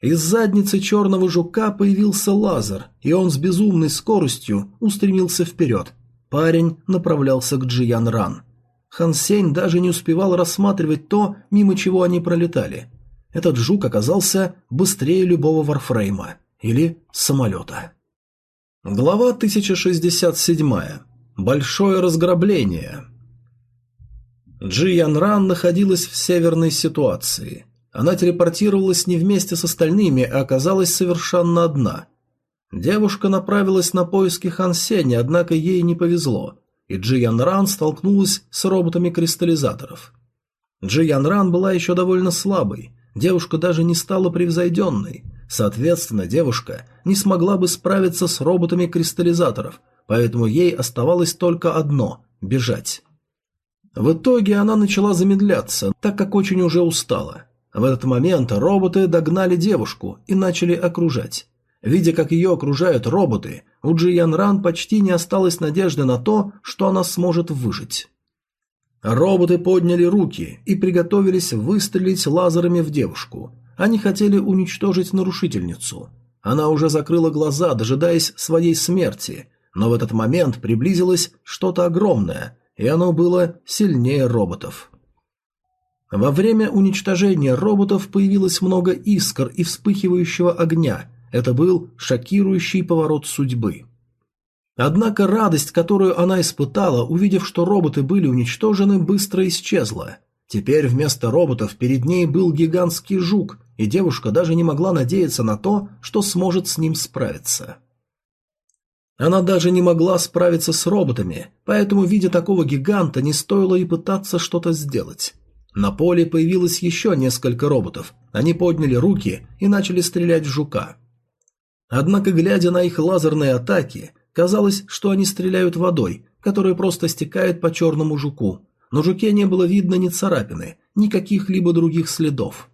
Из задницы черного жука появился лазер, и он с безумной скоростью устремился вперед. Парень направлялся к Джиян Ран. Хан Сень даже не успевал рассматривать то, мимо чего они пролетали. Этот жук оказался быстрее любого варфрейма или самолета. Глава 1067. Большое разграбление. Джи Ян Ран находилась в северной ситуации. Она телепортировалась не вместе с остальными, а оказалась совершенно одна. Девушка направилась на поиски Хан Сеня, однако ей не повезло и Джи Ян Ран столкнулась с роботами кристаллизаторов. Джи Ян Ран была еще довольно слабой, девушка даже не стала превзойденной, соответственно, девушка не смогла бы справиться с роботами кристаллизаторов, поэтому ей оставалось только одно – бежать. В итоге она начала замедляться, так как очень уже устала. В этот момент роботы догнали девушку и начали окружать. Видя, как ее окружают роботы, у Джиян Ран почти не осталось надежды на то, что она сможет выжить. Роботы подняли руки и приготовились выстрелить лазерами в девушку. Они хотели уничтожить нарушительницу. Она уже закрыла глаза, дожидаясь своей смерти, но в этот момент приблизилось что-то огромное, и оно было сильнее роботов. Во время уничтожения роботов появилось много искр и вспыхивающего огня, это был шокирующий поворот судьбы. Однако радость, которую она испытала, увидев, что роботы были уничтожены, быстро исчезла. Теперь вместо роботов перед ней был гигантский жук, и девушка даже не могла надеяться на то, что сможет с ним справиться. Она даже не могла справиться с роботами, поэтому, видя такого гиганта, не стоило и пытаться что-то сделать. На поле появилось еще несколько роботов. Они подняли руки и начали стрелять в жука. Однако, глядя на их лазерные атаки, казалось, что они стреляют водой, которая просто стекает по черному жуку. Но жуке не было видно ни царапины, ни каких-либо других следов.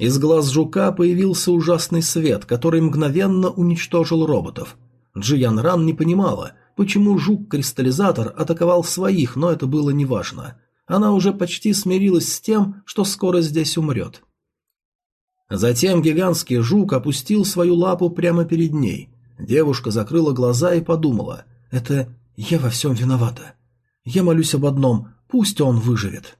Из глаз жука появился ужасный свет, который мгновенно уничтожил роботов – Джиян Ран не понимала, почему жук-кристаллизатор атаковал своих, но это было неважно. Она уже почти смирилась с тем, что скоро здесь умрет. Затем гигантский жук опустил свою лапу прямо перед ней. Девушка закрыла глаза и подумала, «Это я во всем виновата. Я молюсь об одном, пусть он выживет».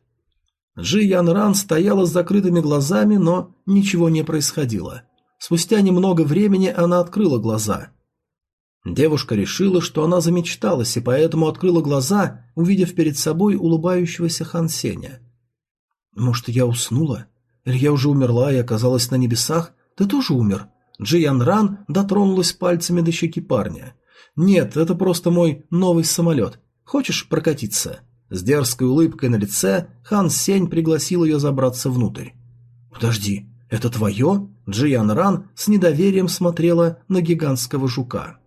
Джи Ян Ран стояла с закрытыми глазами, но ничего не происходило. Спустя немного времени она открыла глаза – Девушка решила, что она замечталась, и поэтому открыла глаза, увидев перед собой улыбающегося Хан Сеня. «Может, я уснула? Или я уже умерла и оказалась на небесах? Ты тоже умер?» Джиян Ран дотронулась пальцами до щеки парня. «Нет, это просто мой новый самолет. Хочешь прокатиться?» С дерзкой улыбкой на лице Хан Сень пригласил ее забраться внутрь. «Подожди, это твое?» Джиян Ран с недоверием смотрела на гигантского жука.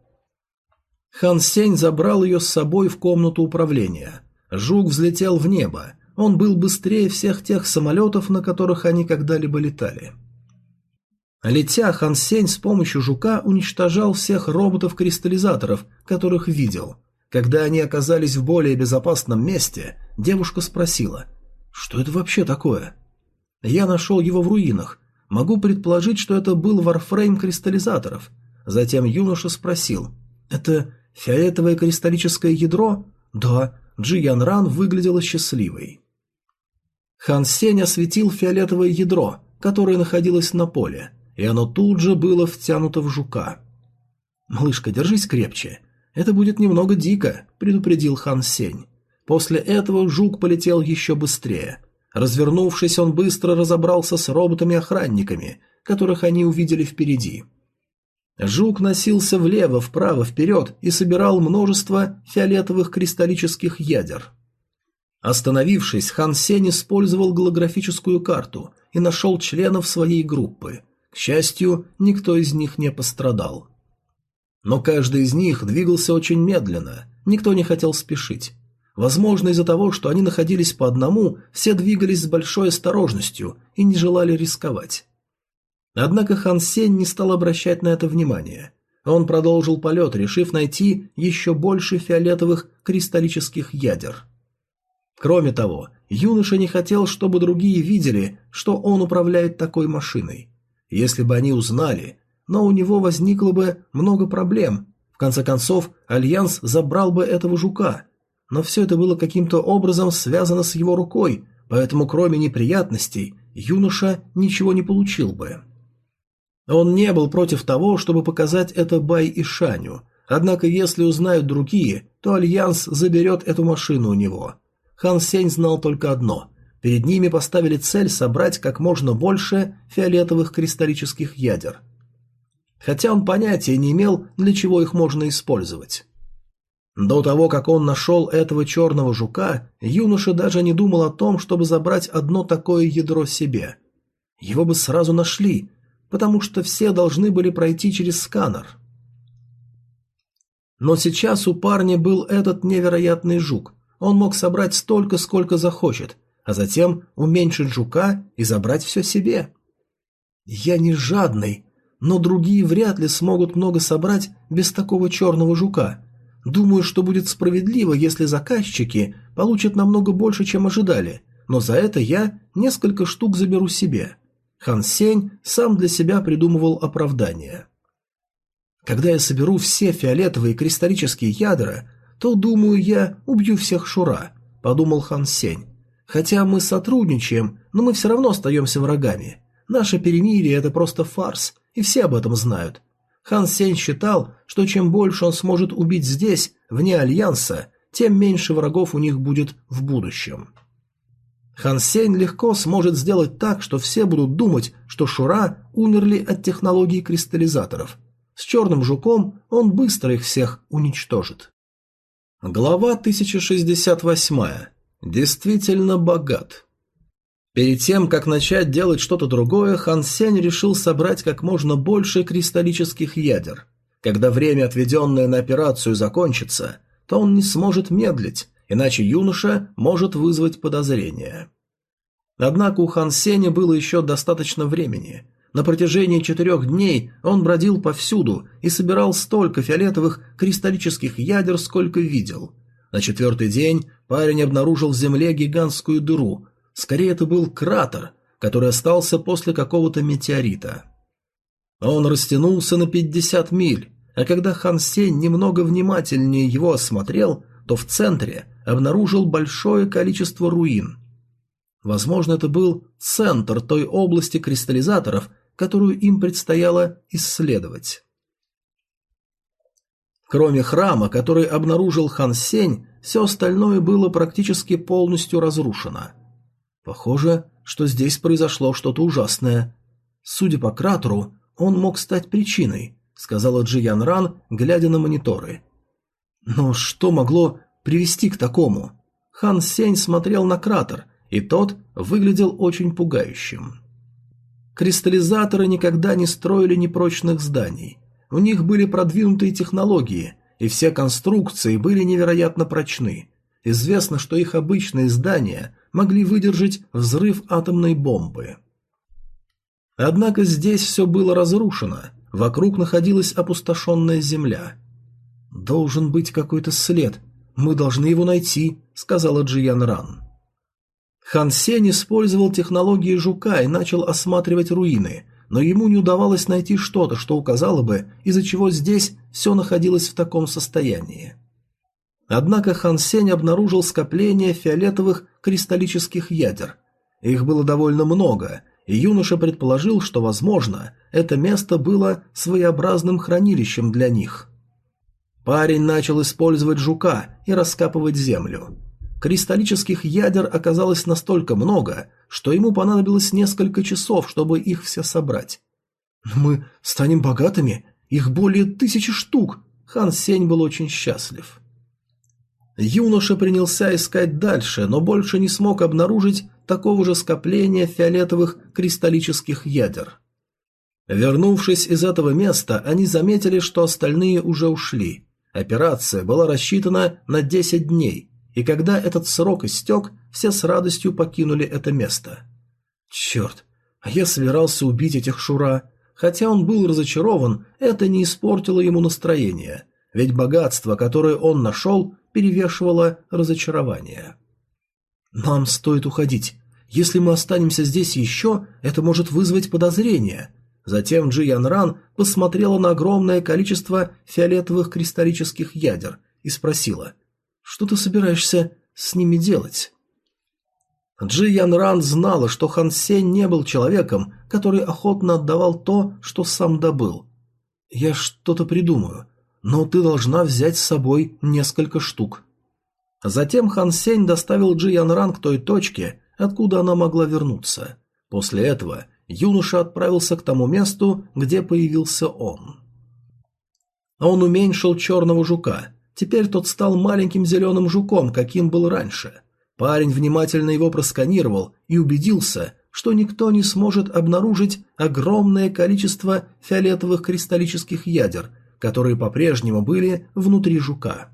Хан Сень забрал ее с собой в комнату управления. Жук взлетел в небо. Он был быстрее всех тех самолетов, на которых они когда-либо летали. Летя, Хан Сень с помощью жука уничтожал всех роботов-кристаллизаторов, которых видел. Когда они оказались в более безопасном месте, девушка спросила, «Что это вообще такое?» «Я нашел его в руинах. Могу предположить, что это был варфрейм кристаллизаторов». Затем юноша спросил, «Это Фиолетовое кристаллическое ядро? Да, Джи Ян Ран выглядела счастливой. Хан Сень осветил фиолетовое ядро, которое находилось на поле, и оно тут же было втянуто в жука. «Малышка, держись крепче. Это будет немного дико», — предупредил Хан Сень. После этого жук полетел еще быстрее. Развернувшись, он быстро разобрался с роботами-охранниками, которых они увидели впереди. Жук носился влево, вправо, вперед и собирал множество фиолетовых кристаллических ядер. Остановившись, Хан Сень использовал голографическую карту и нашел членов своей группы. К счастью, никто из них не пострадал. Но каждый из них двигался очень медленно, никто не хотел спешить. Возможно, из-за того, что они находились по одному, все двигались с большой осторожностью и не желали рисковать. Однако Хан Сень не стал обращать на это внимания. Он продолжил полет, решив найти еще больше фиолетовых кристаллических ядер. Кроме того, юноша не хотел, чтобы другие видели, что он управляет такой машиной. Если бы они узнали, то у него возникло бы много проблем. В конце концов, Альянс забрал бы этого жука. Но все это было каким-то образом связано с его рукой, поэтому кроме неприятностей юноша ничего не получил бы. Он не был против того, чтобы показать это Бай Ишаню, однако если узнают другие, то Альянс заберет эту машину у него. Хан Сень знал только одно – перед ними поставили цель собрать как можно больше фиолетовых кристаллических ядер. Хотя он понятия не имел, для чего их можно использовать. До того, как он нашел этого черного жука, юноша даже не думал о том, чтобы забрать одно такое ядро себе. Его бы сразу нашли, потому что все должны были пройти через сканер. Но сейчас у парня был этот невероятный жук. Он мог собрать столько, сколько захочет, а затем уменьшить жука и забрать все себе. Я не жадный, но другие вряд ли смогут много собрать без такого черного жука. Думаю, что будет справедливо, если заказчики получат намного больше, чем ожидали, но за это я несколько штук заберу себе. Хан Сень сам для себя придумывал оправдание. Когда я соберу все фиолетовые кристаллические ядра, то, думаю, я убью всех Шура, подумал Хан Сень. Хотя мы сотрудничаем, но мы все равно остаемся врагами. Наше перемирие – это просто фарс, и все об этом знают. Хан Сень считал, что чем больше он сможет убить здесь, вне Альянса, тем меньше врагов у них будет в будущем. Хан Сень легко сможет сделать так, что все будут думать, что Шура умерли от технологии кристаллизаторов. С Черным Жуком он быстро их всех уничтожит. Глава 1068. Действительно богат. Перед тем, как начать делать что-то другое, Хан Сень решил собрать как можно больше кристаллических ядер. Когда время, отведенное на операцию, закончится, то он не сможет медлить, иначе юноша может вызвать подозрения. Однако у Хан Сеня было еще достаточно времени. На протяжении четырех дней он бродил повсюду и собирал столько фиолетовых кристаллических ядер, сколько видел. На четвертый день парень обнаружил в земле гигантскую дыру, Скорее, это был кратер, который остался после какого-то метеорита. Он растянулся на 50 миль, а когда Хан Сень немного внимательнее его осмотрел, то в центре обнаружил большое количество руин. Возможно, это был центр той области кристаллизаторов, которую им предстояло исследовать. Кроме храма, который обнаружил Хан Сень, все остальное было практически полностью разрушено – Похоже, что здесь произошло что-то ужасное. Судя по кратеру, он мог стать причиной, сказала Джиян Ран, глядя на мониторы. Но что могло привести к такому? Хан Сень смотрел на кратер, и тот выглядел очень пугающим. Кристаллизаторы никогда не строили непрочных зданий. У них были продвинутые технологии, и все конструкции были невероятно прочны. Известно, что их обычные здания могли выдержать взрыв атомной бомбы. Однако здесь все было разрушено, вокруг находилась опустошенная земля. «Должен быть какой-то след, мы должны его найти», — сказала Джиян Ран. Хан Сень использовал технологии жука и начал осматривать руины, но ему не удавалось найти что-то, что указало бы, из-за чего здесь все находилось в таком состоянии. Однако Хан Сень обнаружил скопление фиолетовых кристаллических ядер. Их было довольно много, и юноша предположил, что, возможно, это место было своеобразным хранилищем для них. Парень начал использовать жука и раскапывать землю. Кристаллических ядер оказалось настолько много, что ему понадобилось несколько часов, чтобы их все собрать. «Мы станем богатыми? Их более тысячи штук!» Хан Сень был очень счастлив. Юноша принялся искать дальше, но больше не смог обнаружить такого же скопления фиолетовых кристаллических ядер. Вернувшись из этого места, они заметили, что остальные уже ушли. Операция была рассчитана на 10 дней, и когда этот срок истек, все с радостью покинули это место. Черт, а я собирался убить этих Шура. Хотя он был разочарован, это не испортило ему настроение, ведь богатство, которое он нашел, перевешивало разочарование. «Нам стоит уходить. Если мы останемся здесь еще, это может вызвать подозрения». Затем Джи Ян Ран посмотрела на огромное количество фиолетовых кристаллических ядер и спросила, «Что ты собираешься с ними делать?» Джи Ян Ран знала, что Хан Сень не был человеком, который охотно отдавал то, что сам добыл. «Я что-то придумаю но ты должна взять с собой несколько штук. Затем Хан Сень доставил Джи Ян Ран к той точке, откуда она могла вернуться. После этого юноша отправился к тому месту, где появился он. Он уменьшил черного жука. Теперь тот стал маленьким зеленым жуком, каким был раньше. Парень внимательно его просканировал и убедился, что никто не сможет обнаружить огромное количество фиолетовых кристаллических ядер – которые по-прежнему были внутри жука.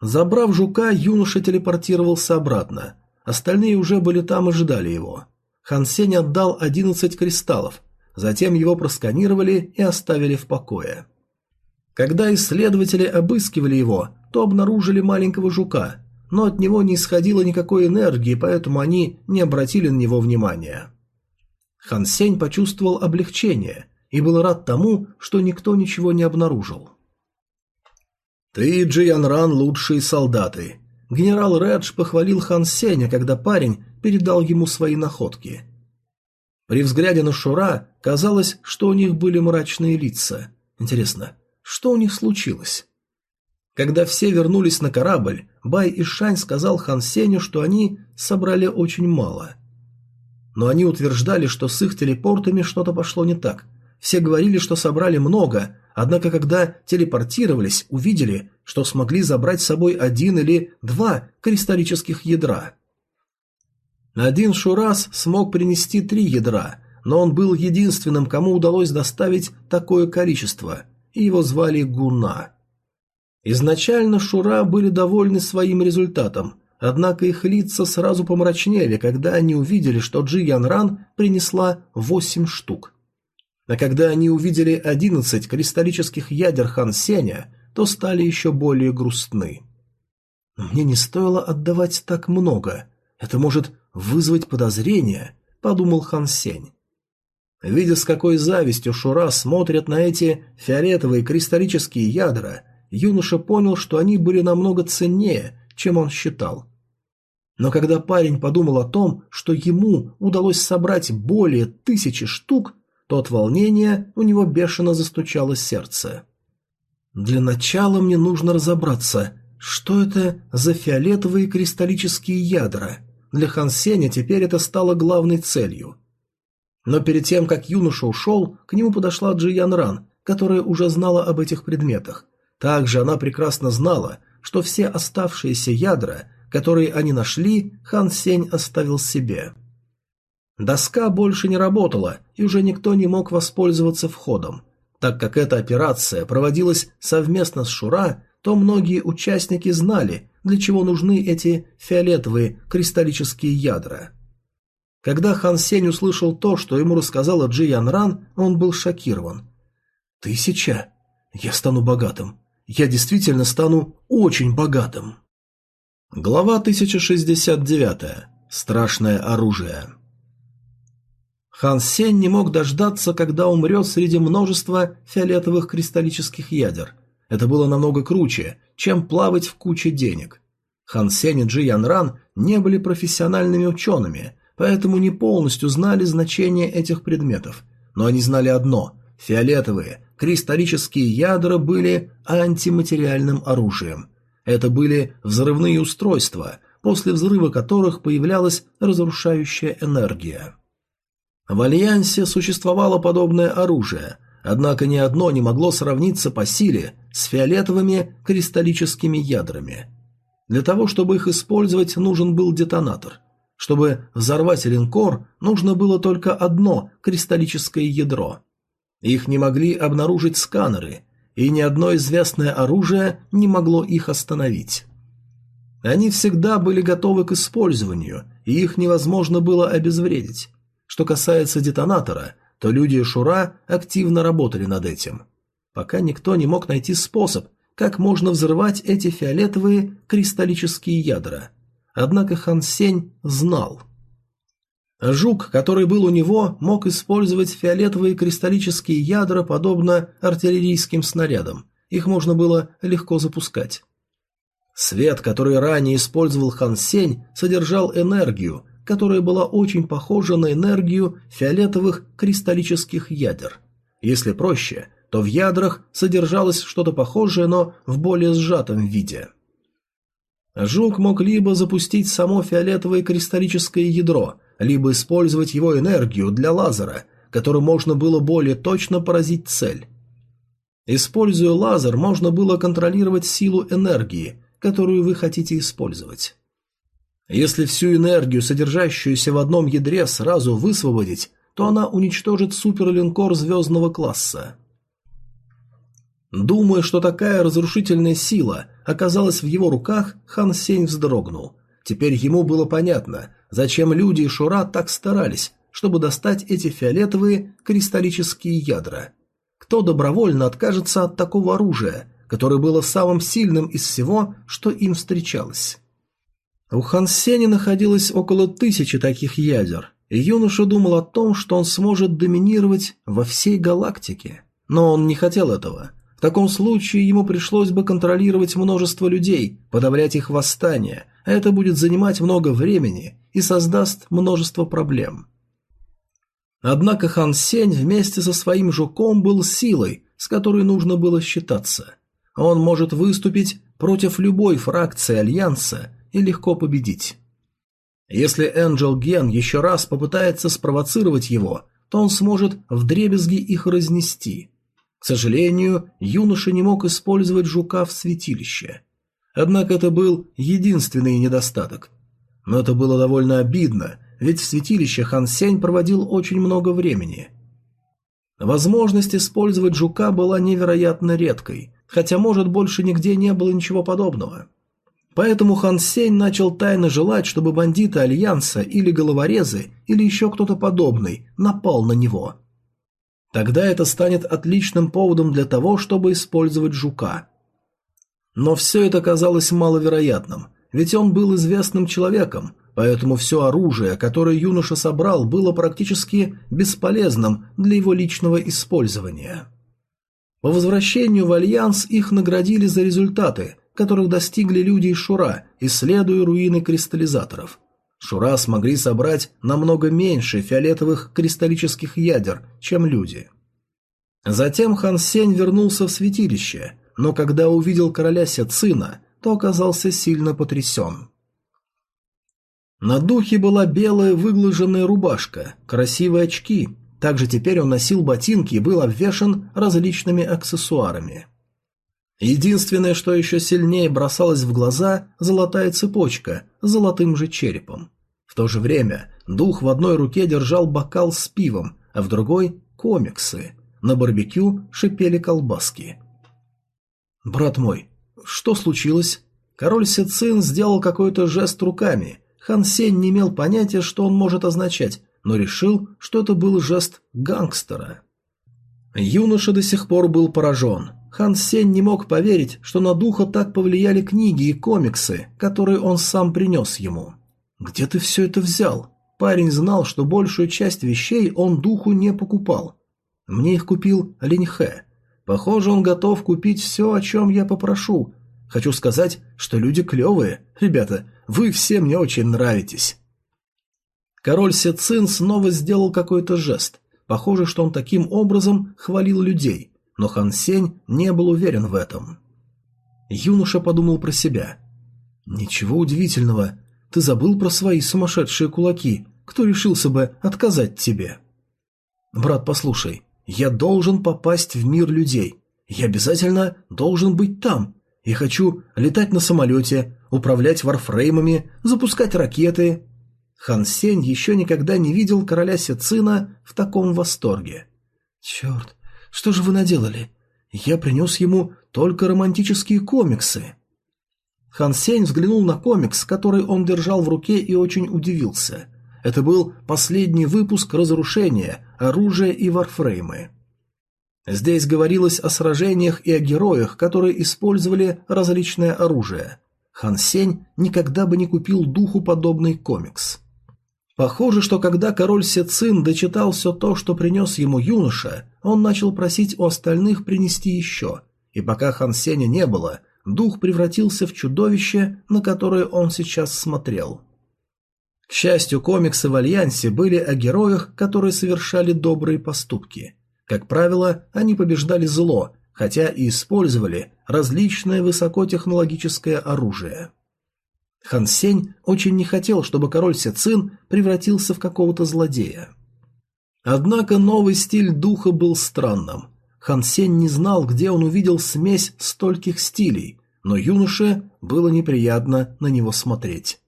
Забрав жука, юноша телепортировался обратно. Остальные уже были там и ждали его. Хан Сень отдал 11 кристаллов, затем его просканировали и оставили в покое. Когда исследователи обыскивали его, то обнаружили маленького жука, но от него не исходило никакой энергии, поэтому они не обратили на него внимания. Хан Сень почувствовал облегчение и был рад тому, что никто ничего не обнаружил. «Ты, Джиян Ран, лучшие солдаты!» Генерал Редж похвалил Хан Сеня, когда парень передал ему свои находки. При взгляде на Шура казалось, что у них были мрачные лица. Интересно, что у них случилось? Когда все вернулись на корабль, Бай и Шань сказал Хан Сеню, что они собрали очень мало. Но они утверждали, что с их телепортами что-то пошло не так. Все говорили, что собрали много, однако когда телепортировались, увидели, что смогли забрать с собой один или два кристаллических ядра. Один Шурас смог принести три ядра, но он был единственным, кому удалось доставить такое количество, и его звали Гуна. Изначально Шура были довольны своим результатом, однако их лица сразу помрачнели, когда они увидели, что Джи Ян Ран принесла восемь штук. А когда они увидели одиннадцать кристаллических ядер Хан Сеня, то стали еще более грустны. «Мне не стоило отдавать так много. Это может вызвать подозрения», — подумал Хан Сень. Видя, с какой завистью Шура смотрят на эти фиолетовые кристаллические ядра, юноша понял, что они были намного ценнее, чем он считал. Но когда парень подумал о том, что ему удалось собрать более тысячи штук, то от волнения у него бешено застучало сердце. «Для начала мне нужно разобраться, что это за фиолетовые кристаллические ядра. Для Хансеня теперь это стало главной целью. Но перед тем, как юноша ушел, к нему подошла Джи Ян Ран, которая уже знала об этих предметах. Также она прекрасно знала, что все оставшиеся ядра, которые они нашли, Хан Сень оставил себе. Доска больше не работала, и уже никто не мог воспользоваться входом. Так как эта операция проводилась совместно с Шура, то многие участники знали, для чего нужны эти фиолетовые кристаллические ядра. Когда Хан Сень услышал то, что ему рассказала Джи Ян Ран, он был шокирован. «Тысяча? Я стану богатым. Я действительно стану очень богатым». Глава 1069. Страшное оружие. Хан Сень не мог дождаться, когда умрет среди множества фиолетовых кристаллических ядер. Это было намного круче, чем плавать в куче денег. Хан Сень и Джи Ян Ран не были профессиональными учеными, поэтому не полностью знали значение этих предметов. Но они знали одно – фиолетовые, кристаллические ядра были антиматериальным оружием. Это были взрывные устройства, после взрыва которых появлялась разрушающая энергия. В Альянсе существовало подобное оружие, однако ни одно не могло сравниться по силе с фиолетовыми кристаллическими ядрами. Для того, чтобы их использовать, нужен был детонатор – чтобы взорвать линкор, нужно было только одно кристаллическое ядро. Их не могли обнаружить сканеры, и ни одно известное оружие не могло их остановить. Они всегда были готовы к использованию, и их невозможно было обезвредить. Что касается детонатора, то люди Шура активно работали над этим. Пока никто не мог найти способ, как можно взрывать эти фиолетовые кристаллические ядра – Однако Хан Сень знал. Жук, который был у него, мог использовать фиолетовые кристаллические ядра, подобно артиллерийским снарядам. Их можно было легко запускать. Свет, который ранее использовал Хан Сень, содержал энергию, которая была очень похожа на энергию фиолетовых кристаллических ядер. Если проще, то в ядрах содержалось что-то похожее, но в более сжатом виде – Жук мог либо запустить само фиолетовое кристаллическое ядро, либо использовать его энергию для лазера, которым можно было более точно поразить цель. Используя лазер, можно было контролировать силу энергии, которую вы хотите использовать. Если всю энергию, содержащуюся в одном ядре, сразу высвободить, то она уничтожит суперлинкор звездного класса. Думая, что такая разрушительная сила оказалась в его руках, Хан Сень вздрогнул. Теперь ему было понятно, зачем люди и Шура так старались, чтобы достать эти фиолетовые кристаллические ядра. Кто добровольно откажется от такого оружия, которое было самым сильным из всего, что им встречалось? У Хан Сеня находилось около тысячи таких ядер, и юноша думал о том, что он сможет доминировать во всей галактике. Но он не хотел этого – в таком случае ему пришлось бы контролировать множество людей, подавлять их восстания, а это будет занимать много времени и создаст множество проблем. Однако Хан Сень вместе со своим жуком был силой, с которой нужно было считаться. Он может выступить против любой фракции Альянса и легко победить. Если Энджел Ген еще раз попытается спровоцировать его, то он сможет вдребезги их разнести. К сожалению, юноша не мог использовать жука в святилище. Однако это был единственный недостаток. Но это было довольно обидно, ведь в святилище Хан Сень проводил очень много времени. Возможность использовать жука была невероятно редкой, хотя, может, больше нигде не было ничего подобного. Поэтому Хан Сень начал тайно желать, чтобы бандиты Альянса или головорезы, или еще кто-то подобный напал на него. Тогда это станет отличным поводом для того, чтобы использовать жука. Но все это казалось маловероятным, ведь он был известным человеком, поэтому все оружие, которое юноша собрал, было практически бесполезным для его личного использования. По возвращению в Альянс их наградили за результаты, которых достигли люди из Шура, исследуя руины кристаллизаторов. Шура смогли собрать намного меньше фиолетовых кристаллических ядер, чем люди. Затем Хан Сень вернулся в святилище, но когда увидел короля Сяцина, то оказался сильно потрясен. На духе была белая выглаженная рубашка, красивые очки. Также теперь он носил ботинки и был обвешан различными аксессуарами. Единственное, что еще сильнее бросалось в глаза – золотая цепочка с золотым же черепом. В то же время дух в одной руке держал бокал с пивом, а в другой – комиксы. На барбекю шипели колбаски. «Брат мой, что случилось?» Король Сицин сделал какой-то жест руками. Хан Сень не имел понятия, что он может означать, но решил, что это был жест гангстера. Юноша до сих пор был поражен. Хан Сень не мог поверить, что на духа так повлияли книги и комиксы, которые он сам принес ему. «Где ты все это взял?» Парень знал, что большую часть вещей он духу не покупал. Мне их купил Линьхэ. Похоже, он готов купить все, о чем я попрошу. Хочу сказать, что люди клевые. Ребята, вы все мне очень нравитесь. Король Сецин снова сделал какой-то жест. Похоже, что он таким образом хвалил людей но Хан Сень не был уверен в этом. Юноша подумал про себя. «Ничего удивительного. Ты забыл про свои сумасшедшие кулаки. Кто решился бы отказать тебе?» «Брат, послушай, я должен попасть в мир людей. Я обязательно должен быть там. Я хочу летать на самолете, управлять варфреймами, запускать ракеты». Хан Сень еще никогда не видел короля Сецина в таком восторге. «Черт, что же вы наделали? Я принес ему только романтические комиксы». Хан Сень взглянул на комикс, который он держал в руке и очень удивился. Это был последний выпуск «Разрушения», «Оружие и варфреймы». Здесь говорилось о сражениях и о героях, которые использовали различное оружие. Хан Сень никогда бы не купил духу подобный комикс. Похоже, что когда король Сецин дочитал все то, что принес ему юноша, он начал просить у остальных принести еще, и пока Хан Сеня не было, дух превратился в чудовище, на которое он сейчас смотрел. К счастью, комиксы в Альянсе были о героях, которые совершали добрые поступки. Как правило, они побеждали зло, хотя и использовали различное высокотехнологическое оружие. Хан Сень очень не хотел, чтобы король Сецин превратился в какого-то злодея. Однако новый стиль духа был странным. Хан Сень не знал, где он увидел смесь стольких стилей, но юноше было неприятно на него смотреть.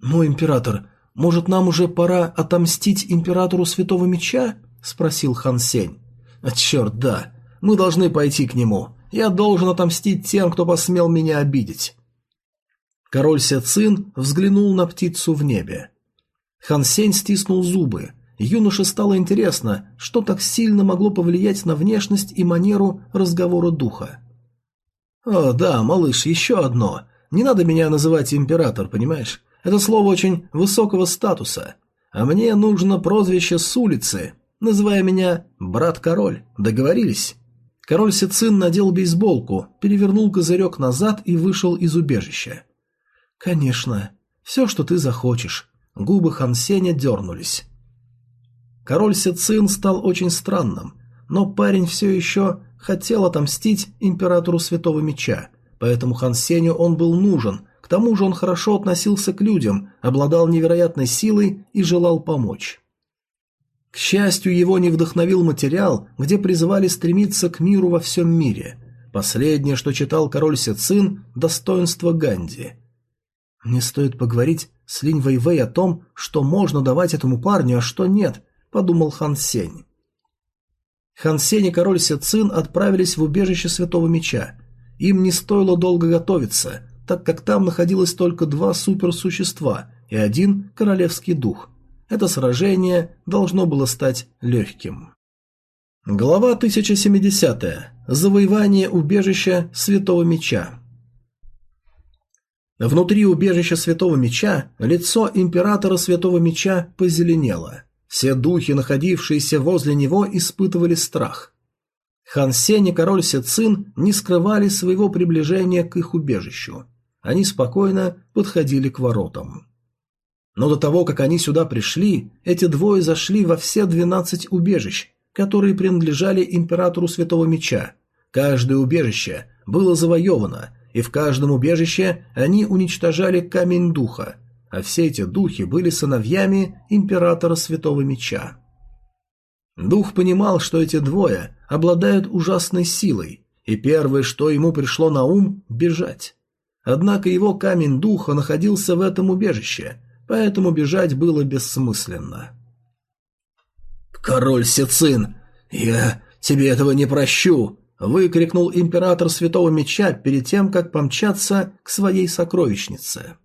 «Мой император, может, нам уже пора отомстить императору Святого Меча?» – спросил Хан Сень. «А черт, да. Мы должны пойти к нему. Я должен отомстить тем, кто посмел меня обидеть. Король Сяцин взглянул на птицу в небе. Хан Сень стиснул зубы. Юноше стало интересно, что так сильно могло повлиять на внешность и манеру разговора духа. «О, да, малыш, еще одно. Не надо меня называть император, понимаешь? Это слово очень высокого статуса. А мне нужно прозвище с улицы. Называй меня брат-король. Договорились?» Король Сицин надел бейсболку, перевернул козырек назад и вышел из убежища. «Конечно. Все, что ты захочешь». Губы Хан Сеня дернулись. Король Сицин стал очень странным. но парень все еще хотел отомстить императору Святого Меча, поэтому Хан Сеню он был нужен, к тому же он хорошо относился к людям, обладал невероятной силой и желал помочь. К счастью, его не вдохновил материал, где призывали стремиться к миру во всем мире. Последнее, что читал король Сецин – достоинство Ганди. «Мне стоит поговорить с Линь Вэйвэй о том, что можно давать этому парню, а что нет», – подумал Хан Сень. Хан Сень и король Сецин отправились в убежище Святого Меча. Им не стоило долго готовиться, так как там находилось только два суперсущества и один королевский дух – это сражение должно было стать легким. Глава 1070. Завоевание убежища Святого Меча. Внутри убежища Святого Меча лицо императора Святого Меча позеленело. Все духи, находившиеся возле него, испытывали страх. Хан Сень и король Сецин не скрывали своего приближения к их убежищу. Они спокойно подходили к воротам. Но до того, как они сюда пришли, эти двое зашли во все двенадцать убежищ, которые принадлежали императору Святого Меча. Каждое убежище было завоевано, и в каждом убежище они уничтожали камень духа, а все эти духи были сыновьями императора Святого Меча. Дух понимал, что эти двое обладают ужасной силой, и первое, что ему пришло на ум – бежать. Однако его камень духа находился в этом убежище, поэтому бежать было бессмысленно. «Король Сицин, я тебе этого не прощу!» – выкрикнул император Святого Меча перед тем, как помчаться к своей сокровищнице.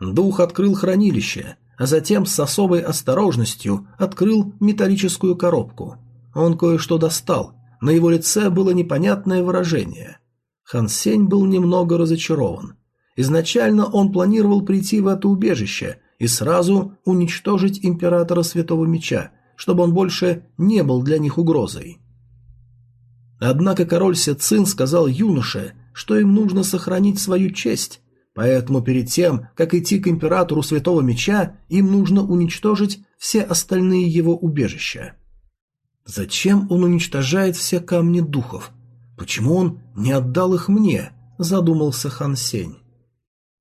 Дух открыл хранилище, а затем с особой осторожностью открыл металлическую коробку. Он кое-что достал, на его лице было непонятное выражение. Хан Сень был немного разочарован. Изначально он планировал прийти в это убежище и сразу уничтожить императора Святого Меча, чтобы он больше не был для них угрозой. Однако король Сецин сказал юноше, что им нужно сохранить свою честь, поэтому перед тем, как идти к императору Святого Меча, им нужно уничтожить все остальные его убежища. Зачем он уничтожает все камни духов? Почему он не отдал их мне? Задумался Хан Сень.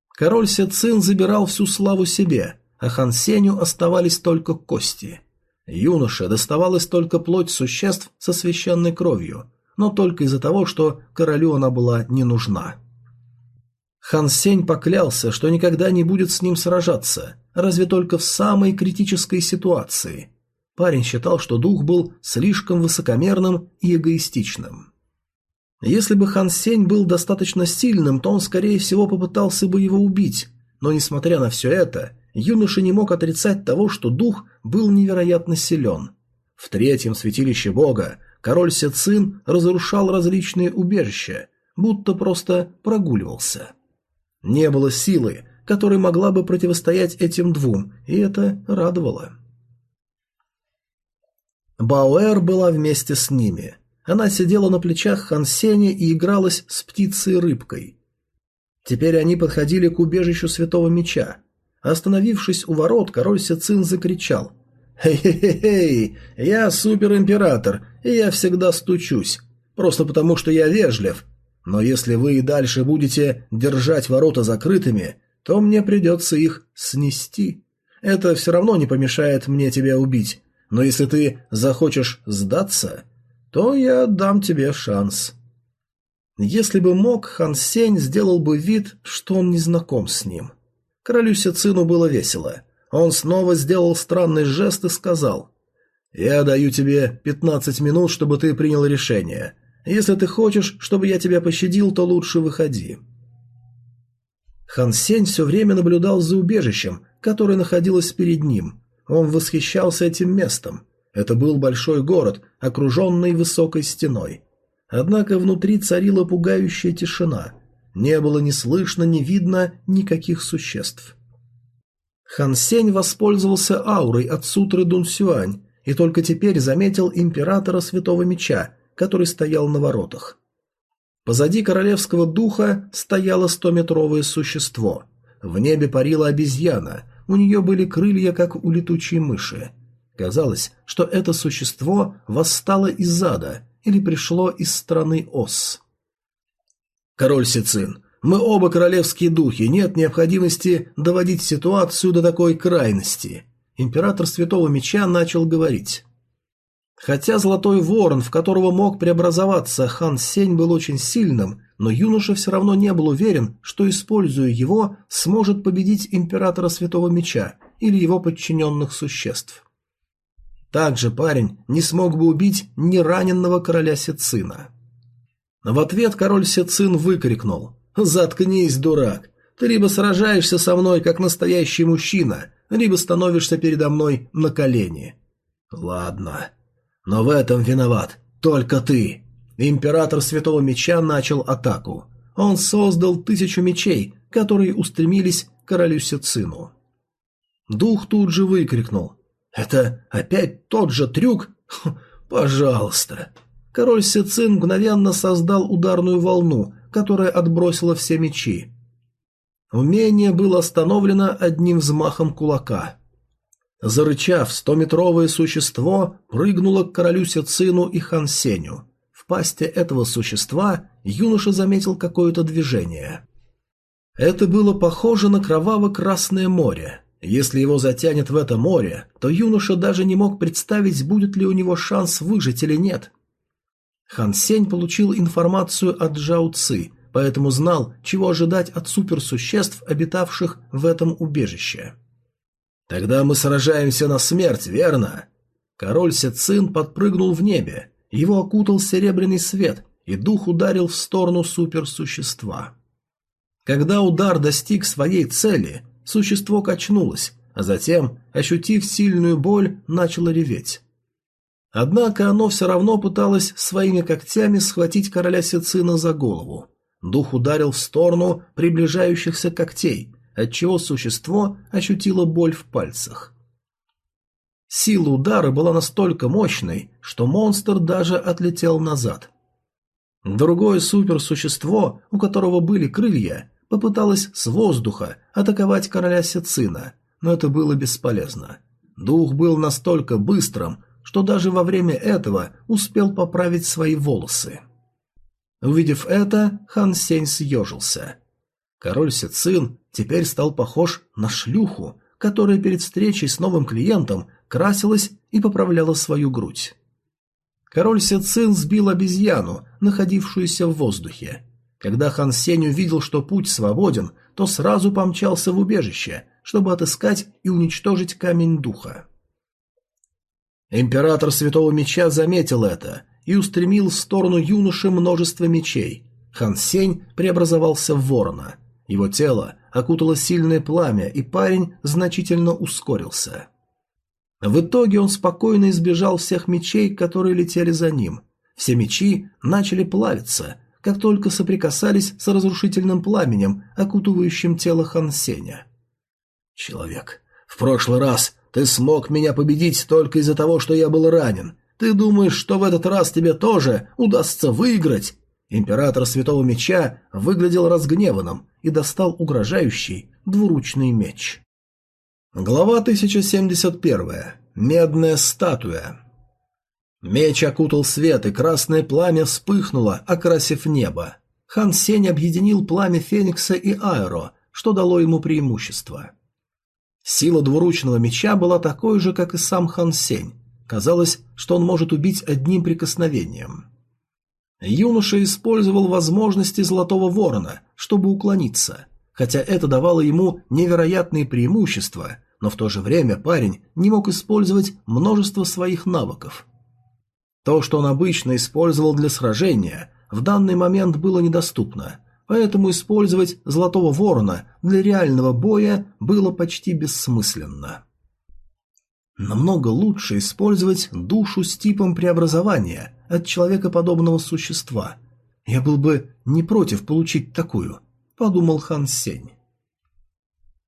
Король Сецин забирал всю славу себе, а Хан Сеню оставались только кости. Юноше доставалась только плоть существ со священной кровью, но только из-за того, что королю она была не нужна. Хан Сень поклялся, что никогда не будет с ним сражаться, разве только в самой критической ситуации. Парень считал, что дух был слишком высокомерным и эгоистичным. Если бы Хан Сень был достаточно сильным, то он, скорее всего, попытался бы его убить. Но, несмотря на все это, юноша не мог отрицать того, что дух был невероятно силен. В третьем святилище бога король Сецин разрушал различные убежища, будто просто прогуливался. Не было силы, которая могла бы противостоять этим двум, и это радовало. Бауэр была вместе с ними – она сидела на плечах Хансеня и игралась с птицей-рыбкой. Теперь они подходили к убежищу Святого Меча. Остановившись у ворот, король Сецин закричал. «Хей-хей-хей, я суперимператор, и я всегда стучусь. Просто потому, что я вежлив. Но если вы и дальше будете держать ворота закрытыми, то мне придется их снести. Это все равно не помешает мне тебя убить. Но если ты захочешь сдаться, то я дам тебе шанс. Если бы мог, Хан Сень сделал бы вид, что он не знаком с ним. Королю Сицину было весело. Он снова сделал странный жест и сказал, «Я даю тебе пятнадцать минут, чтобы ты принял решение. Если ты хочешь, чтобы я тебя пощадил, то лучше выходи». Хан Сень все время наблюдал за убежищем, которое находилось перед ним. Он восхищался этим местом. Это был большой город, окруженный высокой стеной. Однако внутри царила пугающая тишина. Не было ни слышно, ни видно никаких существ. Хан Сень воспользовался аурой от сутры Дун Сюань и только теперь заметил императора Святого Меча, который стоял на воротах. Позади королевского духа стояло стометровое существо. В небе парила обезьяна, у нее были крылья, как у летучей мыши. Казалось, что это существо восстало из ада или пришло из страны Ос. «Король Сицин, мы оба королевские духи, нет необходимости доводить ситуацию до такой крайности». Император Святого Меча начал говорить. Хотя Золотой Ворон, в которого мог преобразоваться Хан Сень, был очень сильным, но юноша все равно не был уверен, что, используя его, сможет победить Императора Святого Меча или его подчиненных существ. Также парень не смог бы убить нераненного короля Сецина. В ответ король Сецин выкрикнул «Заткнись, дурак! Ты либо сражаешься со мной, как настоящий мужчина, либо становишься передо мной на колени». «Ладно, но в этом виноват только ты!» Император Святого Меча начал атаку. Он создал тысячу мечей, которые устремились к королю Сецину. Дух тут же выкрикнул «Это опять тот же трюк? Пожалуйста!» Король Сицин мгновенно создал ударную волну, которая отбросила все мечи. Умение было остановлено одним взмахом кулака. Зарычав, стометровое существо прыгнуло к королю Сицину и Хансеню. В пасти этого существа юноша заметил какое-то движение. Это было похоже на кроваво-красное море. Если его затянет в это море, то юноша даже не мог представить, будет ли у него шанс выжить или нет. Хан Сень получил информацию от Джао Ци, поэтому знал, чего ожидать от суперсуществ, обитавших в этом убежище. «Тогда мы сражаемся на смерть, верно?» Король Сецин подпрыгнул в небе, его окутал серебряный свет, и дух ударил в сторону суперсущества. Когда удар достиг своей цели, Существо качнулось, а затем, ощутив сильную боль, начало реветь. Однако оно все равно пыталось своими когтями схватить короля Сицина за голову. Дух ударил в сторону приближающихся когтей, отчего существо ощутило боль в пальцах. Сила удара была настолько мощной, что монстр даже отлетел назад. Другое суперсущество, у которого были крылья, попыталась с воздуха атаковать короля Сицина, но это было бесполезно. Дух был настолько быстрым, что даже во время этого успел поправить свои волосы. Увидев это, Хан Сень съежился. Король Сицин теперь стал похож на шлюху, которая перед встречей с новым клиентом красилась и поправляла свою грудь. Король Сицин сбил обезьяну, находившуюся в воздухе. Когда Хан Сень увидел, что путь свободен, то сразу помчался в убежище, чтобы отыскать и уничтожить камень духа. Император Святого Меча заметил это и устремил в сторону юноши множество мечей. Хан Сень преобразовался в ворона. Его тело окутало сильное пламя, и парень значительно ускорился. В итоге он спокойно избежал всех мечей, которые летели за ним. Все мечи начали плавиться, как только соприкасались с разрушительным пламенем, окутывающим тело Хан Сеня. «Человек, в прошлый раз ты смог меня победить только из-за того, что я был ранен. Ты думаешь, что в этот раз тебе тоже удастся выиграть?» Император Святого Меча выглядел разгневанным и достал угрожающий двуручный меч. Глава 1071. Медная статуя. Меч окутал свет, и красное пламя вспыхнуло, окрасив небо. Хан Сень объединил пламя Феникса и Аэро, что дало ему преимущество. Сила двуручного меча была такой же, как и сам Хан Сень. Казалось, что он может убить одним прикосновением. Юноша использовал возможности Золотого Ворона, чтобы уклониться. Хотя это давало ему невероятные преимущества, но в то же время парень не мог использовать множество своих навыков – то, что он обычно использовал для сражения, в данный момент было недоступно, поэтому использовать Золотого Ворона для реального боя было почти бессмысленно. Намного лучше использовать душу с типом преобразования от человекоподобного существа. Я был бы не против получить такую, подумал Хан Сень.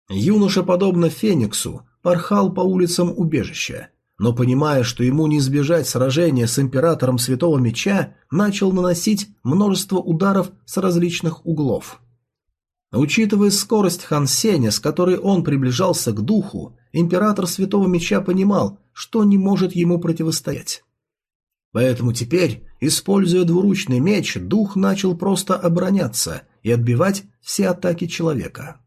Юноша, подобно Фениксу, порхал по улицам убежища, но, понимая, что ему не избежать сражения с императором Святого Меча, начал наносить множество ударов с различных углов. Учитывая скорость Хан Сеня, с которой он приближался к духу, император Святого Меча понимал, что не может ему противостоять. Поэтому теперь, используя двуручный меч, дух начал просто обороняться и отбивать все атаки человека.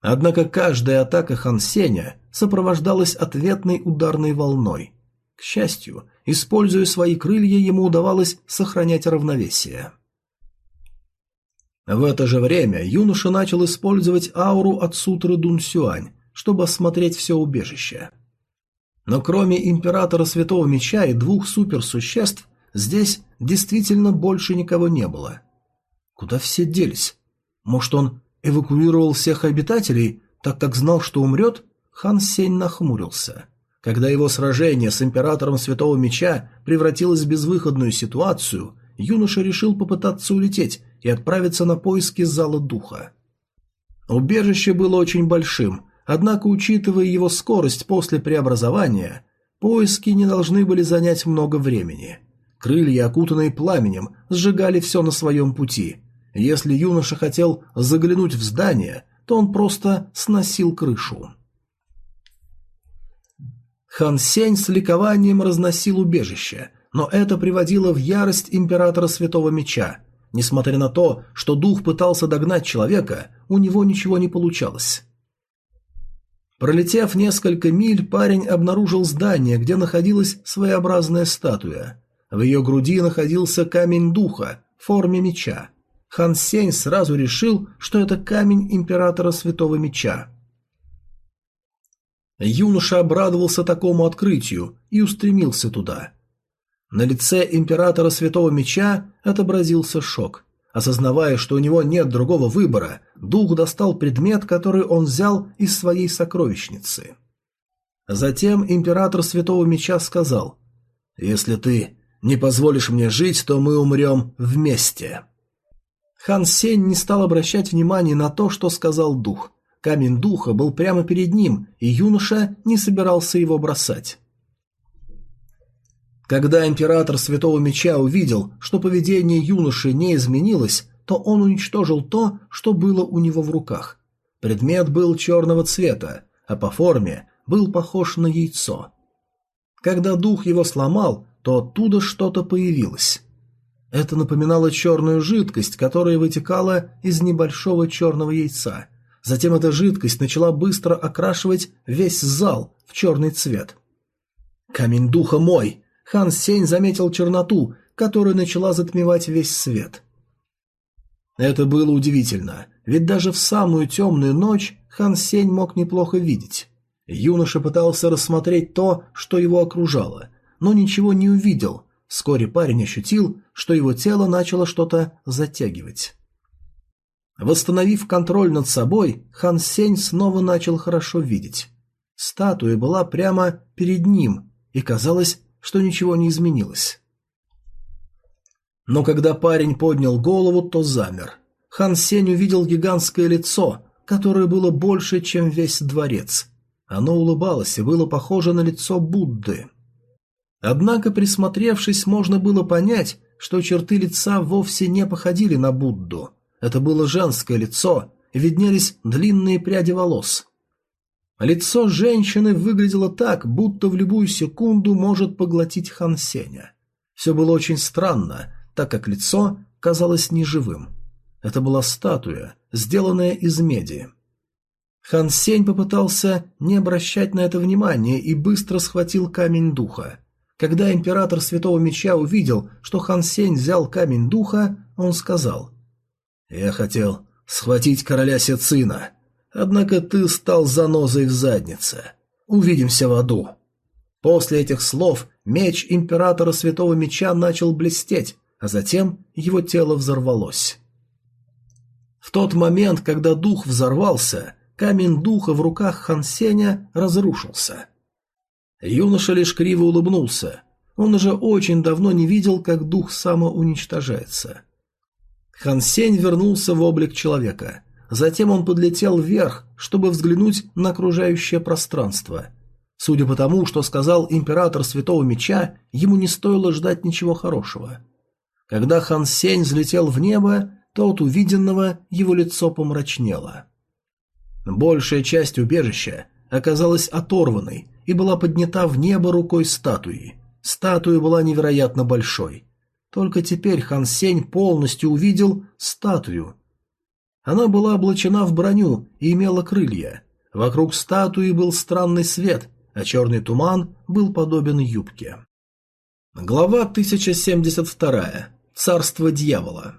Однако каждая атака Хан Сеня сопровождалась ответной ударной волной. К счастью, используя свои крылья, ему удавалось сохранять равновесие. В это же время юноша начал использовать ауру от сутры Дун Сюань, чтобы осмотреть все убежище. Но кроме Императора Святого Меча и двух суперсуществ, здесь действительно больше никого не было. Куда все делись? Может, он эвакуировал всех обитателей, так как знал, что умрет? Хан Сень нахмурился. Когда его сражение с Императором Святого Меча превратилось в безвыходную ситуацию, юноша решил попытаться улететь и отправиться на поиски Зала Духа. Убежище было очень большим, Однако, учитывая его скорость после преобразования, поиски не должны были занять много времени. Крылья, окутанные пламенем, сжигали все на своем пути. Если юноша хотел заглянуть в здание, то он просто сносил крышу. Хан Сень с ликованием разносил убежище, но это приводило в ярость императора Святого Меча. Несмотря на то, что дух пытался догнать человека, у него ничего не получалось. Пролетев несколько миль, парень обнаружил здание, где находилась своеобразная статуя. В ее груди находился камень духа в форме меча. Хан Сень сразу решил, что это камень императора Святого Меча. Юноша обрадовался такому открытию и устремился туда. На лице императора Святого Меча отобразился шок – Осознавая, что у него нет другого выбора, дух достал предмет, который он взял из своей сокровищницы. Затем император Святого Меча сказал, «Если ты не позволишь мне жить, то мы умрем вместе». Хан Сень не стал обращать внимания на то, что сказал дух. Камень духа был прямо перед ним, и юноша не собирался его бросать. Когда император Святого Меча увидел, что поведение юноши не изменилось, то он уничтожил то, что было у него в руках. Предмет был черного цвета, а по форме был похож на яйцо. Когда дух его сломал, то оттуда что-то появилось. Это напоминало черную жидкость, которая вытекала из небольшого черного яйца. Затем эта жидкость начала быстро окрашивать весь зал в черный цвет. «Камень духа мой!» Хан Сень заметил черноту, которая начала затмевать весь свет. Это было удивительно, ведь даже в самую темную ночь Хан Сень мог неплохо видеть. Юноша пытался рассмотреть то, что его окружало, но ничего не увидел. Вскоре парень ощутил, что его тело начало что-то затягивать. Восстановив контроль над собой, Хан Сень снова начал хорошо видеть. Статуя была прямо перед ним, и казалось, что ничего не изменилось. Но когда парень поднял голову, то замер. Хан Сень увидел гигантское лицо, которое было больше, чем весь дворец. Оно улыбалось и было похоже на лицо Будды. Однако, присмотревшись, можно было понять, что черты лица вовсе не походили на Будду. Это было женское лицо, виднелись длинные пряди волос. Лицо женщины выглядело так, будто в любую секунду может поглотить Хан Сеня. Все было очень странно, так как лицо казалось неживым. Это была статуя, сделанная из меди. Хан Сень попытался не обращать на это внимания и быстро схватил камень духа. Когда император Святого Меча увидел, что Хан Сень взял камень духа, он сказал «Я хотел схватить короля Сецина, Однако ты стал занозой в заднице. Увидимся в аду». После этих слов меч императора Святого Меча начал блестеть, а затем его тело взорвалось. В тот момент, когда дух взорвался, камень духа в руках Хансеня разрушился. Юноша лишь криво улыбнулся. Он уже очень давно не видел, как дух самоуничтожается. Хансень вернулся в облик человека. Затем он подлетел вверх, чтобы взглянуть на окружающее пространство. Судя по тому, что сказал император Святого Меча, ему не стоило ждать ничего хорошего. Когда Хан Сень взлетел в небо, то от увиденного его лицо помрачнело. Большая часть убежища оказалась оторванной и была поднята в небо рукой статуи. Статуя была невероятно большой. Только теперь Хан Сень полностью увидел статую. Она была облачена в броню и имела крылья. Вокруг статуи был странный свет, а черный туман был подобен юбке. Глава 1072. Царство дьявола.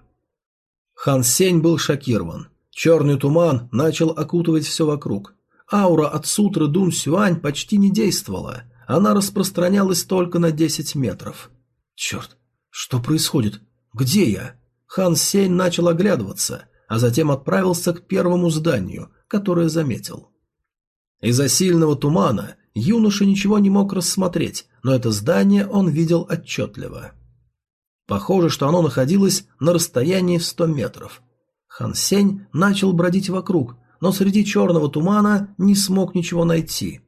Хан Сень был шокирован. Черный туман начал окутывать все вокруг. Аура от сутры Дун Сюань почти не действовала. Она распространялась только на 10 метров. Черт, что происходит? Где я? Хан Сень начал оглядываться, а затем отправился к первому зданию, которое заметил. Из-за сильного тумана юноша ничего не мог рассмотреть, но это здание он видел отчетливо. Похоже, что оно находилось на расстоянии в сто метров. Хан Сень начал бродить вокруг, но среди черного тумана не смог ничего найти.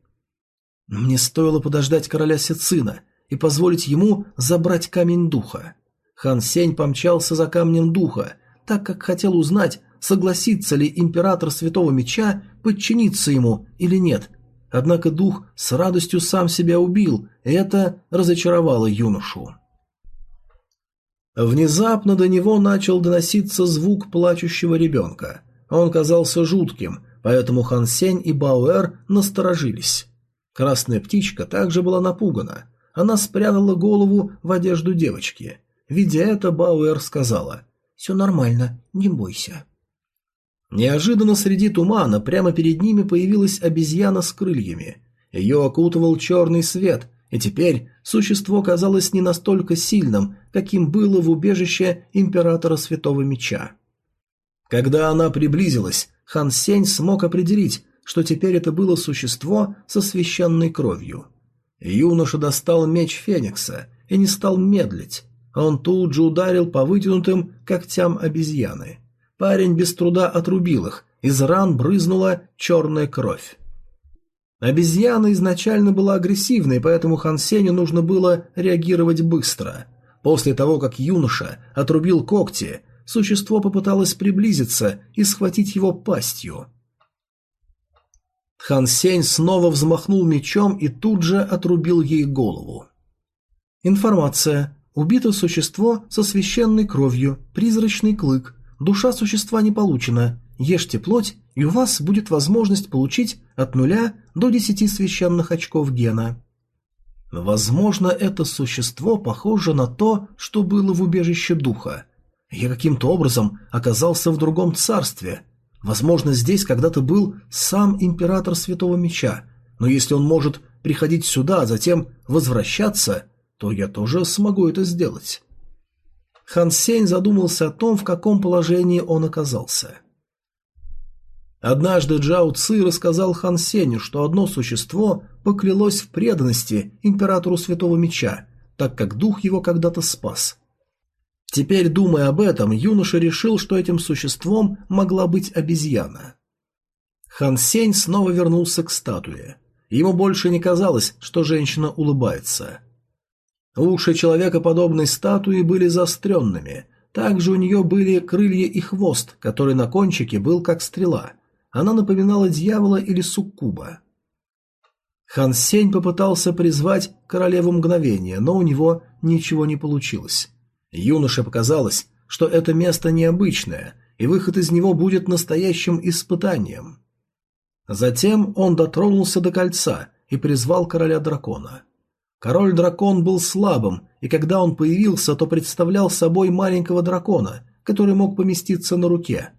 Мне стоило подождать короля Сицина и позволить ему забрать камень духа. Хан Сень помчался за камнем духа, так как хотел узнать, согласится ли император Святого Меча подчиниться ему или нет. Однако дух с радостью сам себя убил, и это разочаровало юношу. Внезапно до него начал доноситься звук плачущего ребенка. Он казался жутким, поэтому Хан Сень и Бауэр насторожились. Красная птичка также была напугана. Она спрятала голову в одежду девочки. Видя это, Бауэр сказала «Все нормально, не бойся». Неожиданно среди тумана прямо перед ними появилась обезьяна с крыльями. Ее окутывал черный свет, и теперь существо казалось не настолько сильным, каким было в убежище императора Святого Меча. Когда она приблизилась, Хан Сень смог определить, что теперь это было существо со священной кровью. Юноша достал меч Феникса и не стал медлить. Он тут же ударил по вытянутым когтям обезьяны. Парень без труда отрубил их, из ран брызнула черная кровь. Обезьяна изначально была агрессивной, поэтому Хан Сеню нужно было реагировать быстро. После того, как юноша отрубил когти, существо попыталось приблизиться и схватить его пастью. Хан Сень снова взмахнул мечом и тут же отрубил ей голову. Информация. Убито существо со священной кровью, призрачный клык. Душа существа не получена. Ешьте плоть, и у вас будет возможность получить от нуля до десяти священных очков гена. Возможно, это существо похоже на то, что было в убежище духа. Я каким-то образом оказался в другом царстве – Возможно, здесь когда-то был сам император Святого Меча, но если он может приходить сюда, а затем возвращаться, то я тоже смогу это сделать. Хан Сень задумался о том, в каком положении он оказался. Однажды Джао Ци рассказал Хан Сенью, что одно существо поклялось в преданности императору Святого Меча, так как дух его когда-то спас – Теперь, думая об этом, юноша решил, что этим существом могла быть обезьяна. Хан Сень снова вернулся к статуе. Ему больше не казалось, что женщина улыбается. Уши человекоподобной статуи были заостренными. Также у нее были крылья и хвост, который на кончике был как стрела. Она напоминала дьявола или суккуба. Хан Сень попытался призвать королеву мгновения, но у него ничего не получилось. Юноше показалось, что это место необычное, и выход из него будет настоящим испытанием. Затем он дотронулся до кольца и призвал короля дракона. Король-дракон был слабым, и когда он появился, то представлял собой маленького дракона, который мог поместиться на руке.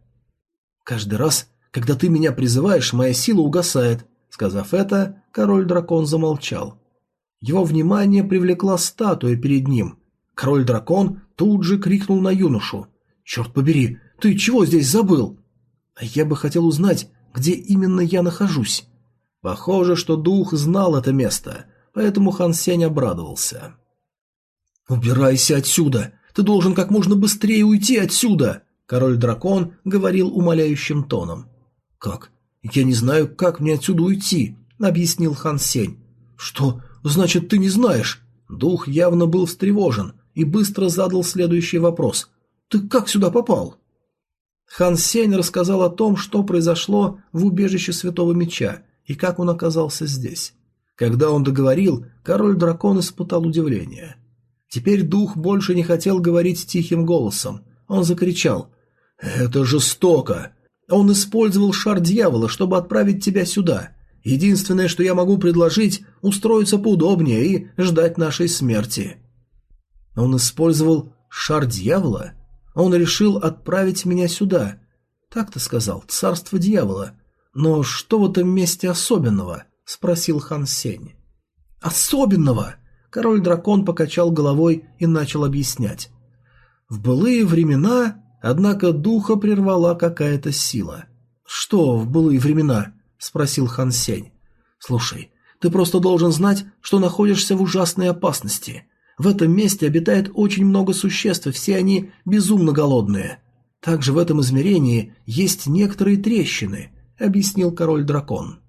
«Каждый раз, когда ты меня призываешь, моя сила угасает», Сказав это, король-дракон замолчал. Его внимание привлекла статуя перед ним, Король-дракон тут же крикнул на юношу. «Черт побери, ты чего здесь забыл?» «А я бы хотел узнать, где именно я нахожусь». Похоже, что дух знал это место, поэтому Хан Сень обрадовался. «Убирайся отсюда! Ты должен как можно быстрее уйти отсюда!» Король-дракон говорил умоляющим тоном. «Как? Я не знаю, как мне отсюда уйти», — объяснил Хан Сень. «Что? Значит, ты не знаешь?» Дух явно был встревожен, и быстро задал следующий вопрос. «Ты как сюда попал?» Хан Сень рассказал о том, что произошло в убежище Святого Меча, и как он оказался здесь. Когда он договорил, король-дракон испытал удивление. Теперь дух больше не хотел говорить тихим голосом. Он закричал «Это жестоко! Он использовал шар дьявола, чтобы отправить тебя сюда. Единственное, что я могу предложить, устроиться поудобнее и ждать нашей смерти». Он использовал шар дьявола? Он решил отправить меня сюда. Так ты сказал, царство дьявола. Но что в этом месте особенного? Спросил Хан Сень. Особенного? Король-дракон покачал головой и начал объяснять. В былые времена, однако, духа прервала какая-то сила. Что в былые времена? Спросил Хан Сень. Слушай, ты просто должен знать, что находишься в ужасной опасности. В этом месте обитает очень много существ, все они безумно голодные. Также в этом измерении есть некоторые трещины, объяснил король-дракон.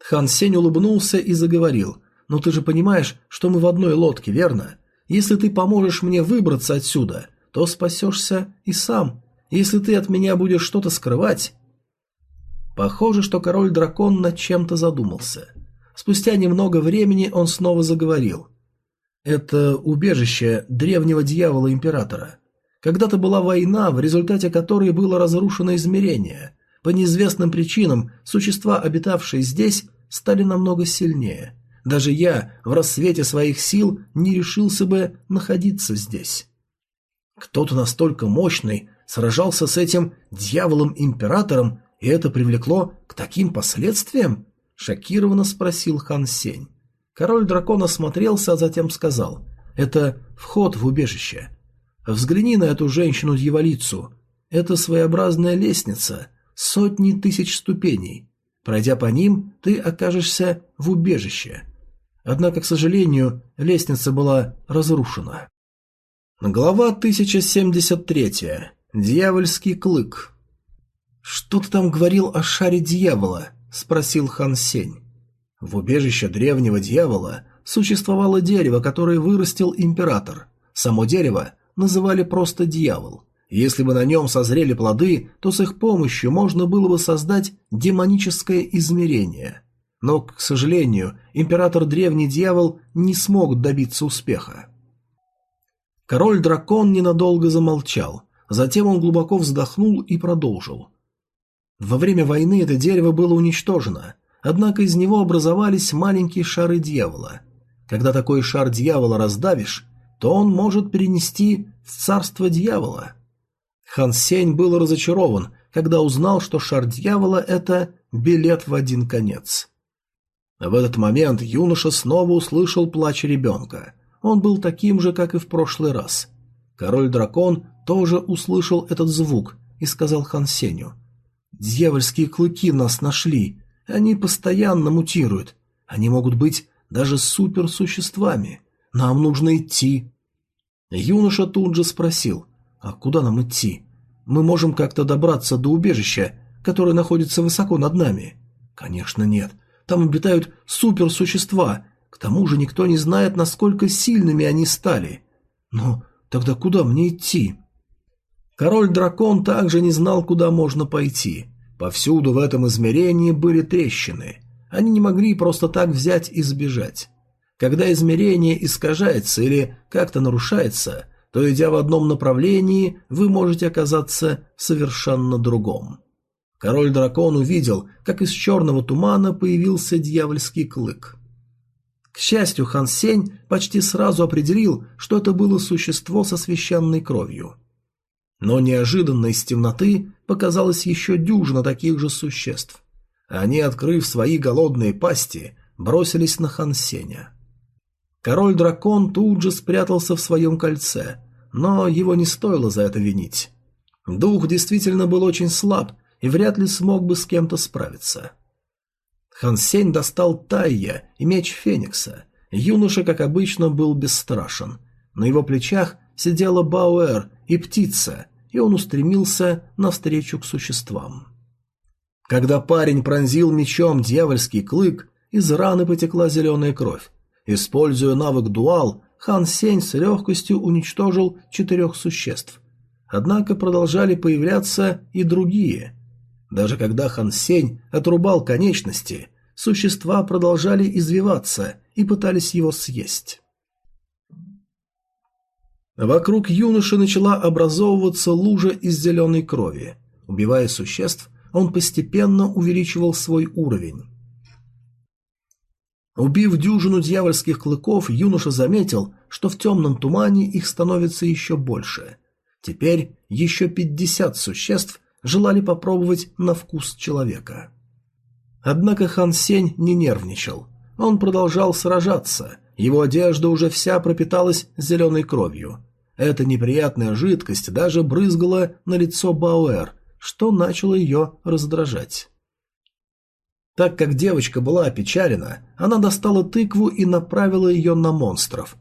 Хан Сень улыбнулся и заговорил. «Но ты же понимаешь, что мы в одной лодке, верно? Если ты поможешь мне выбраться отсюда, то спасешься и сам. Если ты от меня будешь что-то скрывать...» Похоже, что король-дракон над чем-то задумался. Спустя немного времени он снова заговорил. «Это убежище древнего дьявола-императора. Когда-то была война, в результате которой было разрушено измерение. По неизвестным причинам существа, обитавшие здесь, стали намного сильнее. Даже я в рассвете своих сил не решился бы находиться здесь. Кто-то настолько мощный сражался с этим дьяволом-императором, и это привлекло к таким последствиям? Шокированно спросил Хан Сень. Король дракона смотрелся, а затем сказал. Это вход в убежище. Взгляни на эту женщину-дьяволицу. Это своеобразная лестница, сотни тысяч ступеней. Пройдя по ним, ты окажешься в убежище. Однако, к сожалению, лестница была разрушена. Глава 1073. Дьявольский клык. «Что ты там говорил о шаре дьявола?» – спросил Хан Сень. В убежище древнего дьявола существовало дерево, которое вырастил император. Само дерево называли просто дьявол. Если бы на нем созрели плоды, то с их помощью можно было бы создать демоническое измерение. Но, к сожалению, император древний дьявол не смог добиться успеха. Король-дракон ненадолго замолчал, затем он глубоко вздохнул и продолжил. Во время войны это дерево было уничтожено, однако из него образовались маленькие шары дьявола. Когда такой шар дьявола раздавишь, то он может перенести в царство дьявола. Хан Сень был разочарован, когда узнал, что шар дьявола – это билет в один конец. В этот момент юноша снова услышал плач ребенка. Он был таким же, как и в прошлый раз. Король-дракон тоже услышал этот звук и сказал Хан Сенью – Дьявольские клыки нас нашли. Они постоянно мутируют. Они могут быть даже суперсуществами. Нам нужно идти. Юноша тут же спросил, а куда нам идти? Мы можем как-то добраться до убежища, которое находится высоко над нами? Конечно, нет. Там обитают суперсущества. К тому же никто не знает, насколько сильными они стали. Но тогда куда мне идти? Король-дракон также не знал, куда можно пойти. Повсюду в этом измерении были трещины. Они не могли просто так взять и сбежать. Когда измерение искажается или как-то нарушается, то, идя в одном направлении, вы можете оказаться в совершенно другом. Король-дракон увидел, как из черного тумана появился дьявольский клык. К счастью, Хан Сень почти сразу определил, что это было существо со священной кровью. Но неожиданно из темноты показалось еще дюжина таких же существ. Они, открыв свои голодные пасти, бросились на Хансеня. Король-дракон тут же спрятался в своем кольце, но его не стоило за это винить. Дух действительно был очень слаб и вряд ли смог бы с кем-то справиться. Хансень достал Тайя и меч Феникса. Юноша, как обычно, был бесстрашен. На его плечах сидела Бауэр и птица, и он устремился навстречу к существам. Когда парень пронзил мечом дьявольский клык, из раны потекла зеленая кровь. Используя навык дуал, Хан Сень с легкостью уничтожил четырех существ. Однако продолжали появляться и другие. Даже когда Хан Сень отрубал конечности, существа продолжали извиваться и пытались его съесть. Вокруг юноши начала образовываться лужа из зеленой крови. Убивая существ, он постепенно увеличивал свой уровень. Убив дюжину дьявольских клыков, юноша заметил, что в темном тумане их становится еще больше. Теперь еще пятьдесят существ желали попробовать на вкус человека. Однако Хан Сень не нервничал. Он продолжал сражаться. Его одежда уже вся пропиталась зеленой кровью. Эта неприятная жидкость даже брызгала на лицо Бауэр, что начало ее раздражать. Так как девочка была опечалена, она достала тыкву и направила ее на монстров.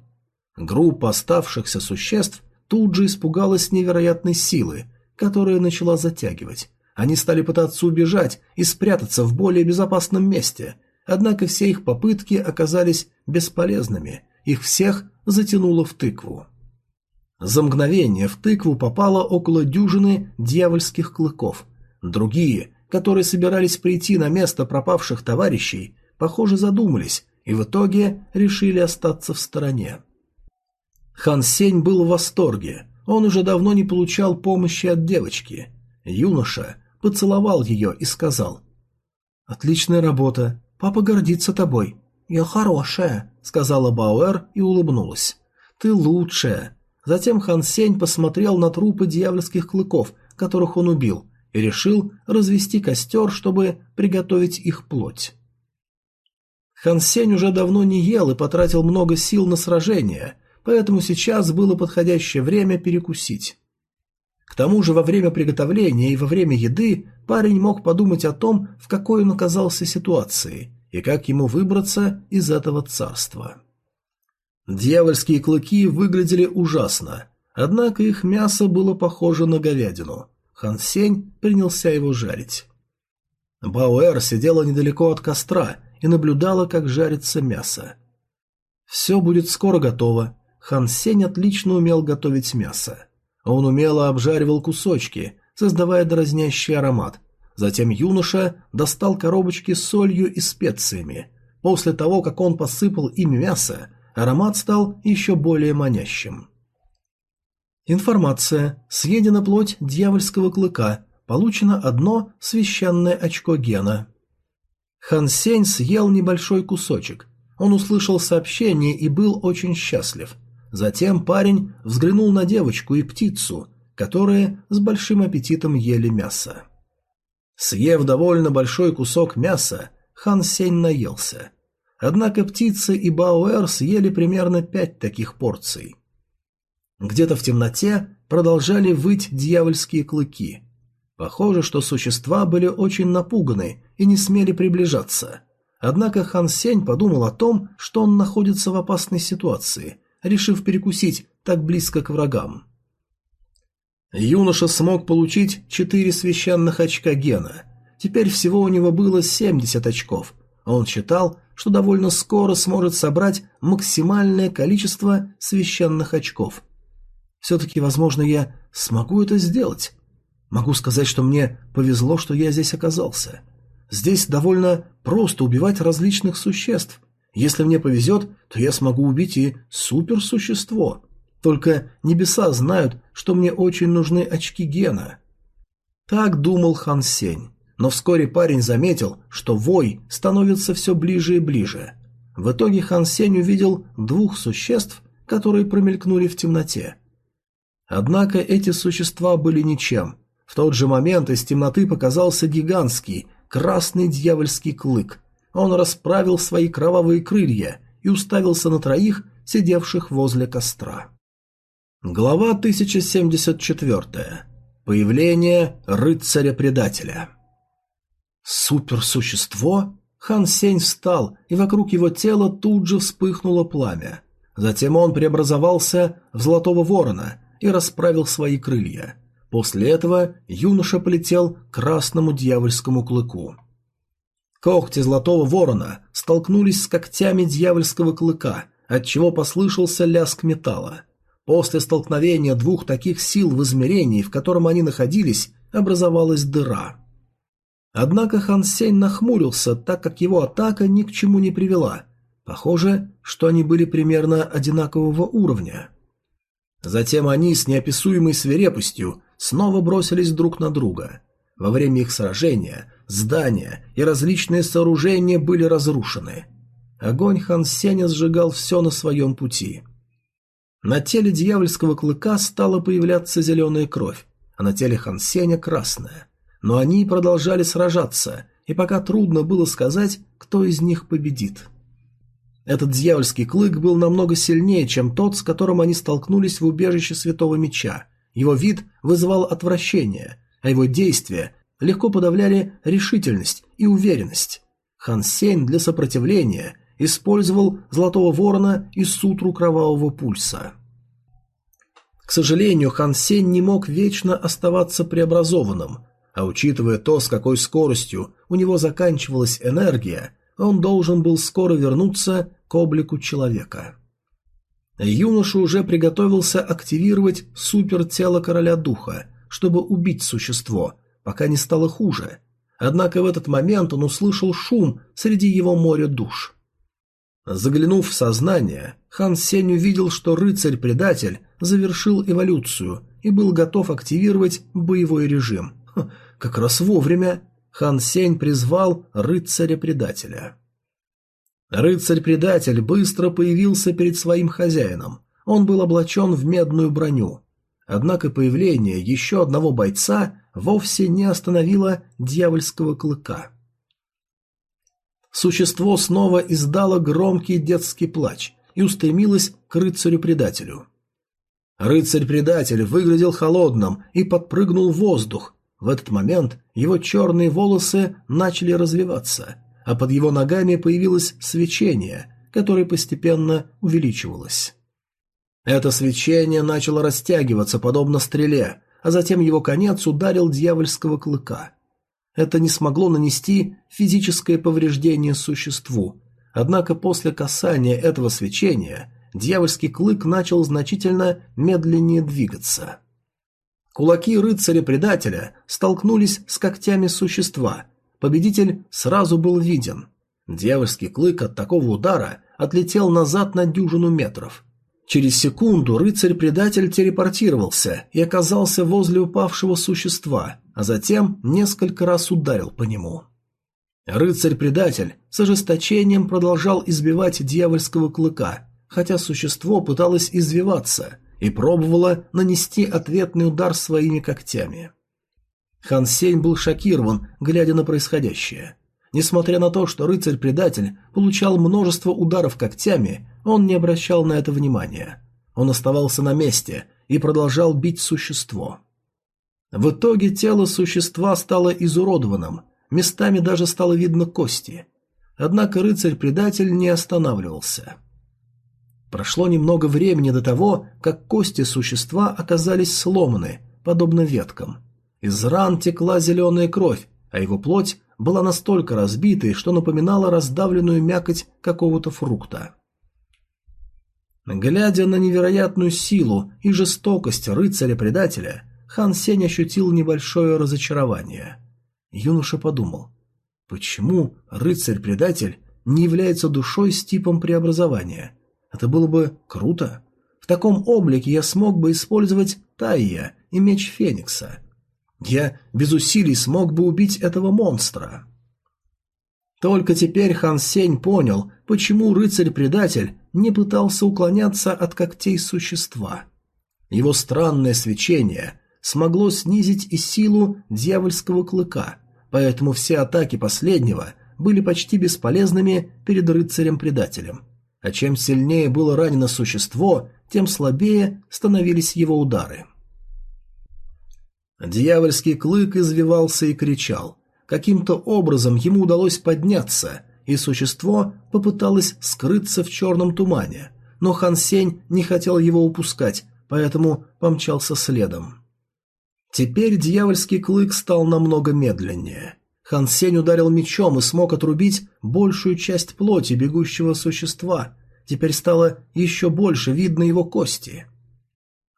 Группа оставшихся существ тут же испугалась невероятной силы, которая начала затягивать. Они стали пытаться убежать и спрятаться в более безопасном месте, однако все их попытки оказались бесполезными, их всех затянуло в тыкву. За мгновение в тыкву попало около дюжины дьявольских клыков. Другие, которые собирались прийти на место пропавших товарищей, похоже задумались и в итоге решили остаться в стороне. Хан Сень был в восторге. Он уже давно не получал помощи от девочки. Юноша поцеловал ее и сказал «Отличная работа. Папа гордится тобой». «Я хорошая», — сказала Бауэр и улыбнулась. «Ты лучшая. Затем Хан Сень посмотрел на трупы дьявольских клыков, которых он убил, и решил развести костер, чтобы приготовить их плоть. Хан Сень уже давно не ел и потратил много сил на сражение, поэтому сейчас было подходящее время перекусить. К тому же во время приготовления и во время еды парень мог подумать о том, в какой он оказался ситуации и как ему выбраться из этого царства. Дьявольские клыки выглядели ужасно, однако их мясо было похоже на говядину. Хан Сень принялся его жарить. Бауэр сидела недалеко от костра и наблюдала, как жарится мясо. «Все будет скоро готово». Хан Сень отлично умел готовить мясо. Он умело обжаривал кусочки, создавая дразнящий аромат. Затем юноша достал коробочки с солью и специями. После того, как он посыпал ими мясо, Аромат стал еще более манящим. Информация. Съедена плоть дьявольского клыка. Получено одно священное очко гена. Хан Сень съел небольшой кусочек. Он услышал сообщение и был очень счастлив. Затем парень взглянул на девочку и птицу, которые с большим аппетитом ели мясо. Съев довольно большой кусок мяса, Хан Сень наелся. Однако птицы и Бауэр съели примерно пять таких порций. Где-то в темноте продолжали выть дьявольские клыки. Похоже, что существа были очень напуганы и не смели приближаться. Однако Хан Сень подумал о том, что он находится в опасной ситуации, решив перекусить так близко к врагам. Юноша смог получить четыре священных очка гена. Теперь всего у него было 70 очков. Он считал, что довольно скоро сможет собрать максимальное количество священных очков. Все-таки, возможно, я смогу это сделать. Могу сказать, что мне повезло, что я здесь оказался. Здесь довольно просто убивать различных существ. Если мне повезет, то я смогу убить и суперсущество. Только небеса знают, что мне очень нужны очки гена. Так думал Хан Сень. Но вскоре парень заметил, что вой становится все ближе и ближе. В итоге Хан Сень увидел двух существ, которые промелькнули в темноте. Однако эти существа были ничем. В тот же момент из темноты показался гигантский, красный дьявольский клык. Он расправил свои кровавые крылья и уставился на троих, сидевших возле костра. Глава 1074. Появление рыцаря-предателя. Суперсущество? Хан Сень встал, и вокруг его тела тут же вспыхнуло пламя. Затем он преобразовался в золотого ворона и расправил свои крылья. После этого юноша полетел к красному дьявольскому клыку. Когти золотого ворона столкнулись с когтями дьявольского клыка, отчего послышался лязг металла. После столкновения двух таких сил в измерении, в котором они находились, образовалась дыра. Однако Хан Сень нахмурился, так как его атака ни к чему не привела. Похоже, что они были примерно одинакового уровня. Затем они с неописуемой свирепостью снова бросились друг на друга. Во время их сражения здания и различные сооружения были разрушены. Огонь Хан Сеня сжигал все на своем пути. На теле дьявольского клыка стала появляться зеленая кровь, а на теле Хан Сеня красная. Но они продолжали сражаться, и пока трудно было сказать, кто из них победит. Этот дьявольский клык был намного сильнее, чем тот, с которым они столкнулись в убежище Святого Меча. Его вид вызывал отвращение, а его действия легко подавляли решительность и уверенность. Хан Сень для сопротивления использовал Золотого Ворона и Сутру Кровавого Пульса. К сожалению, Хан Сень не мог вечно оставаться преобразованным, а учитывая то, с какой скоростью у него заканчивалась энергия, он должен был скоро вернуться к облику человека. Юноша уже приготовился активировать супертело короля духа, чтобы убить существо, пока не стало хуже. Однако в этот момент он услышал шум среди его моря душ. Заглянув в сознание, Хан Сень увидел, что рыцарь-предатель завершил эволюцию и был готов активировать боевой режим. Как раз вовремя Хан Сень призвал рыцаря-предателя. Рыцарь-предатель быстро появился перед своим хозяином. Он был облачен в медную броню. Однако появление еще одного бойца вовсе не остановило дьявольского клыка. Существо снова издало громкий детский плач и устремилось к рыцарю-предателю. Рыцарь-предатель выглядел холодным и подпрыгнул в воздух. В этот момент его черные волосы начали развиваться, а под его ногами появилось свечение, которое постепенно увеличивалось. Это свечение начало растягиваться, подобно стреле, а затем его конец ударил дьявольского клыка. Это не смогло нанести физическое повреждение существу, однако после касания этого свечения дьявольский клык начал значительно медленнее двигаться. Кулаки рыцаря-предателя столкнулись с когтями существа. Победитель сразу был виден. Дьявольский клык от такого удара отлетел назад на дюжину метров. Через секунду рыцарь-предатель телепортировался и оказался возле упавшего существа, а затем несколько раз ударил по нему. Рыцарь-предатель с ожесточением продолжал избивать дьявольского клыка, хотя существо пыталось извиваться и пробовало нанести ответный удар своими когтями. Хан Сень был шокирован, глядя на происходящее. Несмотря на то, что рыцарь-предатель получал множество ударов когтями, он не обращал на это внимания. Он оставался на месте и продолжал бить существо. В итоге тело существа стало изуродованным, местами даже стало видно кости. Однако рыцарь-предатель не останавливался. Прошло немного времени до того, как кости существа оказались сломаны, подобно веткам. Из ран текла зеленая кровь, а его плоть была настолько разбитой, что напоминала раздавленную мякоть какого-то фрукта. Глядя на невероятную силу и жестокость рыцаря-предателя, Хан Сень ощутил небольшое разочарование. Юноша подумал, почему рыцарь-предатель не является душой с типом преобразования? Это было бы круто. В таком облике я смог бы использовать Тайя и меч Феникса. Я без усилий смог бы убить этого монстра. Только теперь Хан Сень понял, почему рыцарь-предатель не пытался уклоняться от когтей существа. Его странное свечение смогло снизить и силу дьявольского клыка, поэтому все атаки последнего были почти бесполезными перед рыцарем-предателем. А чем сильнее было ранено существо, тем слабее становились его удары. Дьявольский клык извивался и кричал. Каким-то образом ему удалось подняться, и существо попыталось скрыться в черном тумане, но Хан Сень не хотел его упускать, поэтому помчался следом. Теперь дьявольский клык стал намного медленнее. Хан Сень ударил мечом и смог отрубить большую часть плоти бегущего существа. Теперь стало еще больше видно его кости.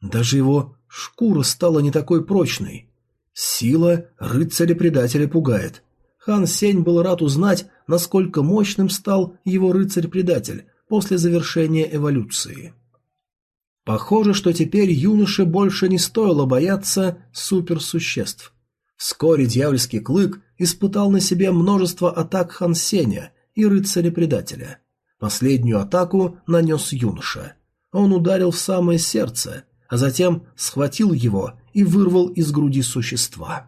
Даже его Шкура стала не такой прочной. Сила рыцаря-предателя пугает. Хан Сень был рад узнать, насколько мощным стал его рыцарь-предатель после завершения эволюции. Похоже, что теперь юноше больше не стоило бояться суперсуществ. Вскоре дьявольский клык испытал на себе множество атак Хан Сеня и рыцаря-предателя. Последнюю атаку нанес юноша. Он ударил в самое сердце, а затем схватил его и вырвал из груди существа.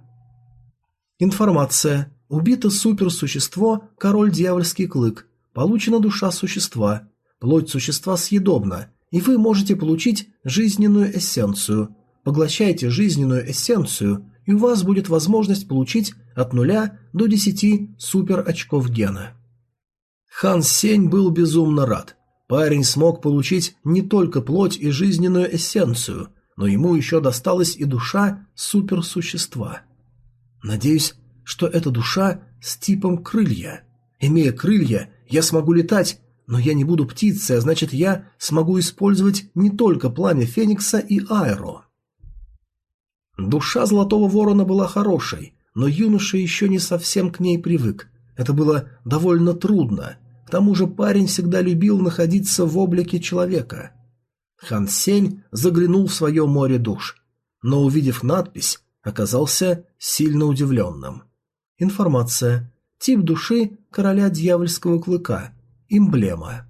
Информация. Убито суперсущество, король дьявольский клык. Получена душа существа. Плоть существа съедобна, и вы можете получить жизненную эссенцию. Поглощайте жизненную эссенцию, и у вас будет возможность получить от нуля до 10 супер очков гена. Хан Сень был безумно рад. Парень смог получить не только плоть и жизненную эссенцию, но ему еще досталась и душа суперсущества. Надеюсь, что эта душа с типом крылья. Имея крылья, я смогу летать, но я не буду птицей, а значит я смогу использовать не только пламя Феникса и Аэро. Душа Золотого Ворона была хорошей, но юноша еще не совсем к ней привык. Это было довольно трудно. Тому же парень всегда любил находиться в облике человека. Хан Сень заглянул в свое море душ, но, увидев надпись, оказался сильно удивленным. Информация. Тип души короля дьявольского клыка. Эмблема.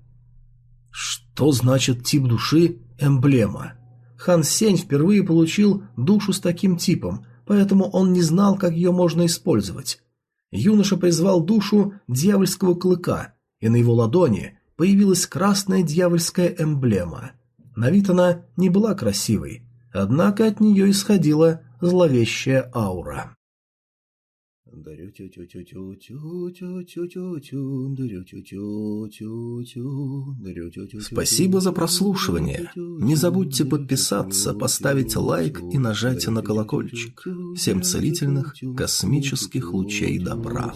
Что значит тип души эмблема? Хан Сень впервые получил душу с таким типом, поэтому он не знал, как ее можно использовать. Юноша призвал душу дьявольского клыка, и на его ладони появилась красная дьявольская эмблема. На вид она не была красивой, однако от нее исходила зловещая аура. Спасибо за прослушивание. Не забудьте подписаться, поставить лайк и нажать на колокольчик. Всем целительных космических лучей добра.